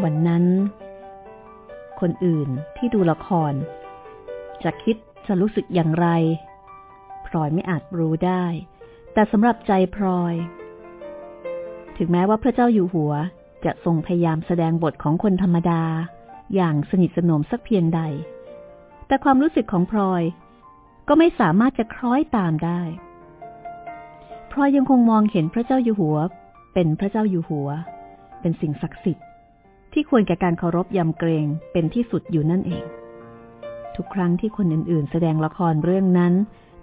วันนั้น คนอื่นที่ดูละคร จะคิดจะรู้สึกอย่างไร พลอยไม่อาจรู้ได้ แต่สำหรับใจพลอย ถึงแม้ว่าพระเจ้าอยู่หัวจะทรงพยายามแสดงบทของคนธรรมดา อย่างสนิทสนมสักเพียงใด แต่ความรู้สึกของพลอย ก็ไม่สามารถจะคล้อยตามได้พลอยยังคงมองเห็นพระเจ้าอยู่หัว เป็นพระเจ้าอยู่หัว เป็นสิ่งศักดิ์สิทธิ์ ที่ควรแก่การเคารพยำเกรงเป็นที่สุดอยู่นั่นเอง ทุกครั้งที่คนอื่นๆ แสดงละครเรื่องนั้น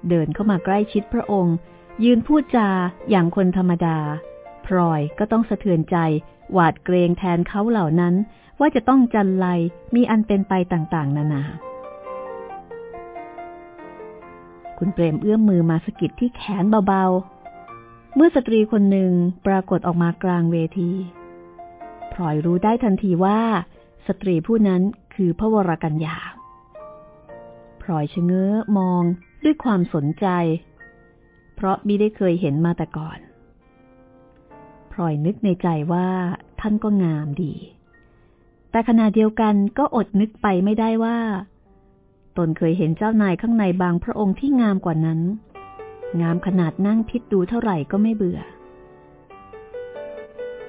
เดินเข้ามาใกล้ชิดพระองค์ ยืนพูดจาอย่างคนธรรมดา พลอยก็ต้องสะเทือนใจ หวาดเกรงแทนเขาเหล่านั้น ว่าจะต้องจันไรมีอันเป็นไปต่างๆ นานา คุณเปรมเอื้อมมือมาสกิดที่แขนเบาๆ เมื่อสตรีคนหนึ่งปรากฏออกมากลางเวที ลอยรู้ได้ทันทีว่า สตรีผู้นั้นคือพระวรกัญญาพลอยชะเง้อมองด้วยความสนใจ เพราะมิได้เคยเห็นมาแต่ก่อนพลอยนึกในใจว่าท่านก็งามดี แต่ขณะเดียวกันก็อดนึกไปไม่ได้ว่า ตนเคยเห็นเจ้านายข้างในบางพระองค์ที่งามกว่านั้น งามขนาดนั่งพิดดูเท่าไหร่ก็ไม่เบื่อ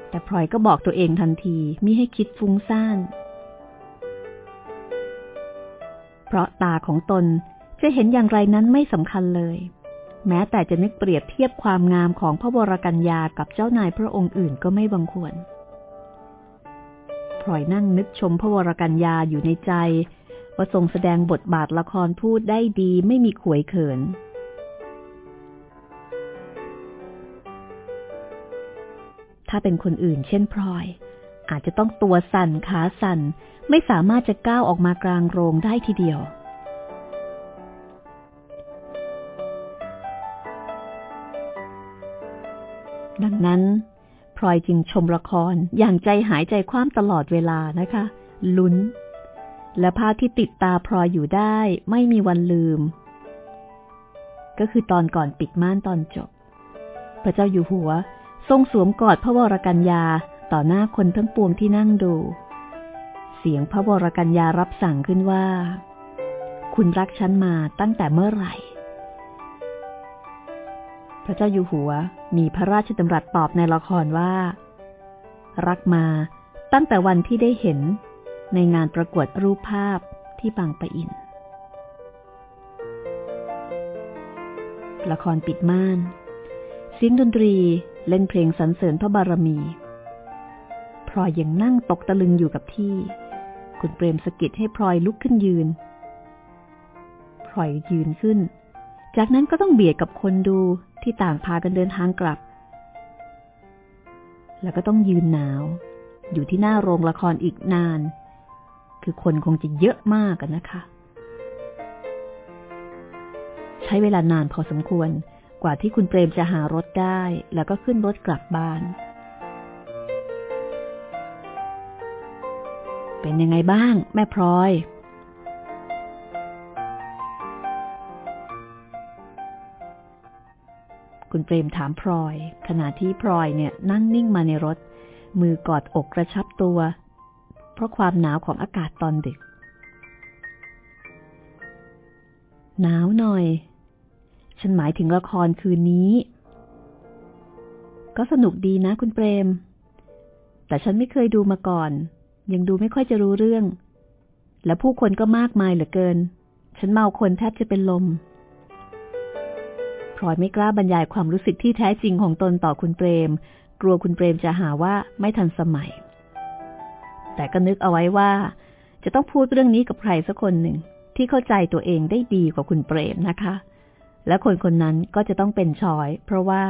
แต่พลอยก็บอกตัวเองทันทีมิให้คิดฟุ้งซ่าน เพราะตาของตนจะเห็นอย่างไรนั้นไม่สำคัญเลย แม้แต่จะนึกเปรียบเทียบความงามของพระวรกัญญากับเจ้านายพระองค์อื่นก็ไม่บังควรพลอยนั่งนึกชมพระวรกัญญาอยู่ในใจ ว่าทรงแสดงบทบาทละครพูดได้ดีไม่มีขวยเขิน ถ้าเป็นคนอื่นเช่นพลอย อาจจะต้องตัวสั่นขาสั่น ไม่สามารถจะก้าวออกมากลางโรงได้ทีเดียว ดังนั้นพลอยจึงชมละครอย่างใจหายใจคว่ำตลอดเวลานะคะ ลุ้น และภาพที่ติดตาพลอยอยู่ได้ไม่มีวันลืม ก็คือตอนก่อนปิดม่านตอนจบ พระเจ้าอยู่หัว ทรงสวมกอดพระวรกัญญาต่อหน้าคนทั้งปวงที่นั่งดู เสียงพระวรกัญญารับสั่งขึ้นว่า คุณรักฉันมาตั้งแต่เมื่อไหร่ พระเจ้าอยู่หัวมีพระราชดำรัสตอบในละครว่า รักมาตั้งแต่วันที่ได้เห็นในงานประกวดรูปภาพที่บางปะอิน ละครปิดม่านเสียงดนตรี เล่นเพลงสรรเสริญพระบารมีพลอยยังนั่งตกตะลึงอยู่กับที่ คุณเปรมสกิดให้พลอยลุกขึ้นยืนพลอยยืนขึ้น จากนั้นก็ต้องเบียดกับคนดูที่ต่างพากันเดินทางกลับ แล้วก็ต้องยืนหนาว อยู่ที่หน้าโรงละครอีกนาน คือคนคงจะเยอะมากกันนะคะ ใช้เวลานานพอสมควร กว่าที่คุณเปรมจะหารถได้แล้วก็ขึ้นรถกลับบ้าน เป็นยังไงบ้าง แม่พลอย คุณเปรมถามพลอย ขณะที่พลอยเนี่ยนั่งนิ่งมาในรถ มือกอดอกกระชับตัว เพราะความหนาวของอากาศตอนดึก หนาวหน่อย ฉันหมายถึงละครคืนนี้ ก็สนุกดีนะคุณเปรม แต่ฉันไม่เคยดูมาก่อน ยังดูไม่ค่อยจะรู้เรื่อง และผู้คนก็มากมายเหลือเกิน ฉันเมาคนแทบจะเป็นลมพลอยไม่กล้าบรรยายความรู้สึกที่แท้จริงของตนต่อคุณเปรม กลัวคุณเปรมจะหาว่าไม่ทันสมัย แต่ก็นึกเอาไว้ว่า จะต้องพูดเรื่องนี้กับใครสักคนหนึ่งที่เข้าใจตัวเองได้ดีกว่าคุณเปรมนะคะ และคนคนนั้นก็จะต้องเป็นชอย เพราะว่า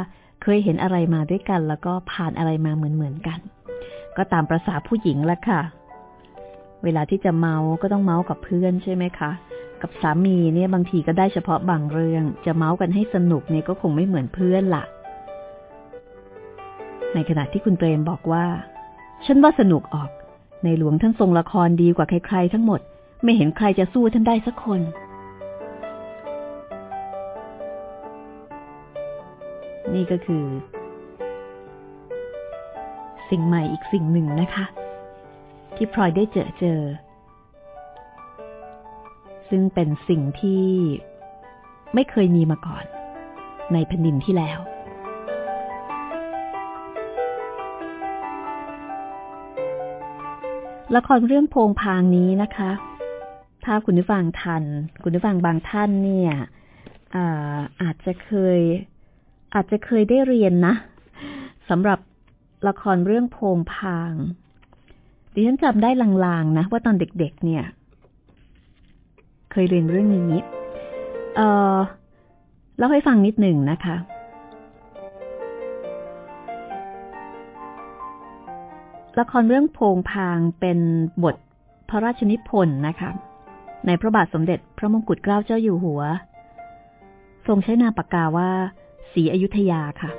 เคยเห็นอะไรมาด้วยกัน แล้วก็ผ่านอะไรมาเหมือนๆกัน ก็ตามประษาผู้หญิงละค่ะ เวลาที่จะเมาก็ต้องเมากับเพื่อนใช่ไหมคะ กับสามีเนี่ยบางทีก็ได้เฉพาะบางเรื่อง จะเมากันให้สนุกเนี่ยก็คงไม่เหมือนเพื่อนละในขณะที่คุณเปรมบอกว่า ฉันว่าสนุกออก ในหลวงท่านทรงละครดีกว่าใครๆทั้งหมด ไม่เห็นใครจะสู้ท่านได้สักคน นี่ก็คือ สิ่งใหม่อีกสิ่งหนึ่งนะคะ ที่พลอยได้เจอเจอ ซึ่งเป็นสิ่งที่ไม่เคยมีมาก่อน ในแผ่นดินที่แล้ว ละครเรื่องโพงพางนี้นะคะ ถ้าคุณผู้ฟังทัน คุณผู้ฟังบางท่านเนี่ยอาอาจจะเคย อาจจะเคยได้เรียนนะสำหรับละครเรื่องโพงพาง ดิฉันจำได้ลางๆนะ ว่าตอนเด็กๆ เนี่ย เคยเรียนเรื่องนี้เออเล่าให้ฟังนิดหนึ่งนะคะ ละครเรื่องโพงพางเป็นบทพระราชนิพนธ์นะคะ ในพระบาทสมเด็จพระมงกุฎเกล้าเจ้าอยู่หัว ทรงใช้นามปากกาว่า สีอยุธยาค่ะ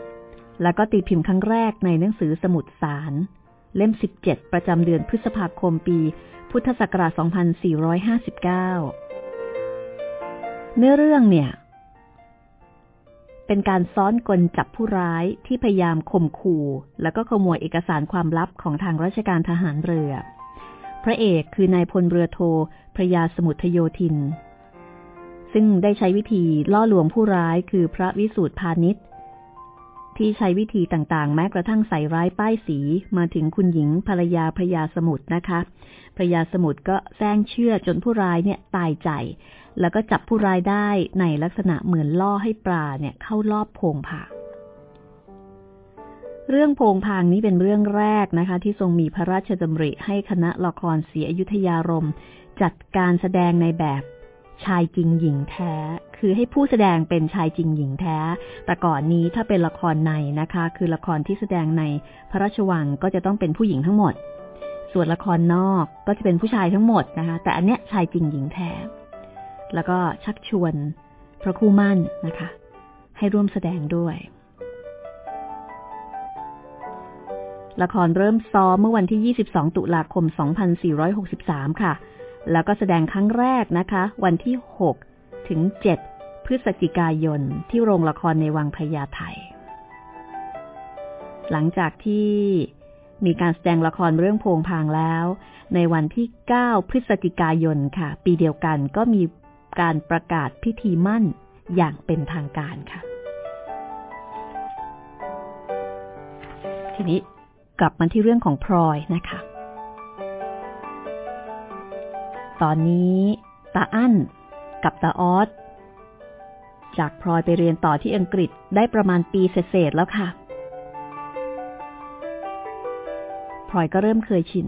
แล้วก็ตีพิมพ์ครั้งแรกในหนังสือสมุดสาร เล่ม 17 ประจำเดือนพฤษภาคมปี พุทธศักราช 2459 เนื้อเรื่องเนี่ย เป็นการซ้อนกลจับผู้ร้ายที่พยายามข่มขู่ แล้วก็ขโมยเอกสารความลับของทางราชการทหารเรือ พระเอกคือนายพลเรือโทพระยาสมุทโยธิน ซึ่งได้ใช้วิธีล่อลวงผู้ร้ายคือพระวิสูตรพาณิชย์ที่ใช้วิธีต่างๆ แม้กระทั่งใส่ร้ายป้ายสีมาถึงคุณหญิงภรรยาพระยาสมุทรนะคะพระยาสมุทรก็แซงเชื่อจนผู้ร้ายเนี่ยตายใจ แล้วก็จับผู้ร้ายได้ในลักษณะเหมือนล่อให้ปลาเนี่ยเข้ารอบโพงผางเรื่องโพงพางนี้เป็นเรื่องแรกนะคะ ที่ทรงมีพระราชดำริให้คณะละครเสียอยุธยารม จัดการแสดงในแบบ ชายจริงหญิงแท้ คือให้ผู้แสดงเป็นชายจริงหญิงแท้ แต่ก่อนนี้ถ้าเป็นละครในนะคะ คือละครที่แสดงในพระราชวังก็จะต้องเป็นผู้หญิงทั้งหมด ส่วนละครนอกก็จะเป็นผู้ชายทั้งหมดนะคะ แต่อันเนี้ยชายจริงหญิงแท้ แล้วก็ชักชวนพระคู่มั่นนะคะ ให้ร่วมแสดงด้วยละครเริ่มซ้อมเมื่อวันที่ 22 ตุลาคม 2463 ค่ะ แล้วก็แสดงครั้งแรกนะคะ วันที่ 6 ถึง 7 พฤศจิกายนที่โรงละครในวังพญาไทหลังจากที่มีการแสดงละครเรื่องโพงพางแล้ว ในวันที่ 9 พฤศจิกายนค่ะ ปีเดียวกันก็มีการประกาศพิธีมั่นอย่างเป็นทางการค่ะ ทีนี้กลับมาที่เรื่องของพลอยนะคะ ตอนนี้ตาอั้นกับตาออสจากพลอยไปเรียนต่อที่อังกฤษได้ประมาณปีเศษแล้วค่ะพลอยก็เริ่มเคยชิน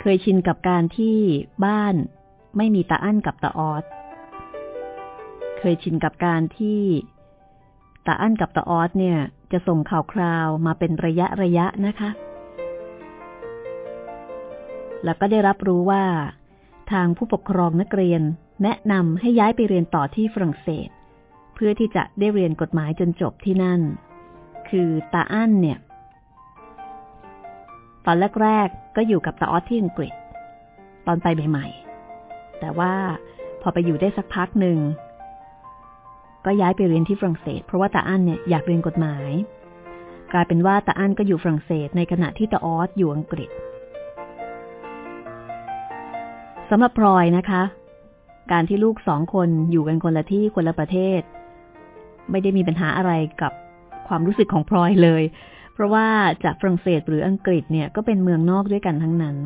เคยชินกับการที่บ้านไม่มีตาอั้นกับตาออส เคยชินกับการที่ตาอั้นกับตาออสเนี่ย จะส่งข่าวคราวมาเป็นระยะระยะนะคะ แล้วก็ได้รับรู้ว่า ทางผู้ปกครองนักเรียนแนะนำให้ย้ายไปเรียนต่อที่ฝรั่งเศส เพื่อที่จะได้เรียนกฎหมายจนจบที่นั่น คือตาอั้นเนี่ย ตอนแรกๆก็อยู่กับตาออสที่อังกฤษ ตอนไปใหม่ๆ แต่ว่าพอไปอยู่ได้สักพักหนึ่ง ก็ย้ายไปเรียนที่ฝรั่งเศส เพราะว่าตาอั้นเนี่ยอยากเรียนกฎหมาย กลายเป็นว่าตาอั้นก็อยู่ฝรั่งเศสในขณะที่ตาออสอยู่อังกฤษ สำหรับพลอยนะคะ การที่ลูกสองคนอยู่กันคนละที่คนละประเทศ ไม่ได้มีปัญหาอะไรกับความรู้สึกของพลอยเลย เพราะว่าจากฝรั่งเศสหรืออังกฤษเนี่ยก็เป็นเมืองนอกด้วยกันทั้งนั้น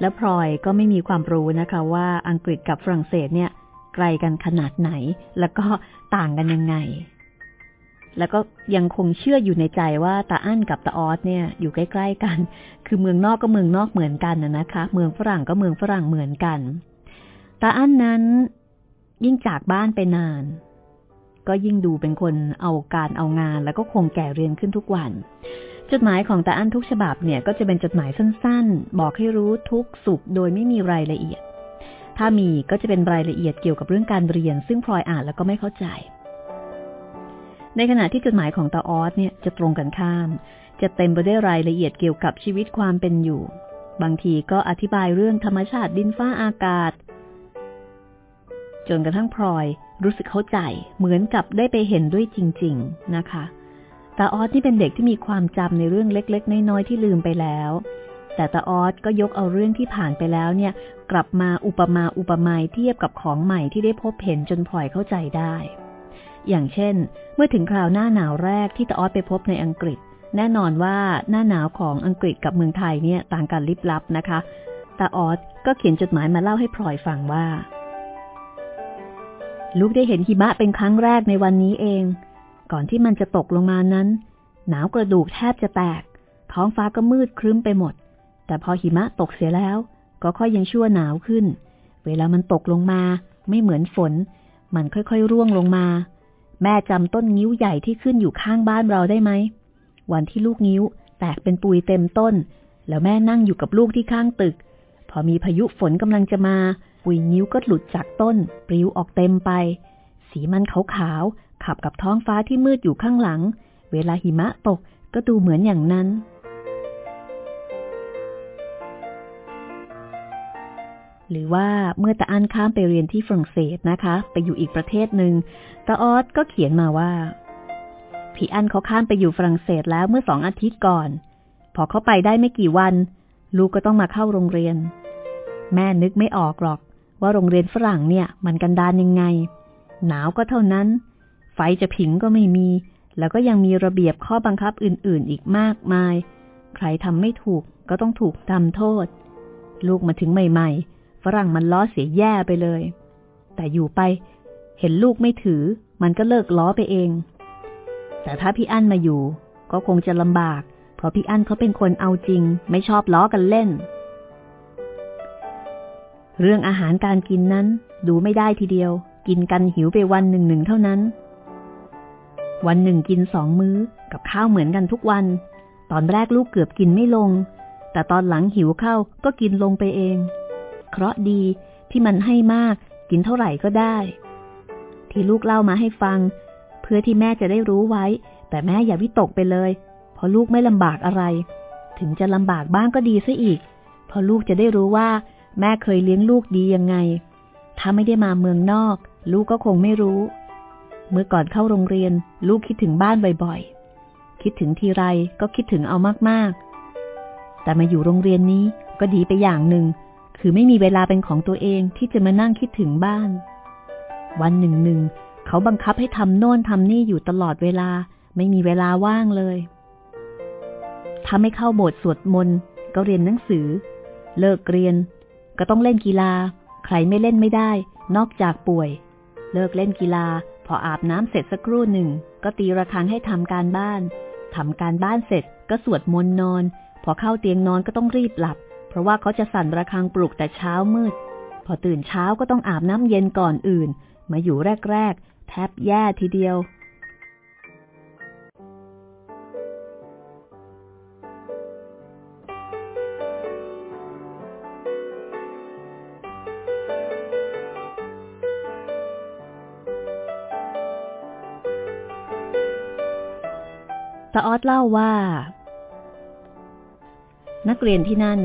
และพลอยก็ไม่มีความรู้นะคะว่าอังกฤษกับฝรั่งเศสเนี่ยไกลกันขนาดไหน แล้วก็ต่างกันยังไง แล้วก็ยังคงเชื่ออยู่ในใจว่าตาอั้นกับตาออสเนี่ยอยู่ใกล้ๆกัน คือเมืองนอกก็เมืองนอกเหมือนกันนะคะ เมืองฝรั่งก็เมืองฝรั่งเหมือนกัน ตาอั้นนั้นยิ่งจากบ้านไปนาน ก็ยิ่งดูเป็นคนเอาการเอางาน แล้วก็คงแก่เรียนขึ้นทุกวัน จดหมายของตาอั้นทุกฉบับเนี่ยก็จะเป็นจดหมายสั้นๆ บอกให้รู้ทุกสุขโดยไม่มีรายละเอียด ถ้ามีก็จะเป็นรายละเอียดเกี่ยวกับเรื่องการเรียน ซึ่งพลอยอ่านแล้วก็ไม่เข้าใจ ในขณะที่จดหมายของตาออสเนี่ยจะตรงกันข้าม จะเต็มไปด้วยรายละเอียดเกี่ยวกับชีวิตความเป็นอยู่ บางทีก็อธิบายเรื่องธรรมชาติดินฟ้าอากาศ จนกระทั่งพลอยรู้สึกเข้าใจเหมือนกับได้ไปเห็นด้วยจริง ๆนะคะตาออสนี่เป็นเด็กที่มีความจำในเรื่องเล็ก ๆ น้อยๆที่ลืมไปแล้ว แต่ตาออสก็ยกเอาเรื่องที่ผ่านไปแล้วเนี่ย กลับมาอุปมาอุปไมยเทียบกับของใหม่ที่ได้พบเห็นจนพลอยเข้าใจได้ อย่างเช่น เมื่อถึงคราวหน้าหนาวแรกที่ตาออสไปพบในอังกฤษ แน่นอนว่าหน้าหนาวของอังกฤษกับเมืองไทยเนี่ยต่างกันลิบลับนะคะตาออสก็เขียนจดหมายมาเล่าให้พลอยฟังว่า ลูกได้เห็นหิมะเป็นครั้งแรกในวันนี้เอง ก่อนที่มันจะตกลงมานั้น หนาวกระดูกแทบจะแตก ท้องฟ้าก็มืดครึ้มไปหมด แต่พอหิมะตกเสียแล้ว ก็ค่อยยังชั่วหนาวขึ้น เวลามันตกลงมา ไม่เหมือนฝน มันค่อยๆร่วงลงมา แม่จำต้นงิ้วใหญ่ที่ขึ้นอยู่ข้างบ้านเราได้ไหม วันที่ลูกงิ้วแตกเป็นปุยเต็มต้น แล้วแม่นั่งอยู่กับลูกที่ข้างตึก พอมีพายุฝนกำลังจะมา ปุยงิ้วก็หลุดจากต้น ปลิวออกเต็มไป สีมันขาวๆขับกับท้องฟ้าที่มืดอยู่ข้างหลัง เวลาหิมะตกก็ดูเหมือนอย่างนั้น หรือว่าเมื่อตาอั้นข้ามไปเรียนที่ฝรั่งเศสนะคะ ไปอยู่อีกประเทศหนึ่งตาออสก็เขียนมาว่า พี่อั้นเขาข้ามไปอยู่ฝรั่งเศสแล้วเมื่อสองอาทิตย์ก่อน พอเขาไปได้ไม่กี่วัน ลูกก็ต้องมาเข้าโรงเรียน แม่นึกไม่ออกหรอก ว่าโรงเรียนฝรั่งเนี่ย มันกันดานยังไง หนาวก็เท่านั้น ไฟจะผิงก็ไม่มี แล้วก็ยังมีระเบียบข้อบังคับอื่น ๆ อีกมากมาย ใครทำไม่ถูกก็ต้องถูกทำโทษ ลูกมาถึงใหม่ ๆ ฝรั่งมันล้อเสียแย่ไปเลย แต่อยู่ไป เห็นลูกไม่ถือ มันก็เลิกล้อไปเอง แต่ถ้าพี่อั้นมาอยู่ ก็คงจะลำบาก เพราะพี่อั้นเขาเป็นคนเอาจริง ไม่ชอบล้อกันเล่น เรื่องอาหารการกินนั้น ดูไม่ได้ทีเดียว กินกันหิวไปวันหนึ่งหนึ่งเท่านั้น วันหนึ่งกินสองมื้อ กับข้าวเหมือนกันทุกวัน ตอนแรกลูกเกือบกินไม่ลง แต่ตอนหลังหิวเข้าก็กินลงไปเอง เคราะดีที่มันให้มากกินเท่าไหร่ก็ได้ ที่ลูกเล่ามาให้ฟัง เพื่อที่แม่จะได้รู้ไว้ แต่แม่อย่าวิตกไปเลยเพราะลูกไม่ลำบากอะไร ถึงจะลำบากบ้างก็ดีซะอีกเพราะลูกจะได้รู้ว่า แม่เคยเลี้ยงลูกดียังไง ถ้าไม่ได้มาเมืองนอก ลูกก็คงไม่รู้ เมื่อก่อนเข้าโรงเรียน ลูกคิดถึงบ้านบ่อยๆ คิดถึงทีไรก็คิดถึงเอามากๆ แต่มาอยู่โรงเรียนนี้ก็ดีไปอย่างหนึ่ง คือไม่มีเวลาเป็นของตัวเองที่จะมานั่งคิดถึงบ้าน วันหนึ่งหนึ่งเขาบังคับให้ทำโน่นทำนี่อยู่ตลอดเวลา ไม่มีเวลาว่างเลย ถ้าไม่เข้าโบสถ์สวดมนต์ก็เรียนหนังสือ เลิกเรียน ก็ต้องเล่นกีฬา ใครไม่เล่นไม่ได้ นอกจากป่วย เลิกเล่นกีฬา พออาบน้ำเสร็จสักครู่หนึ่ง ก็ตีระฆังให้ทำการบ้านทำการบ้านเสร็จก็สวดมนต์นอน พอเข้าเตียงนอนก็ต้องรีบหลับ เพราะว่าเขาจะสั่นระฆังปลุกแต่เช้ามืด พอตื่นเช้าก็ต้องอาบน้ำเย็นก่อนอื่น มาอยู่แรก ๆ แทบแย่ทีเดียวตาออดเล่าว่า นักเรียนที่นั่น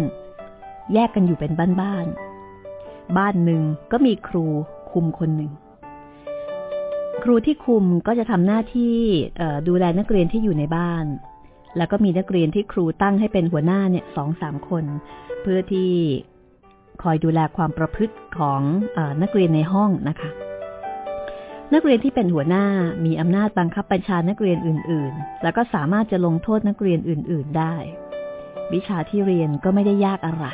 แยกกันอยู่เป็นบ้านบ้านบ้านหนึ่งก็มีครูคุมคนหนึ่ง ครูที่คุมก็จะทำหน้าที่ดูแลนักเรียนที่อยู่ในบ้าน แล้วก็มีนักเรียนที่ครูตั้งให้เป็นหัวหน้าเนี่ยสองสามคน เพื่อที่คอยดูแลความประพฤติของอนักเรียนในห้องนะคะ นักเรียนที่เป็นหัวหน้ามีอำนาจบังคับบัญชานักเรียนอื่น ๆ แล้วก็สามารถจะลงโทษนักเรียนอื่น ๆ ได้ วิชาที่เรียนก็ไม่ได้ยากอะไร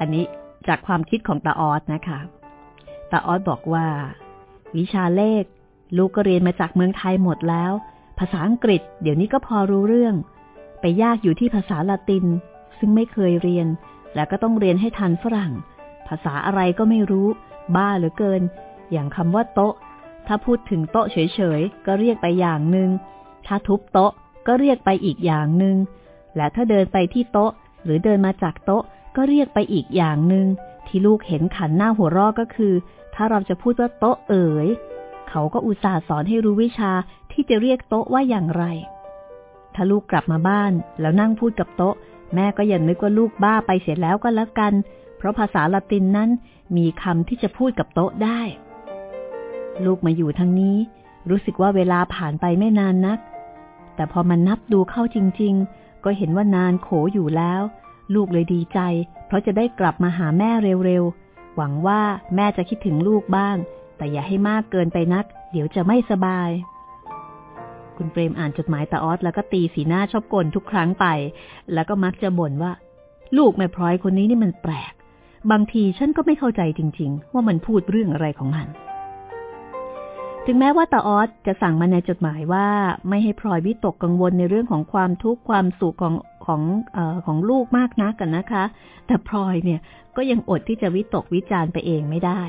อันนี้จากความคิดของตาออสนะคะตาออสบอกว่า วิชาเลข ลูกก็เรียนมาจากเมืองไทยหมดแล้ว ภาษาอังกฤษ เดี๋ยวนี้ก็พอรู้เรื่อง ไปยากอยู่ที่ภาษาละติน ซึ่งไม่เคยเรียน แล้วก็ต้องเรียนให้ทันฝรั่ง ภาษาอะไรก็ไม่รู้ บ้าเหลือเกิน อย่างคำว่าโต๊ะ ถ้าพูดถึงโต๊ะเฉยๆ ก็เรียกไปอย่างหนึ่ง ถ้าทุบโต๊ะก็เรียกไปอีกอย่างหนึ่งและถ้าเดินไปที่โต๊ะ หรือเดินมาจากโต๊ะ ก็เรียกไปอีกอย่างหนึง่งที่ลูกเห็นขันหน้าหัวรอกก็คือ ถ้าเราจะพูดว่าโต๊ะเอ๋ย เขาก็อุตส่าห์สอนให้รู้วิชาที่จะเรียกโต๊ะว่าอย่างไร ถ้าลูกกลับมาบ้าน แล้วนั่งพูดกับโต๊ะ แม่ก็อย่านึกว่าลูกบ้าไปเสียแล้วก็แล้วกัน เพราะภาษาละตินนั้นมีคำที่จะพูดกับโต๊ะได้ ลูกมาอยู่ทางนี้ รู้สึกว่าเวลาผ่านไปไม่นานนัก แต่พอมันนับดูเข้าจริง ๆ ก็เห็นว่านานโขอยู่แล้ว ลูกเลยดีใจ เพราะจะได้กลับมาหาแม่เร็วๆ หวังว่าแม่จะคิดถึงลูกบ้าง แต่อย่าให้มากเกินไปนัก เดี๋ยวจะไม่สบาย คุณเปรมอ่านจดหมายตาออสแล้วก็ตีสีหน้าชอบกลทุกครั้งไป แล้วก็มักจะบ่นว่า ลูกแม่พลอยคนนี้นี่มันแปลก บางทีฉันก็ไม่เข้าใจจริง ๆ ว่ามันพูดเรื่องอะไรของมันถึงแม้ว่าตาออสจะสั่งมาในจดหมายว่า ไม่ให้พลอยวิตกกังวลในเรื่องของความทุกข์ความสุขของ ของอของลูกมากนักกันนะคะ แต่พลอยเนี่ยก็ยังอดที่จะวิตกวิจารณ์ไปเองไม่ได้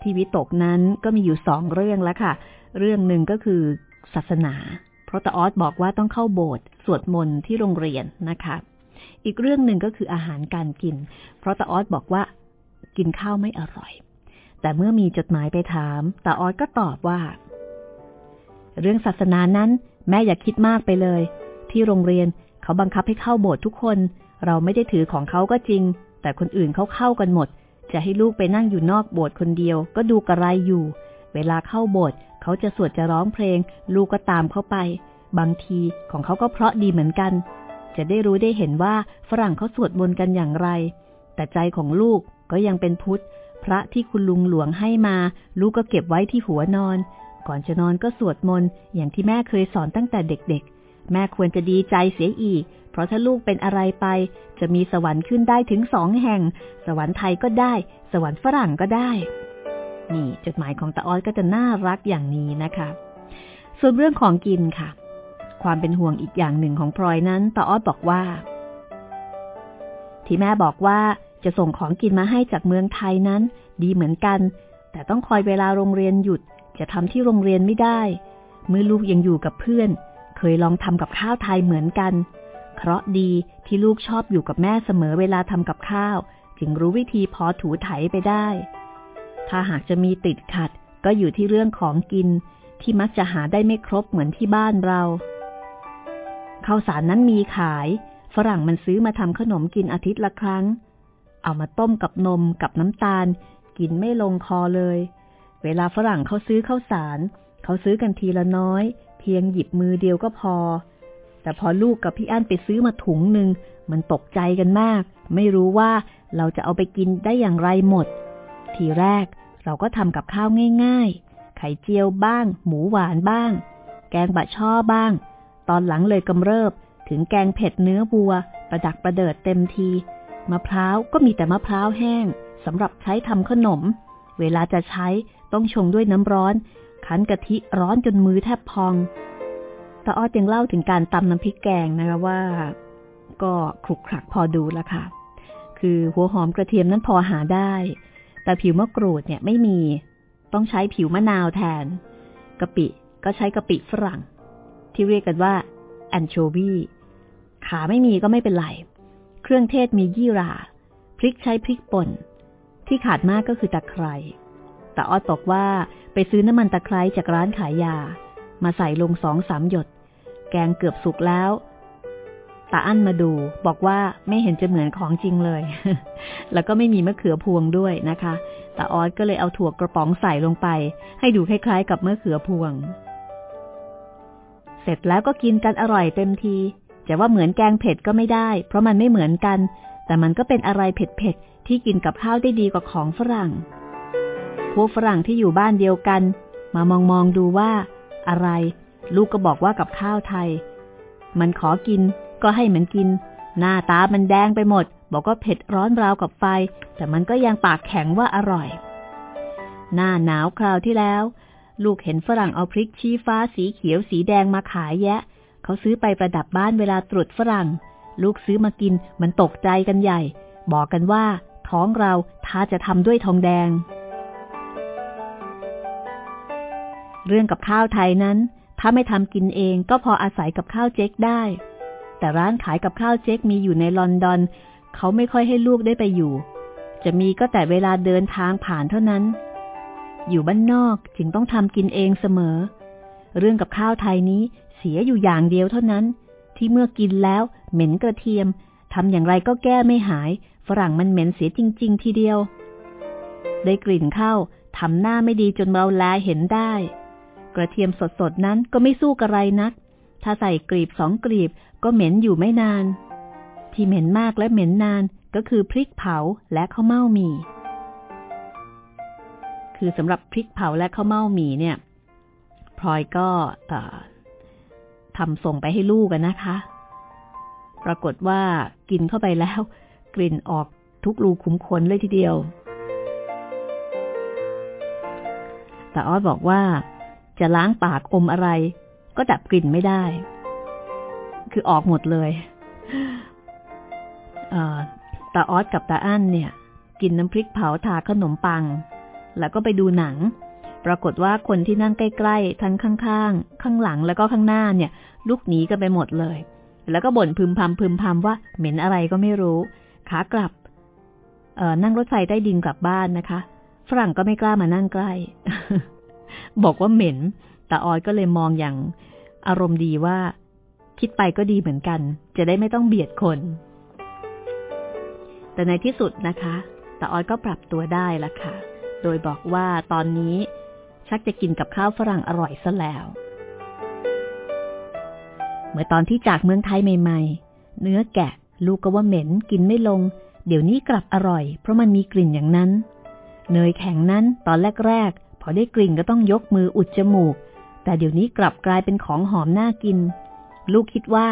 ที่วิตกนั้นก็มีอยู่สองเรื่องแล้วค่ะ เรื่องหนึ่งก็คือศาสนา เพราะตาออสบอกว่าต้องเข้าโบสถ์สวดมนต์ที่โรงเรียนนะคะ อีกเรื่องหนึ่งก็คืออาหารการกิน เพราะตาออสบอกว่ากินข้าวไม่อร่อย แต่เมื่อมีจดหมายไปถามตาออดก็ตอบว่า เรื่องศาสนานั้นแม่อย่าคิดมากไปเลย ที่โรงเรียน เขาบังคับให้เข้าโบสถ์ทุกคน เราไม่ได้ถือของเขาก็จริง แต่คนอื่นเขาเข้ากันหมด จะให้ลูกไปนั่งอยู่นอกโบสถ์คนเดียว ก็ดูกระไรอยู่ เวลาเข้าโบสถ์เขาจะสวดจะร้องเพลง ลูกก็ตามเข้าไป บางทีของเขาก็เพราะดีเหมือนกัน จะได้รู้ได้เห็นว่าฝรั่งเขาสวดมนต์กันอย่างไร แต่ใจของลูกก็ยังเป็นพุทธ พระที่คุณลุงหลวงให้มา ลูกก็เก็บไว้ที่หัวนอน ก่อนจะนอนก็สวดมนต์อย่างที่แม่เคยสอนตั้งแต่เด็กๆ แม่ควรจะดีใจเสียอีก เพราะถ้าลูกเป็นอะไรไป จะมีสวรรค์ขึ้นได้ถึงสองแห่ง สวรรค์ไทยก็ได้ สวรรค์ฝรั่งก็ได้ นี่ จดหมายของตาออดก็จะน่ารักอย่างนี้นะคะ ส่วนเรื่องของกินค่ะ ความเป็นห่วงอีกอย่างหนึ่งของพลอยนั้นตาออดบอกว่า ที่แม่บอกว่าจะส่งของกินมาให้จากเมืองไทยนั้น ดีเหมือนกัน แต่ต้องคอยเวลาโรงเรียนหยุด จะทำที่โรงเรียนไม่ได้ เมื่อลูกยังอยู่กับเพื่อน เคยลองทำกับข้าวไทยเหมือนกัน เคราะดีที่ลูกชอบอยู่กับแม่เสมอเวลาทำกับข้าว จึงรู้วิธีพอถูไถไปได้ ถ้าหากจะมีติดขัดก็อยู่ที่เรื่องของกินที่มักจะหาได้ไม่ครบเหมือนที่บ้านเราข้าวสารนั้นมีขาย ฝรั่งมันซื้อมาทำขนมกินอาทิตย์ละครั้ง เอามาต้มกับนมกับน้ำตาล กินไม่ลงคอเลย เวลาฝรั่งเขาซื้อข้าวสาร เขาซื้อกันทีละน้อย เพียงหยิบมือเดียวก็พอ แต่พอลูกกับพี่อั้นไปซื้อมาถุงหนึ่งมันตกใจกันมาก ไม่รู้ว่าเราจะเอาไปกินได้อย่างไรหมด ทีแรกเราก็ทำกับข้าวง่ายๆ ไข่เจียวบ้าง หมูหวานบ้าง แกงบะช่อบ้าง ตอนหลังเลยกำเริบ ถึงแกงเผ็ดเนื้อบัว ประดักประเดิดเต็มที มะพร้าวก็มีแต่มะพร้าวแห้งสำหรับใช้ทำขนม เวลาจะใช้ต้องชงด้วยน้ำร้อน คั้นกะทิร้อนจนมือแทบพองตาอ้อยังเล่าถึงการตำน้ำพริกแกงนะคะว่า ก็คลุกคลักพอดูแล้วค่ะ คือหัวหอมกระเทียมนั้นพอหาได้ แต่ผิวมะกรูดเนี่ยไม่มี ต้องใช้ผิวมะนาวแทนกะปิก็ใช้กะปิฝรั่ง ที่เรียกกันว่าแอนโชวีขาไม่มีก็ไม่เป็นไร เครื่องเทศมียี่รา พริกใช้พริกป่น ที่ขาดมากก็คือตะไคร้ แต่อ้อตกว่าไปซื้อน้ำมันตะไคร้จากร้านขายยา มาใส่ลงสองสามหยด แกงเกือบสุกแล้วตาอั้นมาดู บอกว่าไม่เห็นจะเหมือนของจริงเลย แล้วก็ไม่มีมะเขือพวงด้วยนะคะตาออสก็เลยเอาถั่วกระป๋องใส่ลงไป ให้ดูคล้ายๆ กับมะเขือพวง เสร็จแล้วก็กินกันอร่อยเต็มทีจะว่าเหมือนแกงเผ็ดก็ไม่ได้ เพราะมันไม่เหมือนกัน แต่มันก็เป็นอะไรเผ็ดๆที่กินกับข้าวได้ดีกว่าของฝรั่ง พวกฝรั่งที่อยู่บ้านเดียวกัน มามองมองดูว่า อะไร ลูกก็บอกว่ากับข้าวไทย มันขอกินก็ให้มันกิน หน้าตามันแดงไปหมด บอกว่าเผ็ดร้อนราวกับไฟ แต่มันก็ยังปากแข็งว่าอร่อย หน้าหนาวคราวที่แล้ว ลูกเห็นฝรั่งเอาพริกชี้ฟ้าสีเขียวสีแดงมาขายแยะ เขาซื้อไปประดับบ้านเวลาตรุษฝรั่ง ลูกซื้อมากินมันตกใจกันใหญ่ บอกกันว่า ท้องเราท้าจะทำด้วยทองแดง เรื่องกับข้าวไทยนั้น ถ้าไม่ทำกินเองก็พออาศัยกับข้าวเจ๊กได้ แต่ร้านขายกับข้าวเจ๊กมีอยู่ในลอนดอน เขาไม่ค่อยให้ลูกได้ไปอยู่ จะมีก็แต่เวลาเดินทางผ่านเท่านั้น อยู่บ้านนอกจึงต้องทำกินเองเสมอ เรื่องกับข้าวไทยนี้เสียอยู่อย่างเดียวเท่านั้น ที่เมื่อกินแล้วเหม็นกระเทียมทำอย่างไรก็แก้ไม่หาย ฝรั่งมันเหม็นเสียจริง ๆ ทีเดียว ได้กลิ่นข้าวทำหน้าไม่ดีจนเราแลเห็นได้ กระเทียมสดๆนั้นก็ไม่สู้กระไรนัก ถ้าใส่กลีบสองกลีบก็เหม็นอยู่ไม่นาน ที่เหม็นมากและเหม็นนานก็คือพริกเผาและข้าวเม่าหมี่ คือสำหรับพริกเผาและข้าวเม่าหมี่เนี่ยพลอยก็ทำส่งไปให้ลูกกันนะคะ ปรากฏว่ากินเข้าไปแล้ว กลิ่นออกทุกรูขุมขนเลยทีเดียวแต่ออสบอกว่า จะล้างปากอมอะไร ก็ดับกลิ่นไม่ได้ คือออกหมดเลยตาออสกับตาอั้นเนี่ย กินน้ำพริกเผาทาขนมปัง แล้วก็ไปดูหนัง ปรากฏว่าคนที่นั่งใกล้ๆ ทั้งข้างๆ ข้างหลังแล้วก็ข้างหน้าเนี่ย ลุกหนีกันไปหมดเลย แล้วก็บ่นพึมพำพึมพำว่าเหม็นอะไรก็ไม่รู้ ขากลับนั่งรถไฟใต้ดินกลับบ้านนะคะ ฝรั่งก็ไม่กล้ามานั่งใกล้ บอกว่าเหม็นตาออยก็เลยมองอย่างอารมณ์ดีว่า คิดไปก็ดีเหมือนกัน จะได้ไม่ต้องเบียดคน แต่ในที่สุดนะคะตาออยก็ปรับตัวได้ละค่ะ โดยบอกว่าตอนนี้ชักจะกินกับข้าวฝรั่งอร่อยซะแล้ว เมื่อตอนที่จากเมืองไทยใหม่ ๆ เนื้อแกะ ลูกก็ว่าเหม็นกินไม่ลง เดี๋ยวนี้กลับอร่อย เพราะมันมีกลิ่นอย่างนั้น เนยแข็งนั้นตอนแรก พอได้กลิ่นก็ต้องยกมืออุดจมูก แต่เดี๋ยวนี้กลับกลายเป็นของหอมน่ากิน ลูกคิดว่า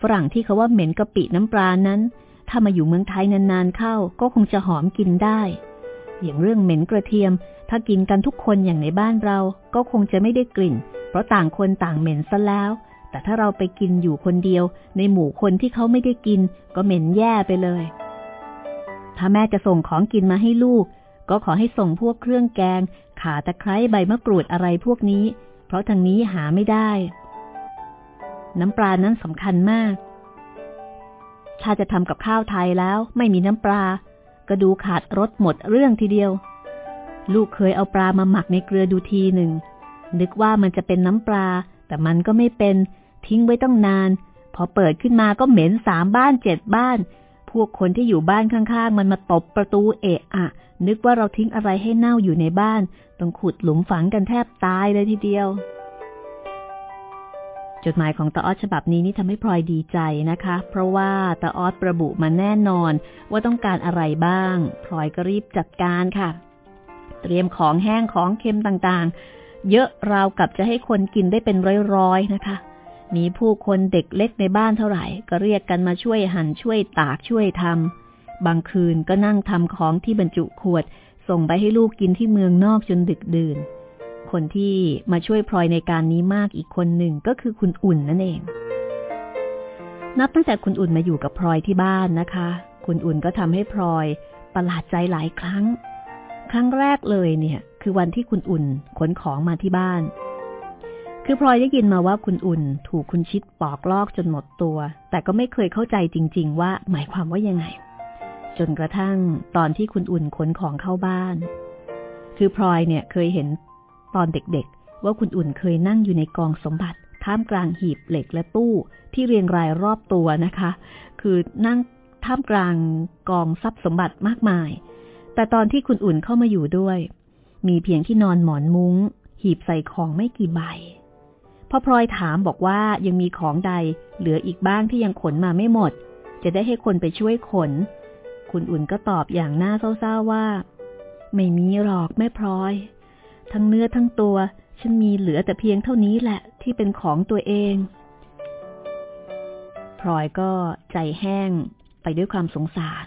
ฝรั่งที่เขาว่าเหม็นกะปิน้ำปลานั้น ถ้ามาอยู่เมืองไทยนานๆเข้า ก็คงจะหอมกินได้ อย่างเรื่องเหม็นกระเทียม ถ้ากินกันทุกคนอย่างในบ้านเรา ก็คงจะไม่ได้กลิ่น เพราะต่างคนต่างเหม็นซะแล้ว แต่ถ้าเราไปกินอยู่คนเดียว ในหมู่คนที่เขาไม่ได้กิน ก็เหม็นแย่ไปเลยถ้าแม่จะส่งของกินมาให้ลูก ก็ขอให้ส่งพวกเครื่องแกง ขาตะไคร้ใบมะกรูดอะไรพวกนี้ เพราะทางนี้หาไม่ได้ น้ำปลานั้นสำคัญมาก ถ้าจะทำกับข้าวไทยแล้วไม่มีน้ำปลา ก็ดูขาดรสหมดเรื่องทีเดียว ลูกเคยเอาปลามาหมักในเกลือดูทีหนึ่ง นึกว่ามันจะเป็นน้ำปลา แต่มันก็ไม่เป็น ทิ้งไว้ตั้งนาน พอเปิดขึ้นมาก็เหม็นสามบ้านเจ็ดบ้าน พวกคนที่อยู่บ้านข้างๆ มันมาตบประตูเอะอะ นึกว่าเราทิ้งอะไรให้เน่าอยู่ในบ้าน ต้องขุดหลุมฝังกันแทบตายเลยทีเดียว จดหมายของตาออสฉบับนี้นี่ทำให้พลอยดีใจนะคะ เพราะว่าตาออสระบุมาแน่นอนว่าต้องการอะไรบ้าง พลอยก็รีบจัดการค่ะ เตรียมของแห้งของเค็มต่างๆ เยอะราวกับจะให้คนกินได้เป็นร้อยๆนะคะมีผู้คนเด็กเล็กในบ้านเท่าไหร่ ก็เรียกกันมาช่วยหั่นช่วยตากช่วยทำ บางคืนก็นั่งทำของที่บรรจุขวด ส่งไปให้ลูกกินที่เมืองนอกจนดึกดื่น คนที่มาช่วยพลอยในการนี้มากอีกคนหนึ่งก็คือคุณอุ่นนั่นเอง นับตั้งแต่คุณอุ่นมาอยู่กับพลอยที่บ้านนะคะ คุณอุ่นก็ทำให้พลอยประหลาดใจหลายครั้ง ครั้งแรกเลยเนี่ย คือวันที่คุณอุ่นขนของมาที่บ้าน คือพลอยได้ยินมาว่าคุณอุ่น ถูกคุณชิดปอกลอกจนหมดตัว แต่ก็ไม่เคยเข้าใจจริง ๆ ว่าหมายความว่ายังไง จนกระทั่งตอนที่คุณอุ่นขนของเข้าบ้าน คือพลอยเนี่ยเคยเห็นตอนเด็กๆ ว่าคุณอุ่นเคยนั่งอยู่ในกองสมบัติ ท่ามกลางหีบเหล็กและตู้ที่เรียงรายรอบตัวนะคะ คือนั่งท่ามกลางกองทรัพย์สมบัติมากมาย แต่ตอนที่คุณอุ่นเข้ามาอยู่ด้วย มีเพียงที่นอนหมอนมุง้ง หีบใส่ของไม่กี่ใบพอพลอยถามบอกว่ายังมีของใดเหลืออีกบ้างที่ยังขนมาไม่หมด จะได้ให้คนไปช่วยขน คุณอุ่นก็ตอบอย่างน่าเศร้าๆว่า ไม่มีหรอกแม่พลอย ทั้งเนื้อทั้งตัว ฉันมีเหลือแต่เพียงเท่านี้แหละที่เป็นของตัวเอง พลอยก็ใจแห้งไปด้วยความสงสาร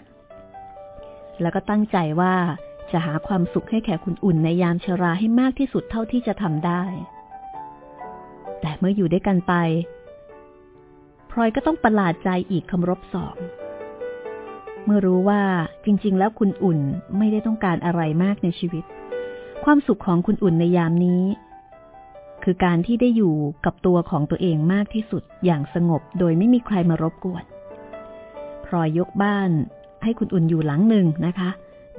แล้วก็ตั้งใจว่าจะหาความสุขให้แก่คุณอุ่นในยามชราให้มากที่สุดเท่าที่จะทำได้ แต่เมื่ออยู่ด้วยกันไป พลอยก็ต้องประหลาดใจอีกคำรบสอง เมื่อรู้ว่าจริง ๆ แล้วคุณอุ่นไม่ได้ต้องการอะไรมากในชีวิต ความสุขของคุณอุ่นในยามนี้ คือการที่ได้อยู่กับตัวของตัวเองมากที่สุดอย่างสงบโดยไม่มีใครมารบกวนพลอยยกบ้านให้คุณอุ่นอยู่หลังหนึ่งนะคะ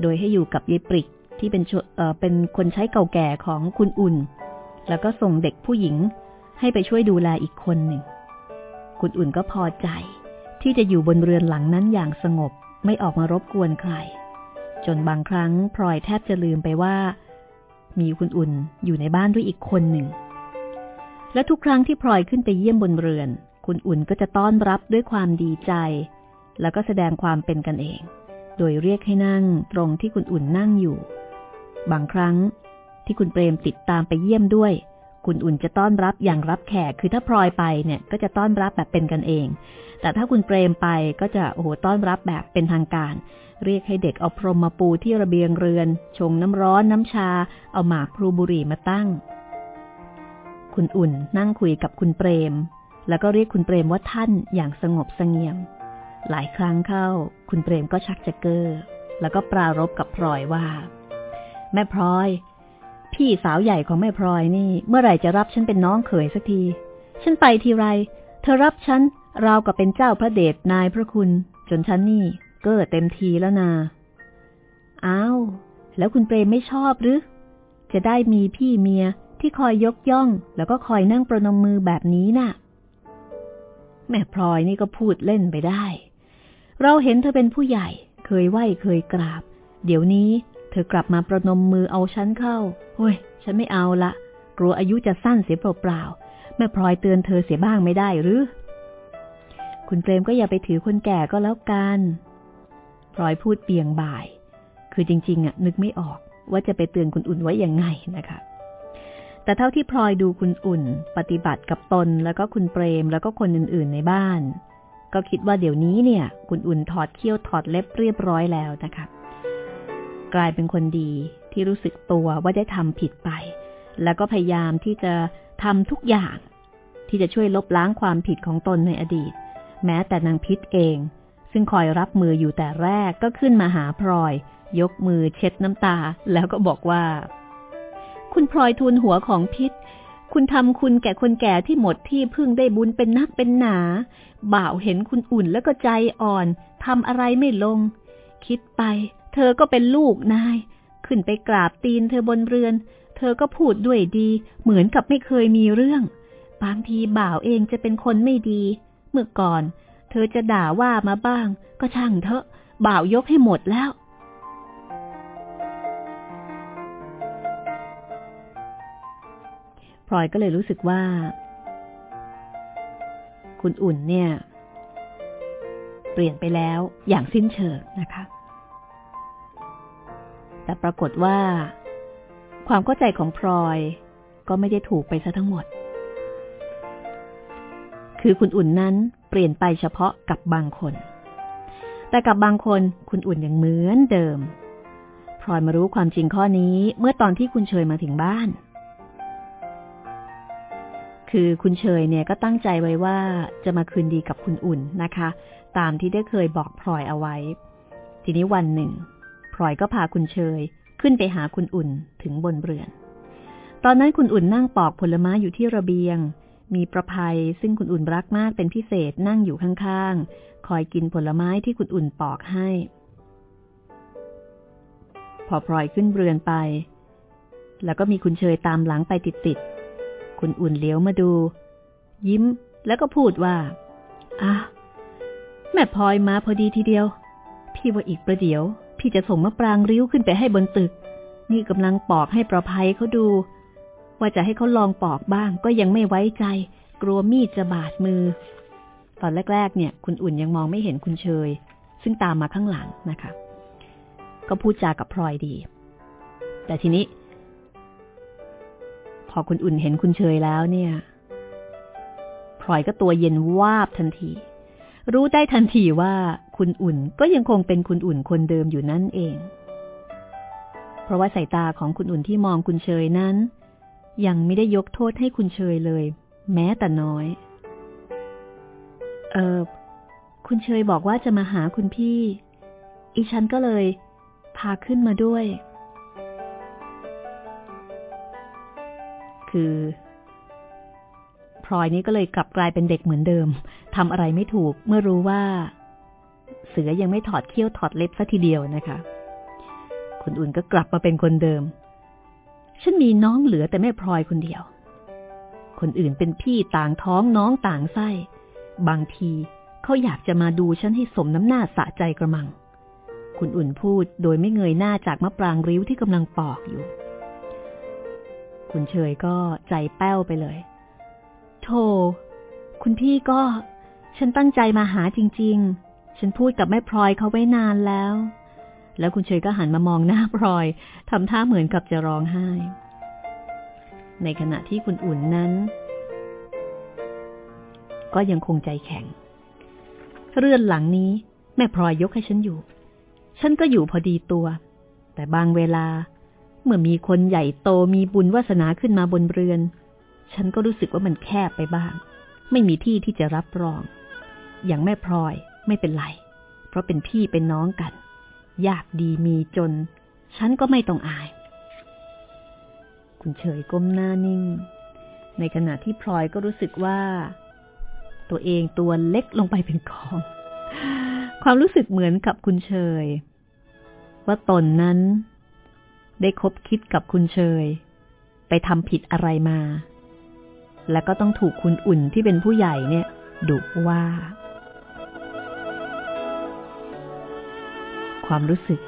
โดยให้อยู่กับยายปริกที่เป็นเอ่อเป็นคนใช้เก่าแก่ของคุณอุ่น แล้วก็ส่งเด็กผู้หญิงให้ไปช่วยดูแลอีกคนหนึ่ง คุณอุ่นก็พอใจที่จะอยู่บนเรือนหลังนั้นอย่างสงบ ไม่ออกมารบกวนใคร จนบางครั้งพลอยแทบจะลืมไปว่า มีคุณอุ่นอยู่ในบ้านด้วยอีกคนหนึ่ง และทุกครั้งที่พลอยขึ้นไปเยี่ยมบนเรือน คุณอุ่นก็จะต้อนรับด้วยความดีใจ แล้วก็แสดงความเป็นกันเอง โดยเรียกให้นั่งตรงที่คุณอุ่นนั่งอยู่ บางครั้งที่คุณเปรมติดตามไปเยี่ยมด้วย คุณอุ่นจะต้อนรับอย่างรับแขก คือถ้าพลอยไปเนี่ยก็จะต้อนรับแบบเป็นกันเอง แต่ถ้าคุณเปรมไปก็จะโอ้โหต้อนรับแบบเป็นทางการ เรียกให้เด็กเอาพรมมาปูที่ระเบียงเรือน ชงน้ำร้อนน้ำชา เอาหมากพลูบุหรี่มาตั้ง คุณอุ่นนั่งคุยกับคุณเปรม แล้วก็เรียกคุณเปรมว่าท่านอย่างสงบสงเงียม หลายครั้งเข้า คุณเปรมก็ชักจะเก้อแล้วก็ปรารบกับพลอยว่า แม่พลอย พี่สาวใหญ่ของแม่พลอยนี่ เมื่อไหร่จะรับฉันเป็นน้องเขยสักที ฉันไปทีไร เธอรับฉันราวกับเป็นเจ้าพระเดชนายพระคุณ จนฉันนี่ เก้อเต็มทีแล้วนาอ้าวแล้วคุณเปรมไม่ชอบหรือ จะได้มีพี่เมียที่คอยยกย่อง แล้วก็คอยนั่งประนมมือแบบนี้นะ่ะ แม่พลอยนี่ก็พูดเล่นไปได้ เราเห็นเธอเป็นผู้ใหญ่ เคยไหวเคยกราบ เดี๋ยวนี้ ธอกลับมาประนมมือเอาฉันเข้าเฮ้ย ฉันไม่เอาละ กลัวอายุจะสั้นเสียเปล่าๆ แม่พลอยเตือนเธอเสียบ้างไม่ได้หรือ คุณเปรมก็อย่าไปถือคนแก่ก็แล้วกัน พลอยพูดเปียงบ่าย คือจริงๆอะนึกไม่ออกว่าจะไปเตือนคุณอุ่นไว้ยังไงนะคะ แต่เท่าที่พลอยดูคุณอุ่น ปฏิบัติกับตนแล้วก็คุณเปรมแล้วก็คนอื่นๆในบ้าน ก็คิดว่าเดี๋ยวนี้เนี่ย คุณอุ่นถอดเขี้ยวถอดเล็บเรียบร้อยแล้วนะคะ กลายเป็นคนดีที่รู้สึกตัวว่าได้ทำผิดไป แล้วก็พยายามที่จะทำทุกอย่าง ที่จะช่วยลบล้างความผิดของตนในอดีต แม้แต่นางพิษเอง ซึ่งคอยรับมืออยู่แต่แรกก็ขึ้นมาหาพลอย ยกมือเช็ดน้ำตา แล้วก็บอกว่า คุณพลอยทูลหัวของพิษคุณทำคุณแก่คนแก่ที่หมดที่พึ่งได้บุญเป็นนักเป็นหนา บ่าวเห็นคุณอุ่นแล้วก็ใจอ่อนทำอะไรไม่ลง คิดไป เธอก็เป็นลูกนาย ขึ้นไปกราบตีนเธอบนเรือน เธอก็พูดด้วยดี เหมือนกับไม่เคยมีเรื่อง บางทีบ่าวเองจะเป็นคนไม่ดี เมื่อก่อน เธอจะด่าว่ามาบ้าง ก็ช่างเถอะ บ่าวยกให้หมดแล้วพลอยก็เลยรู้สึกว่า คุณอุ่นเนี่ย เปลี่ยนไปแล้วอย่างสิ้นเชิงนะคะ แต่ปรากฏว่า ความเข้าใจของพลอยก็ไม่ได้ถูกไปซะทั้งหมด คือคุณอุ่นนั้นเปลี่ยนไปเฉพาะกับบางคน แต่กับบางคนคุณอุ่นยังเหมือนเดิมพลอยมารู้ความจริงข้อนี้เมื่อตอนที่คุณเชยมาถึงบ้าน คือคุณเชยเนี่ยก็ตั้งใจไว้ว่าจะมาคืนดีกับคุณอุ่นนะคะ ตามที่ได้เคยบอกพลอยเอาไว้ ทีนี้วันหนึ่ง พลอยก็พาคุณเชย ขึ้นไปหาคุณอุ่นถึงบนเรือน ตอนนั้นคุณอุ่นนั่งปอกผลไม้อยู่ที่ระเบียง มีประภัยซึ่งคุณอุ่นรักมากเป็นพิเศษนั่งอยู่ข้างๆ คอยกินผลไม้ที่คุณอุ่นปอกให้ พอพลอยขึ้นเรือนไป แล้วก็มีคุณเชยตามหลังไปติดๆ คุณอุ่นเลี้ยวมาดู ยิ้มแล้วก็พูดว่าอะแม่พลอยมาพอดีทีเดียว พี่ว่าอีกประเดี๋ยว พี่จะส่งมะปรางริ้วขึ้นไปให้บนตึก นี่กำลังปอกให้ประภัยเขาดู ว่าจะให้เขาลองปอกบ้างก็ยังไม่ไว้ใจ กลัวมีดจะบาดมือ ตอนแรก ๆ เนี่ย คุณอุ่นยังมองไม่เห็นคุณเชย ซึ่งตามมาข้างหลังนะคะ ก็พูดจากับพลอยดี แต่ทีนี้ พอคุณอุ่นเห็นคุณเชยแล้วเนี่ยพลอยก็ตัวเย็นวาบทันที รู้ได้ทันทีว่าคุณอุ่นก็ยังคงเป็นคุณอุ่นคนเดิมอยู่นั่นเอง เพราะว่าสายตาของคุณอุ่นที่มองคุณเชยนั้น ยังไม่ได้ยกโทษให้คุณเชยเลย แม้แต่น้อย เออคุณเชยบอกว่าจะมาหาคุณพี่ อีฉันก็เลย พาขึ้นมาด้วย คือพลอยนี้ก็เลยกลับกลายเป็นเด็กเหมือนเดิม ทำอะไรไม่ถูกเมื่อรู้ว่า เสือยังไม่ถอดเขี้ยวถอดเล็บซะทีเดียวนะคะ คุณอุ่นก็กลับมาเป็นคนเดิม ฉันมีน้องเหลือแต่แม่พลอยคนเดียว คนอื่นเป็นพี่ต่างท้องน้องต่างไส้ บางทีเขาอยากจะมาดูฉันให้สมน้ำหน้าสะใจกระมัง คุณอุ่นพูดโดยไม่เงยหน้าจากมะปรางริ้วที่กำลังปอกอยู่ คุณเฉยก็ใจแป้วไปเลยโธ่คุณพี่ก็ ฉันตั้งใจมาหาจริง ๆ ฉันพูดกับแม่พลอยเขาไว้นานแล้ว แล้วคุณเฉยก็หันมามองหน้าพลอยทำท่าเหมือนกับจะร้องไห้ ในขณะที่คุณอุ่นนั้น ก็ยังคงใจแข็ง เรือนหลังนี้ แม่พลอยยกให้ฉันอยู่ ฉันก็อยู่พอดีตัว แต่บางเวลาเมื่อมีคนใหญ่โตมีบุญวาสนาขึ้นมาบนเรือน ฉันก็รู้สึกว่ามันแคบไปบ้าง ไม่มีที่ที่จะรับรอง อย่างแม่พลอยไม่เป็นไร เพราะเป็นพี่เป็นน้องกัน ยากดีมีจน ฉันก็ไม่ต้องอาย คุณเฉยก้มหน้านิ่ง ในขณะที่พลอยก็รู้สึกว่า ตัวเองตัวเล็กลงไปเป็นกอง ความรู้สึกเหมือนกับคุณเฉย ว่าตนนั้น ได้คบคิดกับคุณเชยไปทำผิดอะไรมา แล้วก็ต้องถูกคุณอุ่นที่เป็นผู้ใหญ่เนี่ยดุว่า ความรู้สึก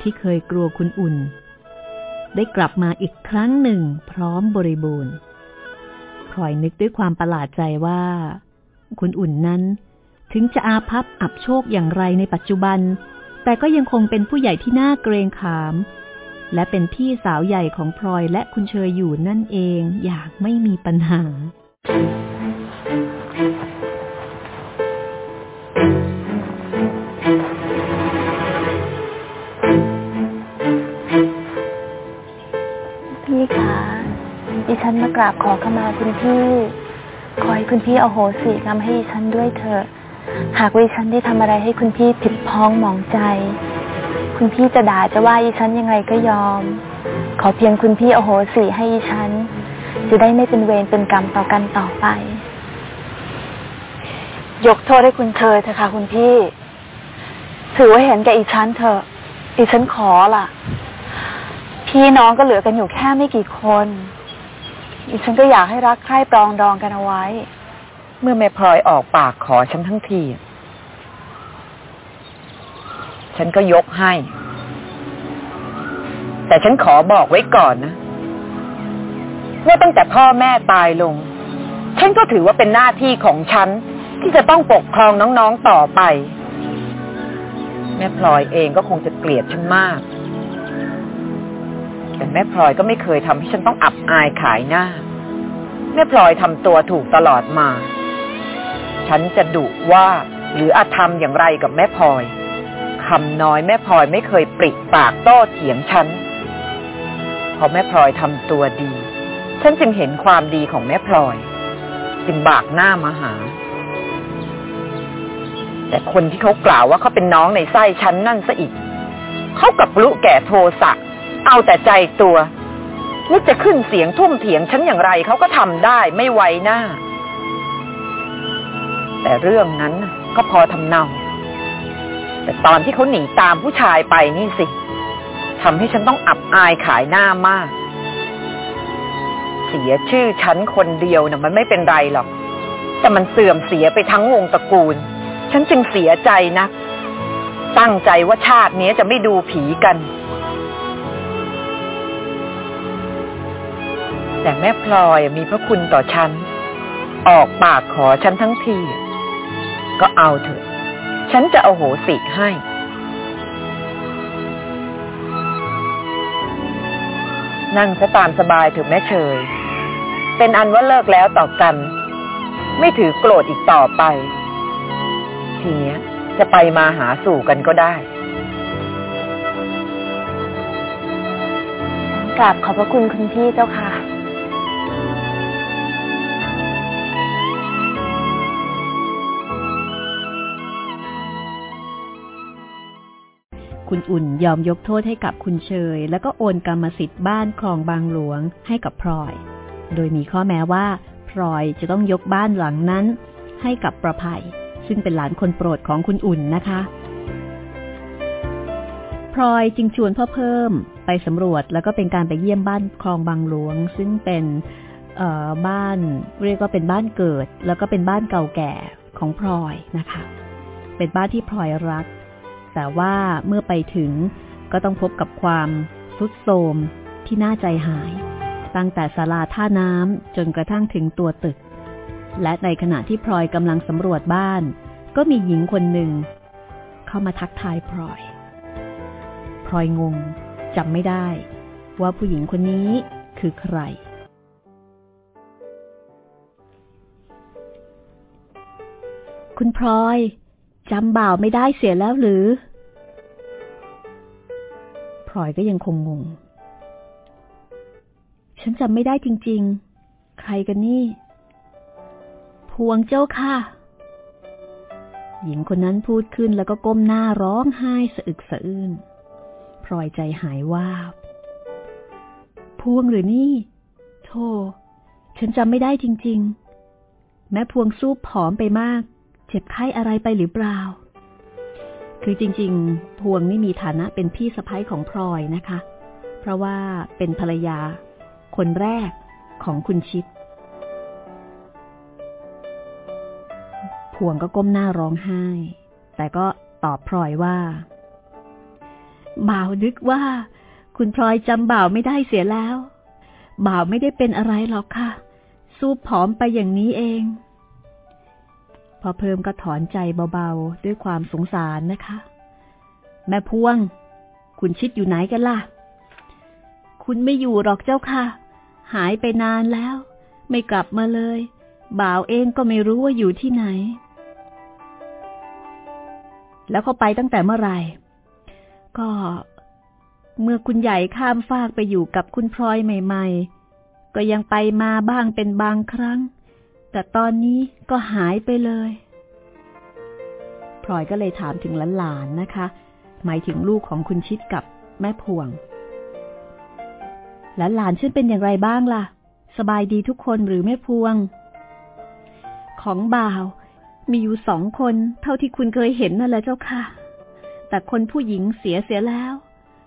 ที่เคยกลัวคุณอุ่น ได้กลับมาอีกครั้งหนึ่งพร้อมบริบูรณ์คอยนึกด้วยความประหลาดใจว่า คุณอุ่นนั้น ถึงจะอาภัพอับโชคอย่างไรในปัจจุบัน แต่ก็ยังคงเป็นผู้ใหญ่ที่น่าเกรงขาม และเป็นพี่สาวใหญ่ของพลอยและคุณเชยอยู่นั่นเองอย่างไม่มีปัญหา ดิฉันมากราบขอขมาคุณพี่ ขอให้คุณพี่เอาโหสิกรรมให้ดิฉันด้วยเถอะ หากวิฉันได้ทำอะไรให้คุณพี่ผิดพ้องหมองใจ คุณพี่จะด่าจะว่าอีฉันยังไงก็ยอม ขอเพียงคุณพี่โอโหสิให้อีฉัน จะได้ไม่เป็นเวรเป็นกรรมต่อกันต่อไป ยกโทษให้คุณเชยเถอะค่ะคุณพี่ ถือว่าเห็นแก่อีฉันเถอะ อีฉันขอล่ะ พี่น้องก็เหลือกันอยู่แค่ไม่กี่คน ฉันก็อยากให้รักใคร่ปรองดองกันเอาไว้ เมื่อแม่พลอยออกปากขอฉันทั้งที ฉันก็ยกให้ แต่ฉันขอบอกไว้ก่อนนะว่าตั้งแต่พ่อแม่ตายลง ฉันก็ถือว่าเป็นหน้าที่ของฉัน ที่จะต้องปกครองน้องๆต่อไป แม่พลอยเองก็คงจะเกลียดฉันมาก แต่แม่พลอยก็ไม่เคยทำให้ฉันต้องอับอายขายหน้า แม่พลอยทำตัวถูกตลอดมา ฉันจะดุว่าหรืออาธรรมอย่างไรกับแม่พลอยคำน้อยแม่พลอยไม่เคยปริปากโต้เถียงฉันพอแม่พลอยทำตัวดี ฉันจึงเห็นความดีของแม่พลอย จึงบากหน้ามาหา แต่คนที่เขากล่าวว่าเขาเป็นน้องในไส้ฉันนั่นซะอีก เขากับลุแก่โทสะ เอาแต่ใจตัวนึกจะขึ้นเสียงทุ่มเถียงฉันอย่างไรเขาก็ทำได้ไม่ไว้หน้า แต่เรื่องนั้นก็พอทำเนา แต่ตอนที่เขาหนีตามผู้ชายไปนี่สิทำให้ฉันต้องอับอายขายหน้ามาก เสียชื่อฉันคนเดียวนะ่ะมันไม่เป็นไรหรอก แต่มันเสื่อมเสียไปทั้งวงตระกูล ฉันจึงเสียใจนะ ตั้งใจว่าชาตินี้จะไม่ดูผีกัน แต่แม่พลอยมีพระคุณต่อฉัน ออกปากขอฉันทั้งที ก็เอาเถอะ ฉันจะเอาโหสิให้ นั่งซะตามสบายเถอะแม่เชย เป็นอันว่าเลิกแล้วต่อกัน ไม่ถือโกรธอีกต่อไป ทีเนี้ยจะไปมาหาสู่กันก็ได้กราบขอบพระคุณคุณพี่เจ้าค่ะ คุณอุ่นยอมยกโทษให้กับคุณเชย แล้วก็โอนกรรมสิทธิ์บ้านคลองบางหลวงให้กับพลอย โดยมีข้อแม้ว่าพลอยจะต้องยกบ้านหลังนั้น ให้กับประภัย ซึ่งเป็นหลานคนโปรดของคุณอุ่นนะคะพลอยจึงชวนพ่อเพิ่มไปสำรวจแล้วก็เป็นการไปเยี่ยมบ้านคลองบางหลวง ซึ่งเป็นบ้านเรียกว่าเป็นบ้านเกิด แล้วก็เป็นบ้านเก่าแก่ของพลอยนะคะ เป็นบ้านที่พลอยรัก แต่ว่าเมื่อไปถึงก็ต้องพบกับความทุดโทรมที่น่าใจหาย ตั้งแต่ศาลาท่าน้ำจนกระทั่งถึงตัวตึก และในขณะที่พลอยกำลังสำรวจบ้าน ก็มีหญิงคนหนึ่ง เข้ามาทักทายพลอยพลอยงงจำไม่ได้ ว่าผู้หญิงคนนี้คือใคร คุณพลอย จำบ่าวไม่ได้เสียแล้วหรือพลอยก็ยังคงงง ฉันจำไม่ได้จริง ๆ ใครกันนี่ พวงเจ้าค่ะ หญิงคนนั้นพูดขึ้นแล้วก็ก้มหน้าร้องไห้สะอึกสะอื้นพลอยใจหายว่าบ พวงหรือนี่โธ่ฉันจำไม่ได้จริง ๆ แม้พวงสู้ผอมไปมาก เจ็บไข้อะไรไปหรือเปล่า คือจริง ๆ พวงไม่มีฐานะเป็นพี่สะพ้ยของพลอยนะคะ เพราะว่าเป็นภรรยา คนแรกของคุณชิด พวงก็ก้มหน้าร้องไห้ แต่ก็ตอบพลอยว่า บ่าวนึกว่า คุณพลอยจำบ่าวไม่ได้เสียแล้ว บ่าวไม่ได้เป็นอะไรหรอกค่ะ สู้ผอมไปอย่างนี้เอง พอเพิ่มก็ถอนใจเบาๆ ด้วยความสงสารนะคะ แม่พวง คุณชิดอยู่ไหนกันล่ะ คุณไม่อยู่หรอกเจ้าค่ะ หายไปนานแล้ว ไม่กลับมาเลย บ่าวเองก็ไม่รู้ว่าอยู่ที่ไหน แล้วเขาไปตั้งแต่เมื่อไหร่ ก็เมื่อคุณใหญ่ข้ามฟากไปอยู่กับคุณพลอยใหม่ ๆ ก็ยังไปมาบ้างเป็นบางครั้ง แต่ตอนนี้ก็หายไปเลยพลอยก็เลยถามถึงหลานๆนะคะ หมายถึงลูกของคุณชิดกับแม่พวงหลานๆชื่อเป็นอย่างไรบ้างล่ะ สบายดีทุกคนหรือแม่พวง ของบ่าว มีอยู่สองคนเท่าที่คุณเคยเห็นนั่นแหละเจ้าค่ะ แต่คนผู้หญิงเสียเสียแล้ว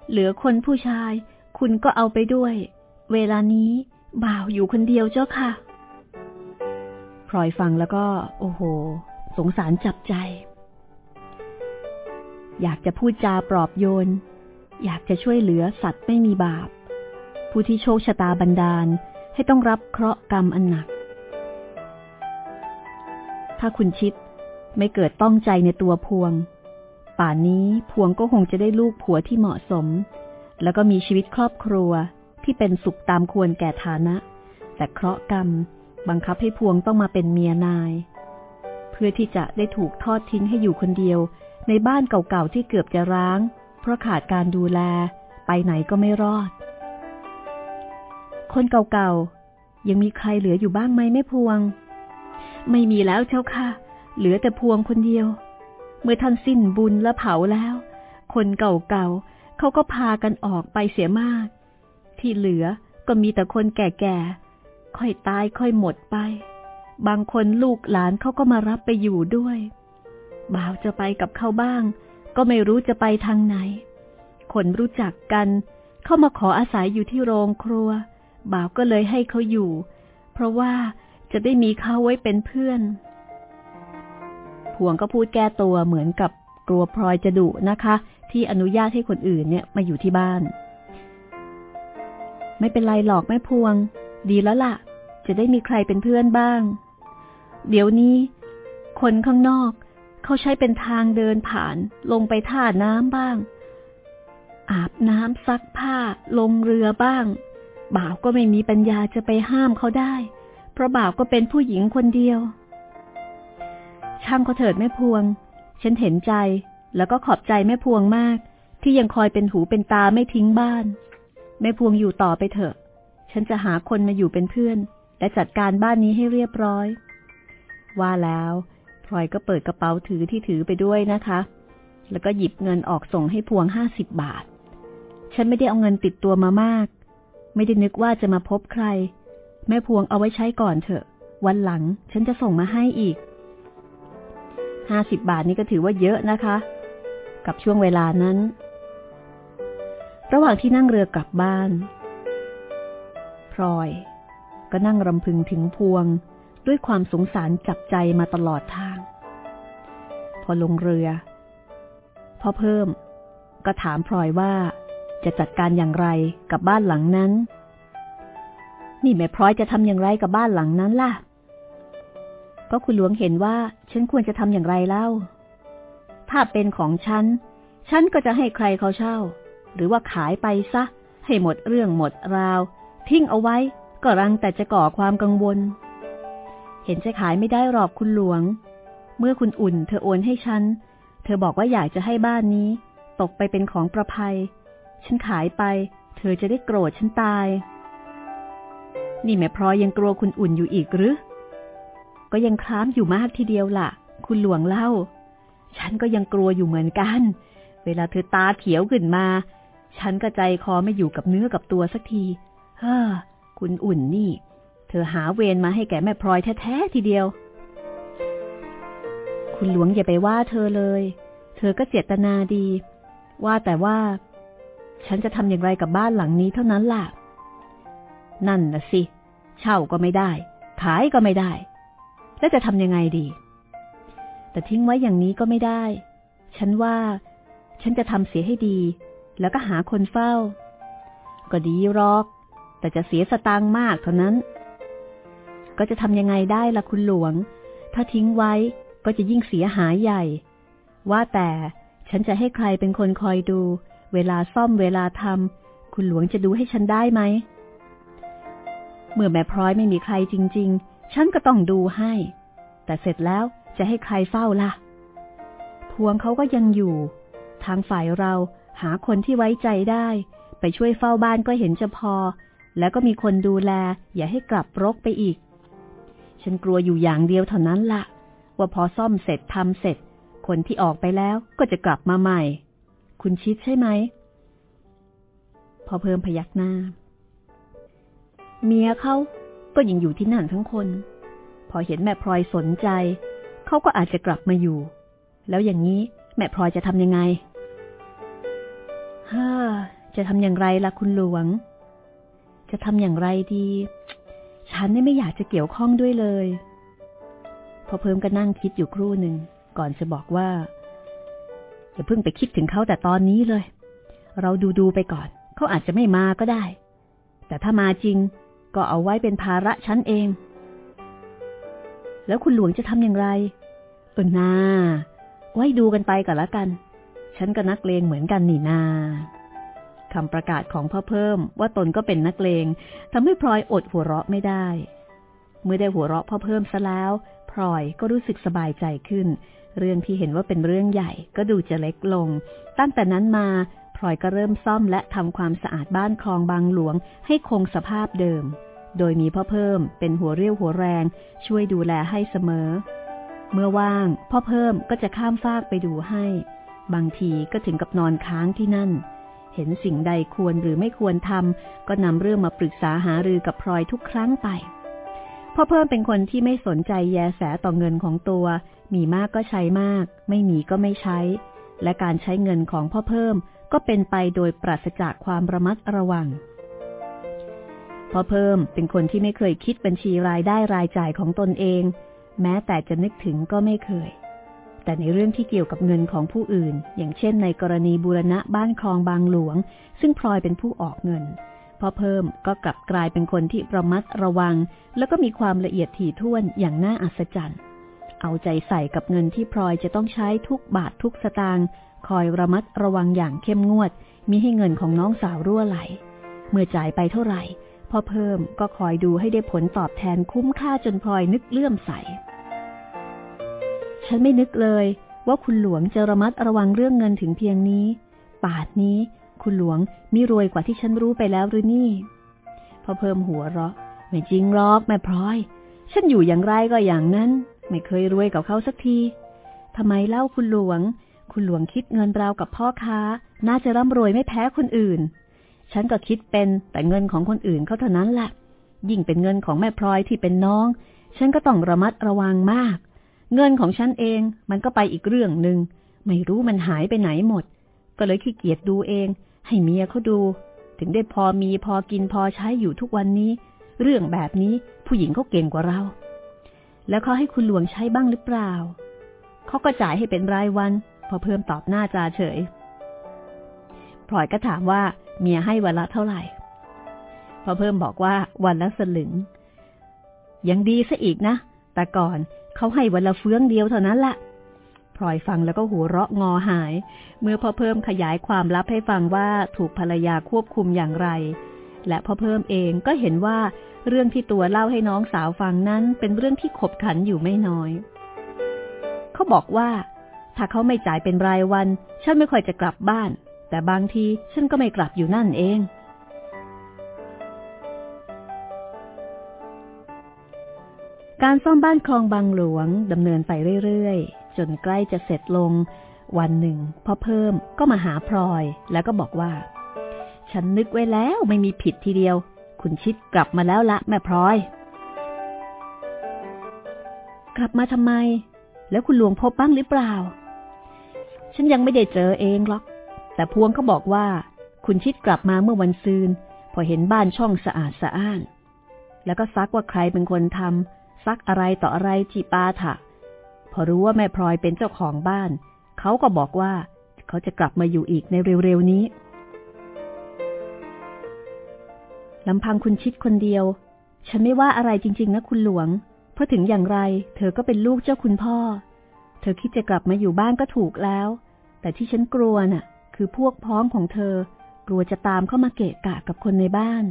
เหลือคนผู้ชาย คุณก็เอาไปด้วย เวลานี้บ่าวอยู่คนเดียวเจ้าค่ะ ลอยฟังแล้วก็ โอ้โห สงสารจับใจ อยากจะพูดจาปลอบโยน อยากจะช่วยเหลือสัตว์ไม่มีบาป ผู้ที่โชคชะตาบันดาลให้ต้องรับเคราะห์กรรมอันหนัก ถ้าคุณชิดไม่เกิดต้องใจในตัวพวง ป่านนี้พวงก็คงจะได้ลูกผัวที่เหมาะสม แล้วก็มีชีวิตครอบครัวที่เป็นสุขตามควรแก่ฐานะ แต่เคราะห์กรรม บังคับให้พวงต้องมาเป็นเมียนาย เพื่อที่จะได้ถูกทอดทิ้งให้อยู่คนเดียว ในบ้านเก่าๆที่เกือบจะร้าง เพราะขาดการดูแล ไปไหนก็ไม่รอด คนเก่าๆ ยังมีใครเหลืออยู่บ้างไหมแม่พวง ไม่มีแล้วเจ้าค่ะ เหลือแต่พวงคนเดียว เมื่อท่านสิ้นบุญและเผาแล้ว คนเก่าๆเขาก็พากันออกไปเสียมาก ที่เหลือก็มีแต่คนแก่ๆ ค่อยตายค่อยหมดไป บางคนลูกหลานเขาก็มารับไปอยู่ด้วย บ่าวจะไปกับเขาบ้าง ก็ไม่รู้จะไปทางไหน คนรู้จักกัน เข้ามาขออาศัยอยู่ที่โรงครัว บ่าวก็เลยให้เขาอยู่ เพราะว่าจะได้มีเขาไว้เป็นเพื่อนพวงก็พูดแก้ตัวเหมือนกับกลัวพลอยจะดุนะคะ ที่อนุญาตให้คนอื่นเนี่ยมาอยู่ที่บ้าน ไม่เป็นไรหรอกแม่พวง ดีแล้วล่ะ จะได้มีใครเป็นเพื่อนบ้าง เดี๋ยวนี้ คนข้างนอกเขาใช้เป็นทางเดินผ่านลงไปท่าน้ำบ้าง อาบน้ำซักผ้า ลงเรือบ้าง บ่าวก็ไม่มีปัญญาจะไปห้ามเขาได้ เพราะบ่าวก็เป็นผู้หญิงคนเดียว ช่างเขาเถิดแม่พวง ฉันเห็นใจแล้วก็ขอบใจแม่พวงมาก ที่ยังคอยเป็นหูเป็นตาไม่ทิ้งบ้าน แม่พวงอยู่ต่อไปเถอะ ฉันจะหาคนมาอยู่เป็นเพื่อน และจัดการบ้านนี้ให้เรียบร้อย ว่าแล้วพลอยก็เปิดกระเป๋าถือที่ถือไปด้วยนะคะ แล้วก็หยิบเงินออกส่งให้พวงห้าสิบบาท ฉันไม่ได้เอาเงินติดตัวมามาก ไม่ได้นึกว่าจะมาพบใคร แม่พวงเอาไว้ใช้ก่อนเถอะ วันหลังฉันจะส่งมาให้อีกห้าสิบบาทนี่ก็ถือว่าเยอะนะคะ กับช่วงเวลานั้น ระหว่างที่นั่งเรือกลับบ้าน พลอย ก็นั่งรำพึงถึงพวงด้วยความสงสารจับใจมาตลอดทาง พอลงเรือพ่อเพิ่ม ก็ถามพลอยว่าจะจัดการอย่างไรกับบ้านหลังนั้น นี่แม่พลอยจะทำอย่างไรกับบ้านหลังนั้นล่ะ ก็คุณหลวงเห็นว่าฉันควรจะทำอย่างไรเล่า ถ้าเป็นของฉัน ฉันก็จะให้ใครเขาเช่า หรือว่าขายไปซะ ให้หมดเรื่องหมดราว ทิ้งเอาไว้ก็รังแต่จะก่อความกังวล เห็นจะขายไม่ได้หรอกคุณหลวง เมื่อคุณอุ่นเธอโอนให้ฉัน เธอบอกว่าอยากจะให้บ้านนี้ ตกไปเป็นของประภัย ฉันขายไป เธอจะได้โกรธฉันตาย นี่แม่พลอยยังกลัวคุณอุ่นอยู่อีกหรือ ก็ยังคล้ามอยู่มากทีเดียวล่ะ คุณหลวงเล่า ฉันก็ยังกลัวอยู่เหมือนกัน เวลาเธอตาเขียวขึ้นมา ฉันก็ใจคอไม่อยู่กับเนื้อกับตัวสักที ฮ้อคุณอุ่นนี่ เธอหาเวรมาให้แก่แม่พลอยแท้ๆทีเดียว คุณหลวงอย่าไปว่าเธอเลย เธอก็เจตนาดี ว่าแต่ว่า ฉันจะทำอย่างไรกับบ้านหลังนี้เท่านั้นล่ะ นั่นนะสิ เช่าก็ไม่ได้ ขายก็ไม่ได้ แล้วจะทำยังไงดี แต่ทิ้งไว้อย่างนี้ก็ไม่ได้ ฉันว่าฉันจะทำเสียให้ดี แล้วก็หาคนเฝ้า ก็ดีหรอก แต่จะเสียสตางค์มากเท่านั้น ก็จะทำยังไงได้ล่ะคุณหลวง ถ้าทิ้งไว้ก็จะยิ่งเสียหายใหญ่ ว่าแต่ฉันจะให้ใครเป็นคนคอยดู เวลาซ่อมเวลาทำคุณหลวงจะดูให้ฉันได้ไหม เมื่อแม่พร้อยไม่มีใครจริง ๆ ฉันก็ต้องดูให้ แต่เสร็จแล้วจะให้ใครเฝ้าล่ะ พวงเขาก็ยังอยู่ ทางฝ่ายเราหาคนที่ไว้ใจได้ ไปช่วยเฝ้าบ้านก็เห็นจะพอ แล้วก็มีคนดูแล อย่าให้กลับรกไปอีก ฉันกลัวอยู่อย่างเดียวเท่านั้นละ่ะ ว่าพอซ่อมเสร็จทำเสร็จ คนที่ออกไปแล้วก็จะกลับมาใหม่ คุณชิดใช่ไหม พอเพิ่มพยักหน้า เมียเขาก็ยังอยู่ที่นั่นทั้งคน พอเห็นแม่พลอยสนใจ เขาก็อาจจะกลับมาอยู่ แล้วอย่างนี้แม่พลอยจะทำยังไงฮ่าจะทำอย่างไรล่ะคุณหลวง จะทำอย่างไรดี ฉันนี่ไม่อยากจะเกี่ยวข้องด้วยเลย พอเพิ่มก็นั่งคิดอยู่ครู่หนึ่ง ก่อนจะบอกว่า อย่าเพิ่งไปคิดถึงเขาแต่ตอนนี้เลย เราดูดูไปก่อน เขาอาจจะไม่มาก็ได้ แต่ถ้ามาจริง ก็เอาไว้เป็นภาระฉันเอง แล้วคุณหลวงจะทำอย่างไร เออนาไว้ดูกันไปก่อนละกัน ฉันก็นักเลงเหมือนกันนี่นา คำประกาศของพ่อเพิ่ม ว่าตนก็เป็นนักเลงทำให้พลอยอดหัวเราะไม่ได้ เมื่อได้หัวเราะพ่อเพิ่มซะแล้วพลอยก็รู้สึกสบายใจขึ้น เรื่องที่เห็นว่าเป็นเรื่องใหญ่ก็ดูจะเล็กลง ตั้งแต่นั้นมาพลอยก็เริ่มซ่อมและทำความสะอาดบ้านคลองบางหลวงให้คงสภาพเดิม โดยมีพ่อเพิ่มเป็นหัวเรี่ยวหัวแรง ช่วยดูแลให้เสมอ เมื่อว่างพ่อเพิ่มก็จะข้ามฟากไปดูให้ บางทีก็ถึงกับนอนค้างที่นั่น เห็นสิ่งใดควรหรือไม่ควรทำก็นำเรื่องมาปรึกษาหารือกับพลอยทุกครั้งไปพ่อเพิ่มเป็นคนที่ไม่สนใจแยแสต่อเงินของตัว มีมากก็ใช้มาก ไม่มีก็ไม่ใช้ และการใช้เงินของพ่อเพิ่มก็เป็นไปโดยปราศจากความระมัดระวัง พ่อเพิ่มเป็นคนที่ไม่เคยคิดบัญชีรายได้รายจ่ายของตนเอง แม้แต่จะนึกถึงก็ไม่เคย แต่ในเรื่องที่เกี่ยวกับเงินของผู้อื่น อย่างเช่นในกรณีบูรณะบ้านคลองบางหลวง ซึ่งพลอยเป็นผู้ออกเงินพ่อเพิ่มก็กลับกลายเป็นคนที่ระมัดระวัง แล้วก็มีความละเอียดถี่ถ้วนอย่างน่าอัศจรรย์ เอาใจใส่กับเงินที่พลอยจะต้องใช้ทุกบาททุกสตางค์คอยระมัดระวังอย่างเข้มงวดมิให้เงินของน้องสาวรั่วไหล เมื่อจ่ายไปเท่าไหร่พ่อเพิ่มก็คอยดูให้ได้ผลตอบแทนคุ้มค่าจนพลอยนึกเลื่อมใส ฉันไม่นึกเลยว่าคุณหลวงจะระมัดระวังเรื่องเงินถึงเพียงนี้ ป่าดนี้คุณหลวงมีรวยกว่าที่ฉันรู้ไปแล้วหรือนี่ พอเพิ่มหัวเราะ ไม่จริงหรอกแม่พลอย ฉันอยู่อย่างไรก็อย่างนั้น ไม่เคยรวยกับเขาสักทีทำไมเล่าคุณหลวง คุณหลวงคิดเงินราวกับพ่อค้า น่าจะร่ำรวยไม่แพ้คนอื่น ฉันก็คิดเป็นแต่เงินของคนอื่นเขาเท่านั้นแหละยิ่งเป็นเงินของแม่พลอยที่เป็นน้อง ฉันก็ต้องระมัดระวังมาก เงินของฉันเองมันก็ไปอีกเรื่องหนึ่งไม่รู้มันหายไปไหนหมด ก็เลยขี้เกียจดูเอง ให้เมียเขาดู ถึงได้พอมีพอกินพอใช้อยู่ทุกวันนี้ เรื่องแบบนี้ผู้หญิงเขาเก่งกว่าเรา แล้วเขาให้คุณหลวงใช้บ้างหรือเปล่าเขาก็จ่ายให้เป็นรายวัน พอเพิ่มตอบหน้าจาเฉยพลอยก็ถามว่าเมียให้วันละเท่าไหร่ พอเพิ่มบอกว่าวันละสลึง ยังดีซะอีกนะ แต่ก่อน เขาให้วันละเฟื้องเดียวเท่านั้นแหละพลอยฟังแล้วก็หัวเราะงอหาย เมื่อพ่อเพิ่มขยายความลับให้ฟังว่าถูกภรรยาควบคุมอย่างไร และพ่อเพิ่มเองก็เห็นว่าเรื่องที่ตัวเล่าให้น้องสาวฟังนั้นเป็นเรื่องที่ขบขันอยู่ไม่น้อย เขาบอกว่า ถ้าเขาไม่จ่ายเป็นรายวัน ฉันไม่ค่อยจะกลับบ้าน แต่บางทีฉันก็ไม่กลับอยู่นั่นเอง การซ่อมบ้านคลองบางหลวงดำเนินไปเรื่อยๆ จนใกล้จะเสร็จลง วันหนึ่งพ่อเพิ่มก็มาหาพลอยแล้วก็บอกว่า ฉันนึกไว้แล้วไม่มีผิดทีเดียว คุณชิดกลับมาแล้วละแม่พลอย กลับมาทำไม แล้วคุณหลวงพบบ้างหรือเปล่า ฉันยังไม่ได้เจอเองหรอก แต่พวงเขาบอกว่า คุณชิดกลับมาเมื่อวันซืน พอเห็นบ้านช่องสะอาดสะอ้าน แล้วก็ซักว่าใครเป็นคนทำ ซักอะไรต่ออะไรจีปาถะ พอรู้ว่าแม่พลอยเป็นเจ้าของบ้าน เขาก็บอกว่าเขาจะกลับมาอยู่อีกในเร็วๆนี้ลำพังคุณชิดคนเดียว ฉันไม่ว่าอะไรจริง ๆ นะคุณหลวง เพราะถึงอย่างไร เธอก็เป็นลูกเจ้าคุณพ่อ เธอคิดจะกลับมาอยู่บ้านก็ถูกแล้ว แต่ที่ฉันกลัวน่ะ คือพวกพ้องของเธอ กลัวจะตามเข้ามาเกะกะกับคนในบ้าน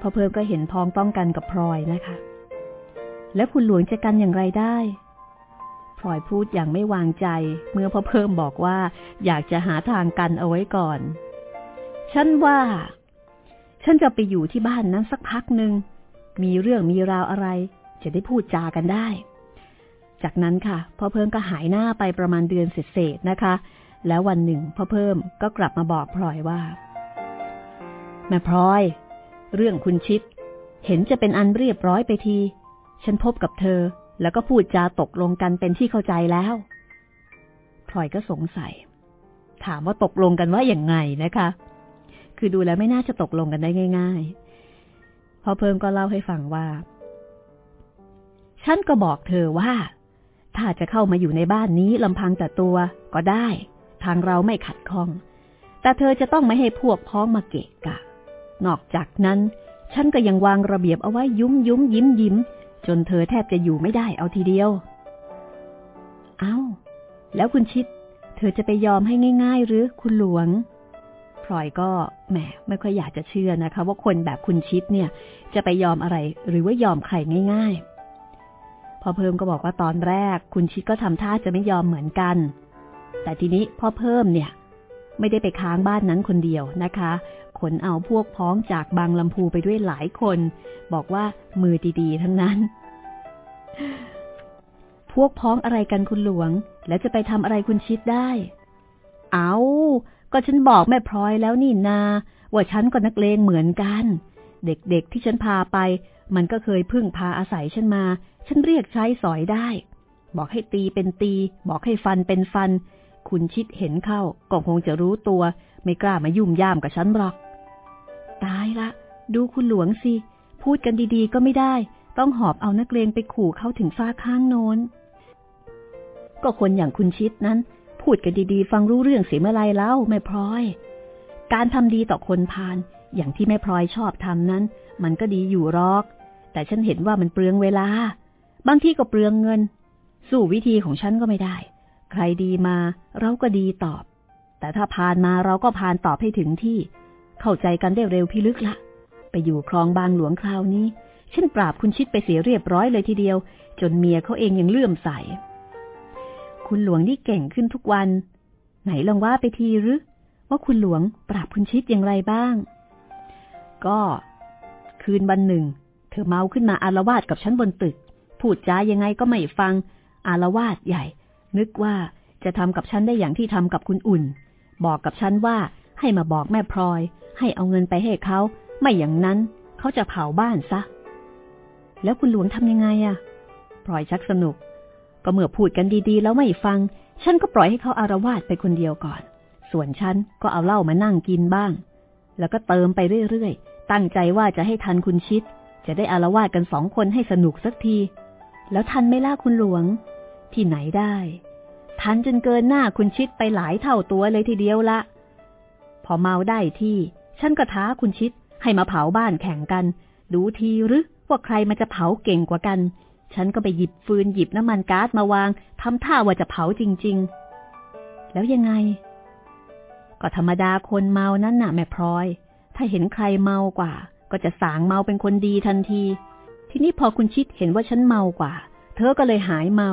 พอเพิ่มก็เห็นพ้องต้องกันกับพลอยนะคะ แล้วคุณหลวงจะกันอย่างไรได้พลอยพูดอย่างไม่วางใจ เมื่อพ่อเพิ่มบอกว่า อยากจะหาทางกันเอาไว้ก่อน ฉันว่า ฉันจะไปอยู่ที่บ้านนั้นสักพักหนึ่ง มีเรื่องมีราวอะไร จะได้พูดจากันได้ จากนั้นค่ะพ่อเพิ่มก็หายหน้าไปประมาณเดือนเศษๆนะคะ แล้ววันหนึ่งพ่อเพิ่มก็กลับมาบอกพลอยว่าแม่พลอย เรื่องคุณชิด เห็นจะเป็นอันเรียบร้อยไปที ฉันพบกับเธอ แล้วก็พูดจาตกลงกันเป็นที่เข้าใจแล้วพลอยก็สงสัย ถามว่าตกลงกันว่าอย่างไงนะคะ คือดูแล้วไม่น่าจะตกลงกันได้ง่าย ๆ พอเพิ่มก็เล่าให้ฟังว่า ฉันก็บอกเธอว่า ถ้าจะเข้ามาอยู่ในบ้านนี้ลำพังแต่ตัวก็ได้ ทางเราไม่ขัดข้อง แต่เธอจะต้องไม่ให้พวกพ้องมาเกะกะ นอกจากนั้น ฉันก็ยังวางระเบียบเอาไว้ยุ้มยุ้มยิ้มยิ้ม จนเธอแทบจะอยู่ไม่ได้เอาทีเดียว เอา้า แล้วคุณชิด เธอจะไปยอมให้ง่าย ๆ หรือคุณหลวงพลอยก็แหมไม่ค่อยอยากจะเชื่อนะคะ ว่าคนแบบคุณชิดเนี่ย จะไปยอมอะไรหรือว่ายอมใครง่าย ๆ พอเพิ่มก็บอกว่าตอนแรก คุณชิดก็ทำท่าจะไม่ยอมเหมือนกัน แต่ทีนี้พ่อเพิ่มเนี่ย ไม่ได้ไปค้างบ้านนั้นคนเดียวนะคะ ขนเอาพวกพ้องจากบางลำพูไปด้วยหลายคน บอกว่ามือดีๆ ทั้งนั้น พวกพ้องอะไรกันคุณหลวง แล้วจะไปทำอะไรคุณชิดได้ เอาก็ฉันบอกแม่พลอยแล้วนี่นา ว่าฉันก็นักเลงเหมือนกัน เด็กๆที่ฉันพาไป มันก็เคยพึ่งพาอาศัยฉันมา ฉันเรียกใช้สอยได้ บอกให้ตีเป็นตี บอกให้ฟันเป็นฟัน คุณชิดเห็นเข้าก็คงจะรู้ตัว ไม่กล้ามายุ่มย่ามกับฉันหรอก ตายละ ดูคุณหลวงสิ พูดกันดีๆก็ไม่ได้ ต้องหอบเอานักเลงไปขู่เขาถึงฟ้าข้างโน้น ก็คนอย่างคุณชิดนั้น พูดกันดีๆ ฟังรู้เรื่องเสียเมื่อไรแล้วแม่พลอย การทำดีต่อคนพาลอย่างที่แม่พลอยชอบทำนั้น มันก็ดีอยู่รอก แต่ฉันเห็นว่ามันเปลืองเวลา บางที่ก็เปลืองเงิน สู้วิธีของฉันก็ไม่ได้ ใครดีมาเราก็ดีตอบ แต่ถ้าพานมาเราก็พานตอบให้ถึงที่ เข้าใจกันได้เร็วพิลึกละ ไปอยู่คลองบางหลวงคราวนี้ฉันปราบคุณชิดไปเสียเรียบร้อยเลยทีเดียว จนเมียเขาเองยังเลื่อมใส คุณหลวงนี่เก่งขึ้นทุกวัน ไหนลองว่าไปทีหรือว่าคุณหลวงปราบคุณชิดอย่างไรบ้าง ก็ คืนวันหนึ่ง เธอเมาขึ้นมาอารวาสกับฉันบนตึก พูดจายังไงก็ไม่ฟัง อารวาสใหญ่ นึกว่าจะทำกับฉันได้อย่างที่ทำกับคุณอุ่น บอกกับฉันว่าให้มาบอกแม่พลอย ให้เอาเงินไปให้เขา ไม่อย่างนั้นเขาจะเผาบ้านซะ แล้วคุณหลวงทำยังไงอะปล่อยชักสนุก ก็เมื่อพูดกันดีๆ แล้วไม่ฟัง ฉันก็ปล่อยให้เขาอารวาสไปคนเดียวก่อน ส่วนฉันก็เอาเหล้ามานั่งกินบ้าง แล้วก็เติมไปเรื่อยๆ ตั้งใจว่าจะให้ทันคุณชิด จะได้อารวาสกันสองคนให้สนุกสักที แล้วทันไม่ล่าคุณหลวง ที่ไหนได้ ทันจนเกินหน้าคุณชิดไปหลายเท่าตัวเลยทีเดียวละพอเมาได้ที่ ฉันก็ท้าคุณชิดให้มาเผาบ้านแข่งกัน ดูทีหรือว่าใครมันจะเผาเก่งกว่ากัน ฉันก็ไปหยิบฟืนหยิบน้ำมันก๊าซมาวางทำท่าว่าจะเผาจริง ๆ แล้วยังไง ก็ธรรมดาคนเมานั้นน่ะแม่พลอย ถ้าเห็นใครเมากว่า ก็จะสางเมาเป็นคนดีทันที ทีนี้พอคุณชิดเห็นว่าฉันเมากว่า เธอก็เลยหายเมา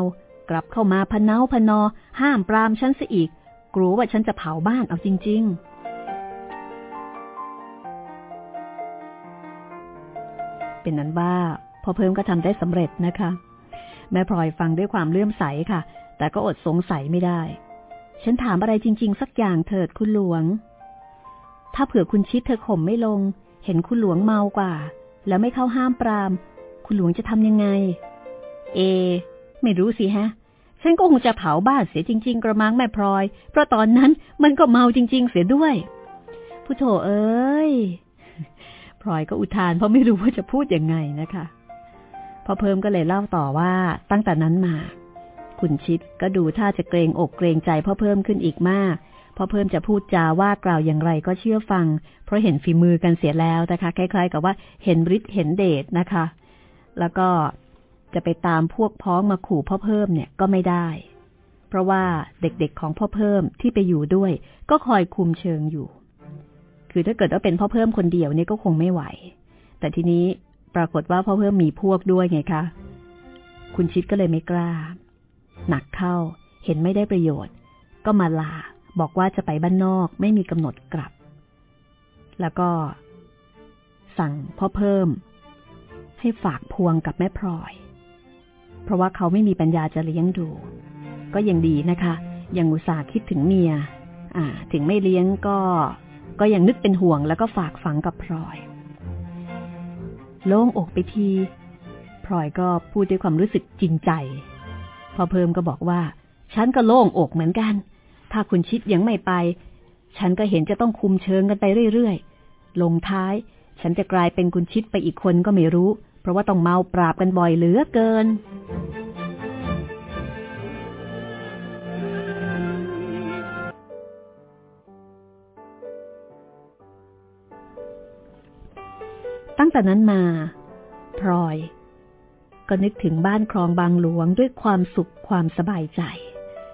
กลับเข้ามาพนเนาพนอ ห้ามปรามฉันซะอีก กลัวว่าฉันจะเผาบ้านเอาจริง ๆ เป็นนั้นว่าพอเพิ่มก็ทำได้สำเร็จนะคะ แม่พลอยฟังด้วยความเลื่อมใสค่ะ แต่ก็อดสงสัยไม่ได้ ฉันถามอะไรจริง ๆ สักอย่างเถิดคุณหลวง ถ้าเผื่อคุณชิดเธอข่มไม่ลง เห็นคุณหลวงเมากว่า แล้วไม่เข้าห้ามปราม คุณหลวงจะทำยังไง เอ ไม่รู้สิฮะ ฉันก็คงจะเผาบ้านเสียจริง ๆ กระมังแม่พลอย เพราะตอนนั้นมันก็เมาจริง ๆ เสียด้วยผู้โถเอ้ย พลอยก็อุทานเพราะไม่รู้ว่าจะพูดยังไงนะคะ พอเพิ่มก็เลยเล่าต่อว่าตั้งแต่นั้นมา คุณชิดก็ดูท่าจะเกรงอกเกรงใจพ่อเพิ่มขึ้นอีกมากพ่อเพิ่มจะพูดจาว่ากล่าวอย่างไรก็เชื่อฟัง เพราะเห็นฝีมือกันเสียแล้วนะคะ คล้ายๆ กับว่าเห็นฤทธิ์เห็นเดชนะคะ แล้วก็จะไปตามพวกพ้องมาขู่พ่อเพิ่มเนี่ยก็ไม่ได้ เพราะว่าเด็กๆของพ่อเพิ่มที่ไปอยู่ด้วย ก็คอยคุมเชิงอยู่ คือถ้าเกิดว่าเป็นพ่อเพิ่มคนเดียวเนี่ยก็คงไม่ไหว แต่ทีนี้ปรากฏว่าพ่อเพิ่มมีพวกด้วยไงคะ คุณชิดก็เลยไม่กล้า หนักเข้าเห็นไม่ได้ประโยชน์ ก็มาลาบอกว่าจะไปบ้านนอกไม่มีกำหนดกลับ แล้วก็ สั่งพ่อเพิ่ม ให้ฝากพวงกับแม่พลอย เพราะว่าเขาไม่มีปัญญาจะเลี้ยงดู ก็ยังดีนะคะ ยังอุตส่าห์คิดถึงเมีย อ่า ถึงไม่เลี้ยงก็ ก็ยังนึกเป็นห่วงแล้วก็ฝากฝังกับพลอย โล่งอกไปทีพลอยก็พูดด้วยความรู้สึกจริงใจ พอเพิ่มก็บอกว่า ฉันก็โล่งอกเหมือนกัน ถ้าคุณชิดยังไม่ไป ฉันก็เห็นจะต้องคุมเชิงกันไปเรื่อยๆลงท้าย ฉันจะกลายเป็นคุณชิดไปอีกคนก็ไม่รู้ เพราะว่าต้องเมาปราบกันบ่อยเหลือเกิน ตั้งแต่นั้นมา พลอย ก็นึกถึงบ้านคลองบางหลวงด้วยความสุขความสบายใจ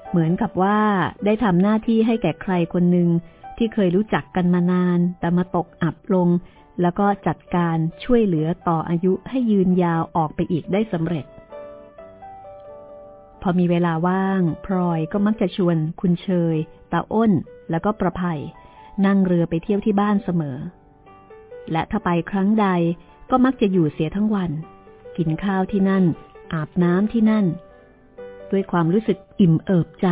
เหมือนกับว่าได้ทำหน้าที่ให้แก่ใครคนหนึ่งที่เคยรู้จักกันมานาน แต่มาตกอับลง แล้วก็จัดการช่วยเหลือต่ออายุให้ยืนยาวออกไปอีกได้สำเร็จ พอมีเวลาว่าง พลอยก็มักจะชวน คุณเชยตาอ้น แล้วก็ประภัย นั่งเรือไปเที่ยวที่บ้านเสมอ และถ้าไปครั้งใดก็มักจะอยู่เสียทั้งวัน กินข้าวที่นั่น อาบน้ำที่นั่น ด้วยความรู้สึกอิ่มเอิบใจ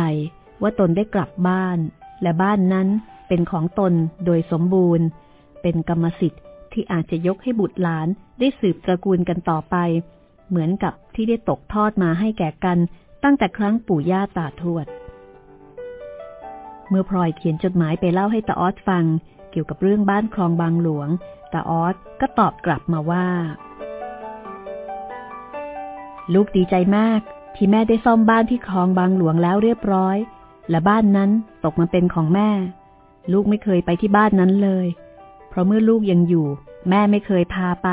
ว่าตนได้กลับบ้าน และบ้านนั้นเป็นของตนโดยสมบูรณ์ เป็นกรรมสิทธิ์ที่อาจจะยกให้บุตรหลานได้สืบตระกูลกันต่อไป เหมือนกับที่ได้ตกทอดมาให้แก่กันตั้งแต่ครั้งปู่ย่าตาทวด เมื่อพลอยเขียนจดหมายไปเล่าให้ตาออสฟัง กี่ยวกับเรื่องบ้านคลองบางหลวง แตาออสก็ตอบกลับมาว่า ลูกดีใจมาก ที่แม่ได้ซ่อมบ้านที่คลองบางหลวงแล้วเรียบร้อย และบ้านนั้นตกมาเป็นของแม่ ลูกไม่เคยไปที่บ้านนั้นเลย เพราะเมื่อลูกยังอยู่ แม่ไม่เคยพาไป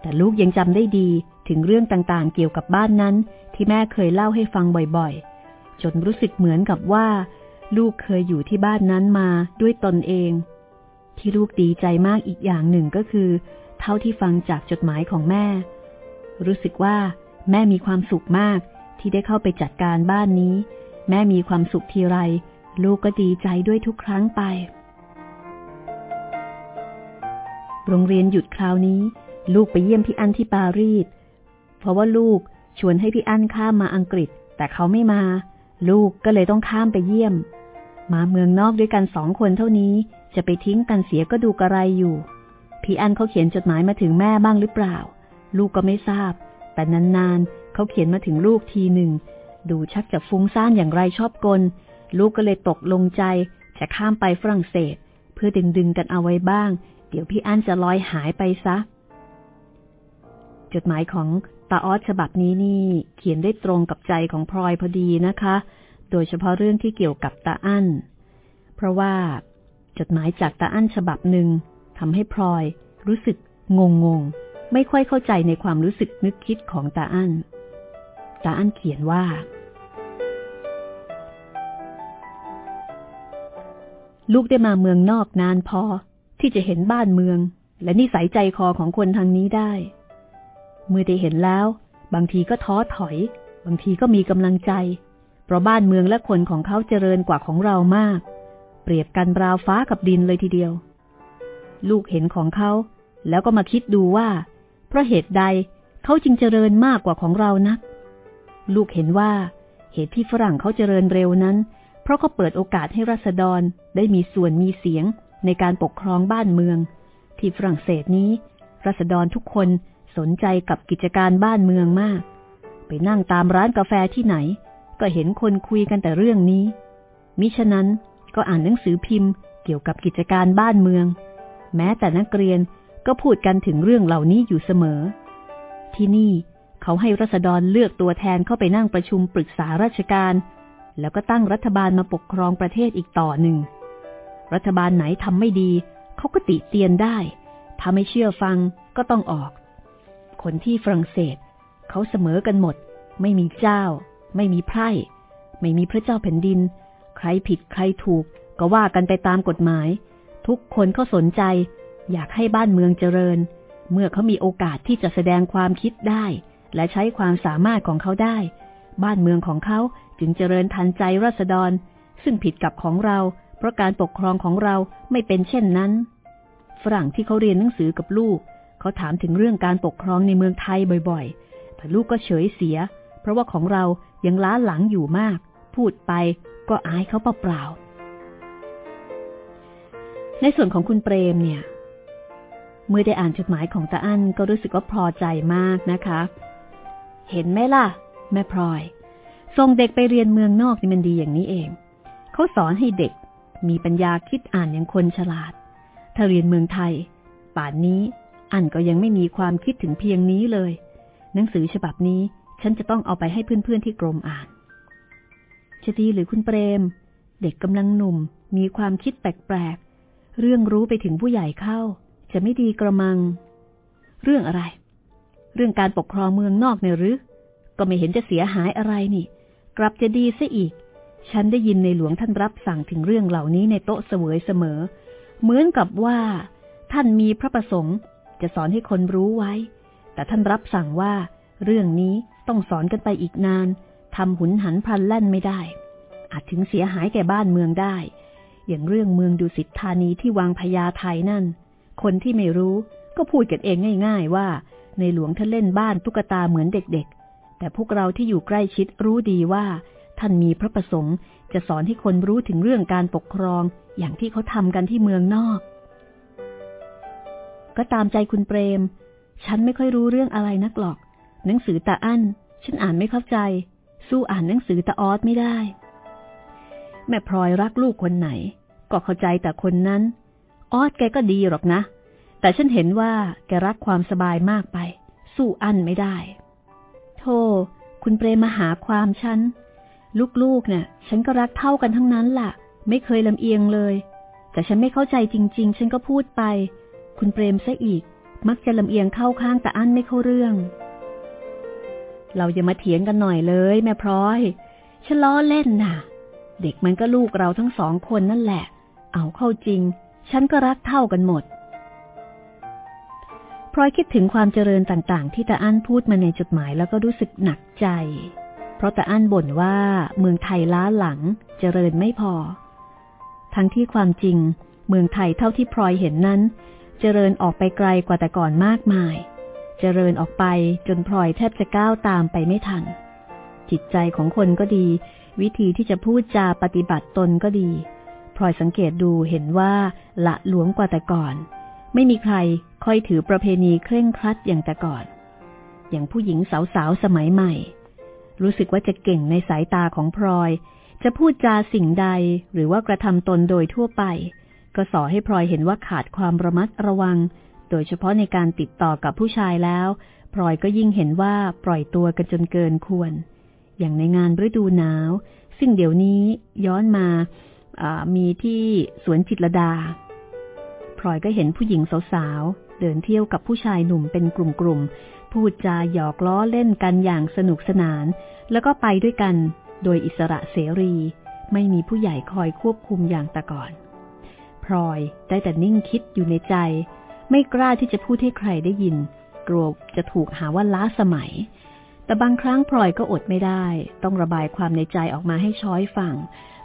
แต่ลูกยังจำได้ดีถึงเรื่องต่างๆ เกี่ยวกับบ้านนั้น ที่แม่เคยเล่าให้ฟังบ่อยๆ จนรู้สึกเหมือนกับว่า ลูกเคยอยู่ที่บ้านนั้นมาด้วยตนเอง ที่ลูกดีใจมากอีกอย่างหนึ่งก็คือ เท่าที่ฟังจากจดหมายของแม่ รู้สึกว่าแม่มีความสุขมากที่ได้เข้าไปจัดการบ้านนี้ แม่มีความสุขทีไร ลูกก็ดีใจด้วยทุกครั้งไป โรงเรียนหยุดคราวนี้ ลูกไปเยี่ยมพี่อั้นที่ปารีสเพราะว่าลูกชวนให้พี่อั้นข้ามมาอังกฤษ แต่เขาไม่มา ลูกก็เลยต้องข้ามไปเยี่ยม มาเมืองนอกด้วยกันสองคนเท่านี้ จะไปทิ้งกันเสียก็ดูกระไรอยู่ พี่อันเขาเขียนจดหมายมาถึงแม่บ้างหรือเปล่า ลูกก็ไม่ทราบ แต่นานๆเขาเขียนมาถึงลูกทีหนึ่ง ดูชักจะฟุ้งซ่านอย่างไรชอบกล ลูกก็เลยตกลงใจ จะข้ามไปฝรั่งเศส เพื่อดึงดึงกันเอาไว้บ้าง เดี๋ยวพี่อันจะลอยหายไปซะ จดหมายของตาออสฉบับนี้นี่เขียนได้ตรงกับใจของพลอยพอดีนะคะ โดยเฉพาะเรื่องที่เกี่ยวกับตาอั้น เพราะว่า จดหมายจากตาอั้นฉบับหนึ่งทำให้พลอย รู้สึกงงงไม่ค่อยเข้าใจในความรู้สึกนึกคิดของตาอั้น ตาอั้นเขียนว่า ลูกได้มาเมืองนอกนานพอที่จะเห็นบ้านเมือง และนิสัยใจคอของคนทางนี้ได้ เมื่อได้เห็นแล้ว บางทีก็ท้อถอย บางทีก็มีกำลังใจ เพราะบ้านเมืองและคนของเขาเจริญกว่าของเรามาก ปรียบกันราวฟ้ากับดินเลยทีเดียว ลูกเห็นของเขา แล้วก็มาคิดดูว่า เพราะเหตุใดเขาจึงเจริญมากกว่าของเรานัก ลูกเห็นว่าเหตุที่ฝรั่งเขาเจริญเร็วนั้น เพราะเขาเปิดโอกาสให้รัษฎรได้มีส่วนมีเสียงในการปกครองบ้านเมือง ที่ฝรั่งเศสนี้ รัษฎรทุกคนสนใจกับกิจการบ้านเมืองมาก ไปนั่งตามร้านกาแฟที่ไหน ก็เห็นคนคุยกันแต่เรื่องนี้ มิฉะนั้น ก็อ่านหนังสือพิมพ์ เกี่ยวกับกิจการบ้านเมือง แม้แต่นักเรียนก็พูดกันถึงเรื่องเหล่านี้อยู่เสมอ ที่นี่เขาให้รัษฎรเลือกตัวแทนเข้าไปนั่งประชุมปรึกษาราชการ แล้วก็ตั้งรัฐบาลมาปกครองประเทศอีกต่อหนึ่ง รัฐบาลไหนทำไม่ดี เขาก็ติเตียนได้ ถ้าไม่เชื่อฟังก็ต้องออก คนที่ฝรั่งเศส เขาเสมอกันหมด ไม่มีเจ้า ไม่มีไพร่ ไม่มีพระเจ้าแผ่นดิน ใครผิดใครถูก ก็ว่ากันไปตามกฎหมาย ทุกคนเขาสนใจ อยากให้บ้านเมืองเจริญ เมื่อเขามีโอกาสที่จะแสดงความคิดได้ และใช้ความสามารถของเขาได้ บ้านเมืองของเขาจึงเจริญทันใจรัษฎร ซึ่งผิดกับของเรา เพราะการปกครองของเราไม่เป็นเช่นนั้น ฝรั่งที่เขาเรียนหนังสือกับลูก เขาถามถึงเรื่องการปกครองในเมืองไทยบ่อยๆ แต่ลูกก็เฉยเสีย เพราะว่าของเรายังล้าหลังอยู่มาก พูดไป ก็อายเขาเปล่าๆในส่วนของคุณเปรมเนี่ย เมื่อได้อ่านจดหมายของตาอั้นก็รู้สึกว่าพอใจมากนะคะ เห็นไหมล่ะ แม่พลอยส่งเด็กไปเรียนเมืองนอกนี่มันดีอย่างนี้เอง เขาสอนให้เด็กมีปัญญาคิดอ่านอย่างคนฉลาด ถ้าเรียนเมืองไทย ป่านนี้อันก็ยังไม่มีความคิดถึงเพียงนี้เลย หนังสือฉบับนี้ฉันจะต้องเอาไปให้เพื่อนๆที่กรมอ่าน จะดีหรือคุณเปรม เด็กกำลังหนุ่ม มีความคิดแปลกๆ เรื่องรู้ไปถึงผู้ใหญ่เข้า จะไม่ดีกระมัง เรื่องอะไร เรื่องการปกครองเมืองนอกเนี่ยหรือ ก็ไม่เห็นจะเสียหายอะไรนี่ กลับจะดีซะอีก ฉันได้ยินในหลวงท่านรับสั่งถึงเรื่องเหล่านี้ในโต๊ะเสวยเสมอ เหมือนกับว่า ท่านมีพระประสงค์ จะสอนให้คนรู้ไว้ แต่ท่านรับสั่งว่า เรื่องนี้ต้องสอนกันไปอีกนาน ทำหุนหันพลันแล่นไม่ได้ อาจถึงเสียหายแก่บ้านเมืองได้ อย่างเรื่องเมืองดุสิตธานีที่วางพญาไทยนั่น คนที่ไม่รู้ก็พูดกันเองง่าย ๆ ว่า ในหลวงท่านเล่นบ้านตุ๊กตาเหมือนเด็กๆ แต่พวกเราที่อยู่ใกล้ชิดรู้ดีว่า ท่านมีพระประสงค์ จะสอนให้คนรู้ถึงเรื่องการปกครอง อย่างที่เขาทำกันที่เมืองนอก ก็ตามใจคุณเปรม ฉันไม่ค่อยรู้เรื่องอะไรนักหรอก หนังสือตาอั้น ฉันอ่านไม่เข้าใจ สู้อ่านหนังสือตาออสไม่ได้ แม่พลอยรักลูกคนไหน ก็เข้าใจแต่คนนั้น ออสแกก็ดีหรอกนะ แต่ฉันเห็นว่าแกรักความสบายมากไป สู้อั้นไม่ได้ โธ่คุณเปรมมาหาความฉัน ลูกๆเนี่ย ฉันก็รักเท่ากันทั้งนั้นล่ะ ไม่เคยลำเอียงเลย แต่ฉันไม่เข้าใจจริง ๆ ฉันก็พูดไป คุณเปรมซะอีก มักจะลำเอียงเข้าข้างแต่อั้นไม่เข้าเรื่อง เราจะมาเถียงกันหน่อยเลย แม่พร้อยฉันล้อเล่นน่ะ เด็กมันก็ลูกเราทั้งสองคนนั่นแหละ เอาเข้าจริง ฉันก็รักเท่ากันหมดพลอยคิดถึงความเจริญต่างๆ ที่ตาอั้นพูดมาในจดหมายแล้วก็รู้สึกหนักใจ เพราะตาอั้นบ่นว่าเมืองไทยล้าหลังเจริญไม่พอ ทั้งที่ความจริง เมืองไทยเท่าที่พลอยเห็นนั้น เจริญออกไปไกลกว่าแต่ก่อนมากมาย เจริญออกไปจนพลอยแทบจะก้าวตามไปไม่ทัน จิตใจของคนก็ดี วิธีที่จะพูดจาปฏิบัติตนก็ดีพลอยสังเกตดูเห็นว่าละหลวมกว่าแต่ก่อน ไม่มีใครค่อยถือประเพณีเคร่งครัดอย่างแต่ก่อน อย่างผู้หญิงสาวๆสมัยใหม่ รู้สึกว่าจะเก่งในสายตาของพลอย จะพูดจาสิ่งใดหรือว่ากระทำตนโดยทั่วไป ก็สอให้พลอยเห็นว่าขาดความระมัดระวัง โดยเฉพาะในการติดต่อกับผู้ชายแล้วพลอยก็ยิ่งเห็นว่าปล่อยตัวกันจนเกินควร อย่างในงานฤดูหนาว ซึ่งเดี๋ยวนี้ย้อนมาามีที่สวนจิตรดาพลอยก็เห็นผู้หญิงสาวๆ เดินเที่ยวกับผู้ชายหนุ่มเป็นกลุ่มๆ พูดจาหยอกล้อเล่นกันอย่างสนุกสนาน แล้วก็ไปด้วยกันโดยอิสระเสรี ไม่มีผู้ใหญ่คอยควบคุมอย่างแต่ก่อนพลอยได้แต่นิ่งคิดอยู่ในใจ ไม่กล้าที่จะพูดให้ใครได้ยิน กลัวจะถูกหาว่าล้าสมัย แต่บางครั้งพลอยก็อดไม่ได้ ต้องระบายความในใจออกมาให้ช้อยฟัง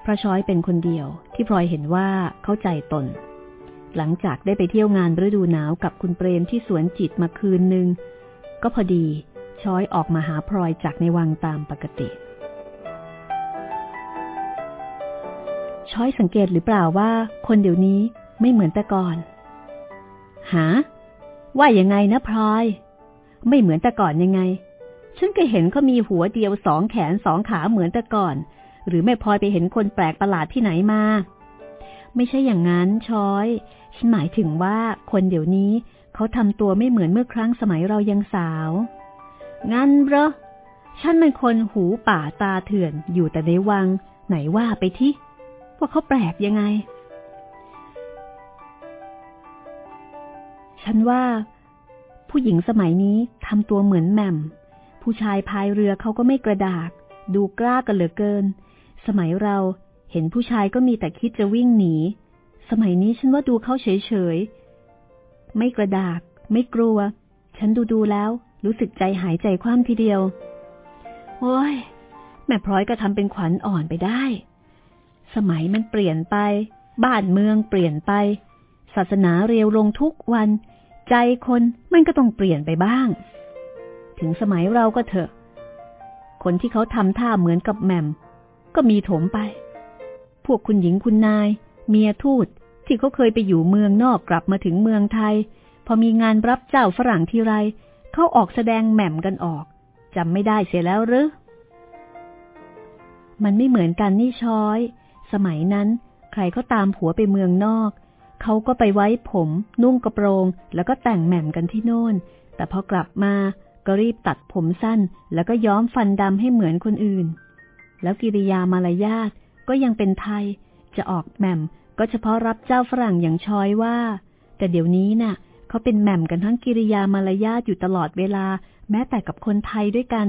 เพราะช้อยเป็นคนเดียว ที่พลอยเห็นว่าเข้าใจตน หลังจากได้ไปเที่ยวงานฤดูหนาวกับคุณเปรมที่สวนจิตมาคืนหนึ่งก็พอดีช้อยออกมาหาพลอยจากในวังตามปกติ ช้อยสังเกตหรือเปล่าว่า คนเดี๋ยวนี้ไม่เหมือนแต่ก่อน หา ว่ายังไงนะพลอย ไม่เหมือนแต่ก่อนยังไง ฉันก็เห็นเขามีหัวเดียวสองแขนสองขาเหมือนแต่ก่อน หรือไม่พลอยไปเห็นคนแปลกประหลาดที่ไหนมา ไม่ใช่อย่างนั้นชอยฉันหมายถึงว่าคนเดี๋ยวนี้เขาทำตัวไม่เหมือนเมื่อครั้งสมัยเรายังสาว งั้นเหรอ ฉันเป็นคนหูป่าตาเถื่อนอยู่แต่ในวัง ไหนว่าไปที่ ว่าเขาแปลกยังไง ฉันว่า ผู้หญิงสมัยนี้ทำตัวเหมือนแม่ม ผู้ชายพายเรือเขาก็ไม่กระดาก ดูกล้ากันเหลือเกิน สมัยเราเห็นผู้ชายก็มีแต่คิดจะวิ่งหนี สมัยนี้ฉันว่าดูเขาเฉยๆ ไม่กระดาก ไม่กลัว ฉันดูดูแล้ว รู้สึกใจหายใจคว่ำทีเดียว โอ้ย แม่พร้อยก็ทำเป็นขวัญอ่อนไปได้ สมัยมันเปลี่ยนไป บ้านเมืองเปลี่ยนไป ศาสนาเรียวลงทุกวัน ใจคนมันก็ต้องเปลี่ยนไปบ้าง ถึงสมัยเราก็เถอะ คนที่เขาทำท่าเหมือนกับแมม ก็มีถมไป พวกคุณหญิงคุณนาย เมียทูตที่เขาเคยไปอยู่เมืองนอกกลับมาถึงเมืองไทย พอมีงานรับเจ้าฝรั่งทีไรเขาออกแสดงแหม่มกันออกจำไม่ได้เสียแล้วหรือ มันไม่เหมือนกันนี่ช้อย สมัยนั้น ใครเขาตามผัวไปเมืองนอก เขาก็ไปไว้ผม นุ่งกระโปรง แล้วก็แต่งแหม่มกันที่โน่น แต่พอกลับมาก็รีบตัดผมสั้น แล้วก็ย้อมฟันดำให้เหมือนคนอื่น แล้วกิริยามารยาทก็ยังเป็นไทย จะออกแหม่มก็เฉพาะรับเจ้าฝรั่งอย่างชอยว่า แต่เดี๋ยวนี้นะ่ะเขาเป็นแหม่มกันทั้งกิริยามารยาทอยู่ตลอดเวลา แม้แต่กับคนไทยด้วยกัน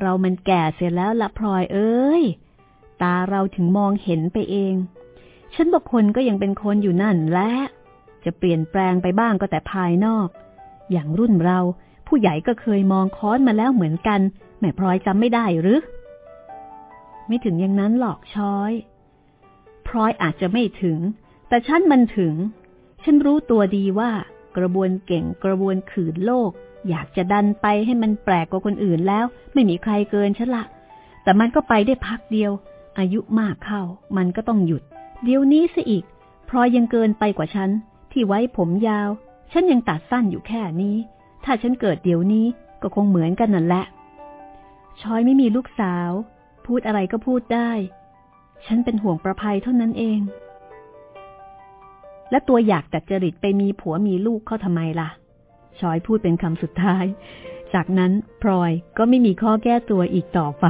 เรามันแก่เสร็จแล้วละพลอยเอ้ย ตาเราถึงมองเห็นไปเอง ฉันบอกคนก็ยังเป็นคนอยู่นั่นและ จะเปลี่ยนแปลงไปบ้างก็แต่ภายนอก อย่างรุ่นเราผู้ใหญ่ก็เคยมองค้อนมาแล้วเหมือนกัน แม่พลอยจำไม่ได้หรือ ไม่ถึงอย่างนั้นหรอกช้อย พลอยอาจจะไม่ถึง แต่ฉันมันถึง ฉันรู้ตัวดีว่า กระบวนเก่งกระบวนขืนโลก อยากจะดันไปให้มันแปลกกว่าคนอื่นแล้ว ไม่มีใครเกินฉันละ แต่มันก็ไปได้พักเดียว อายุมากเข้า มันก็ต้องหยุด เดี๋ยวนี้ซะอีกพลอยยังเกินไปกว่าฉัน ที่ไว้ผมยาว ฉันยังตัดสั้นอยู่แค่นี้ ถ้าฉันเกิดเดี๋ยวนี้ก็คงเหมือนกันนั่นแหละชอยไม่มีลูกสาว พูดอะไรก็พูดได้ ฉันเป็นห่วงประภัยเท่านั้นเอง และตัวอยากแต่จริตไปมีผัวมีลูกเข้าทำไมล่ะ ชอยพูดเป็นคำสุดท้าย จากนั้นพลอยก็ไม่มีข้อแก้ตัวอีกต่อไป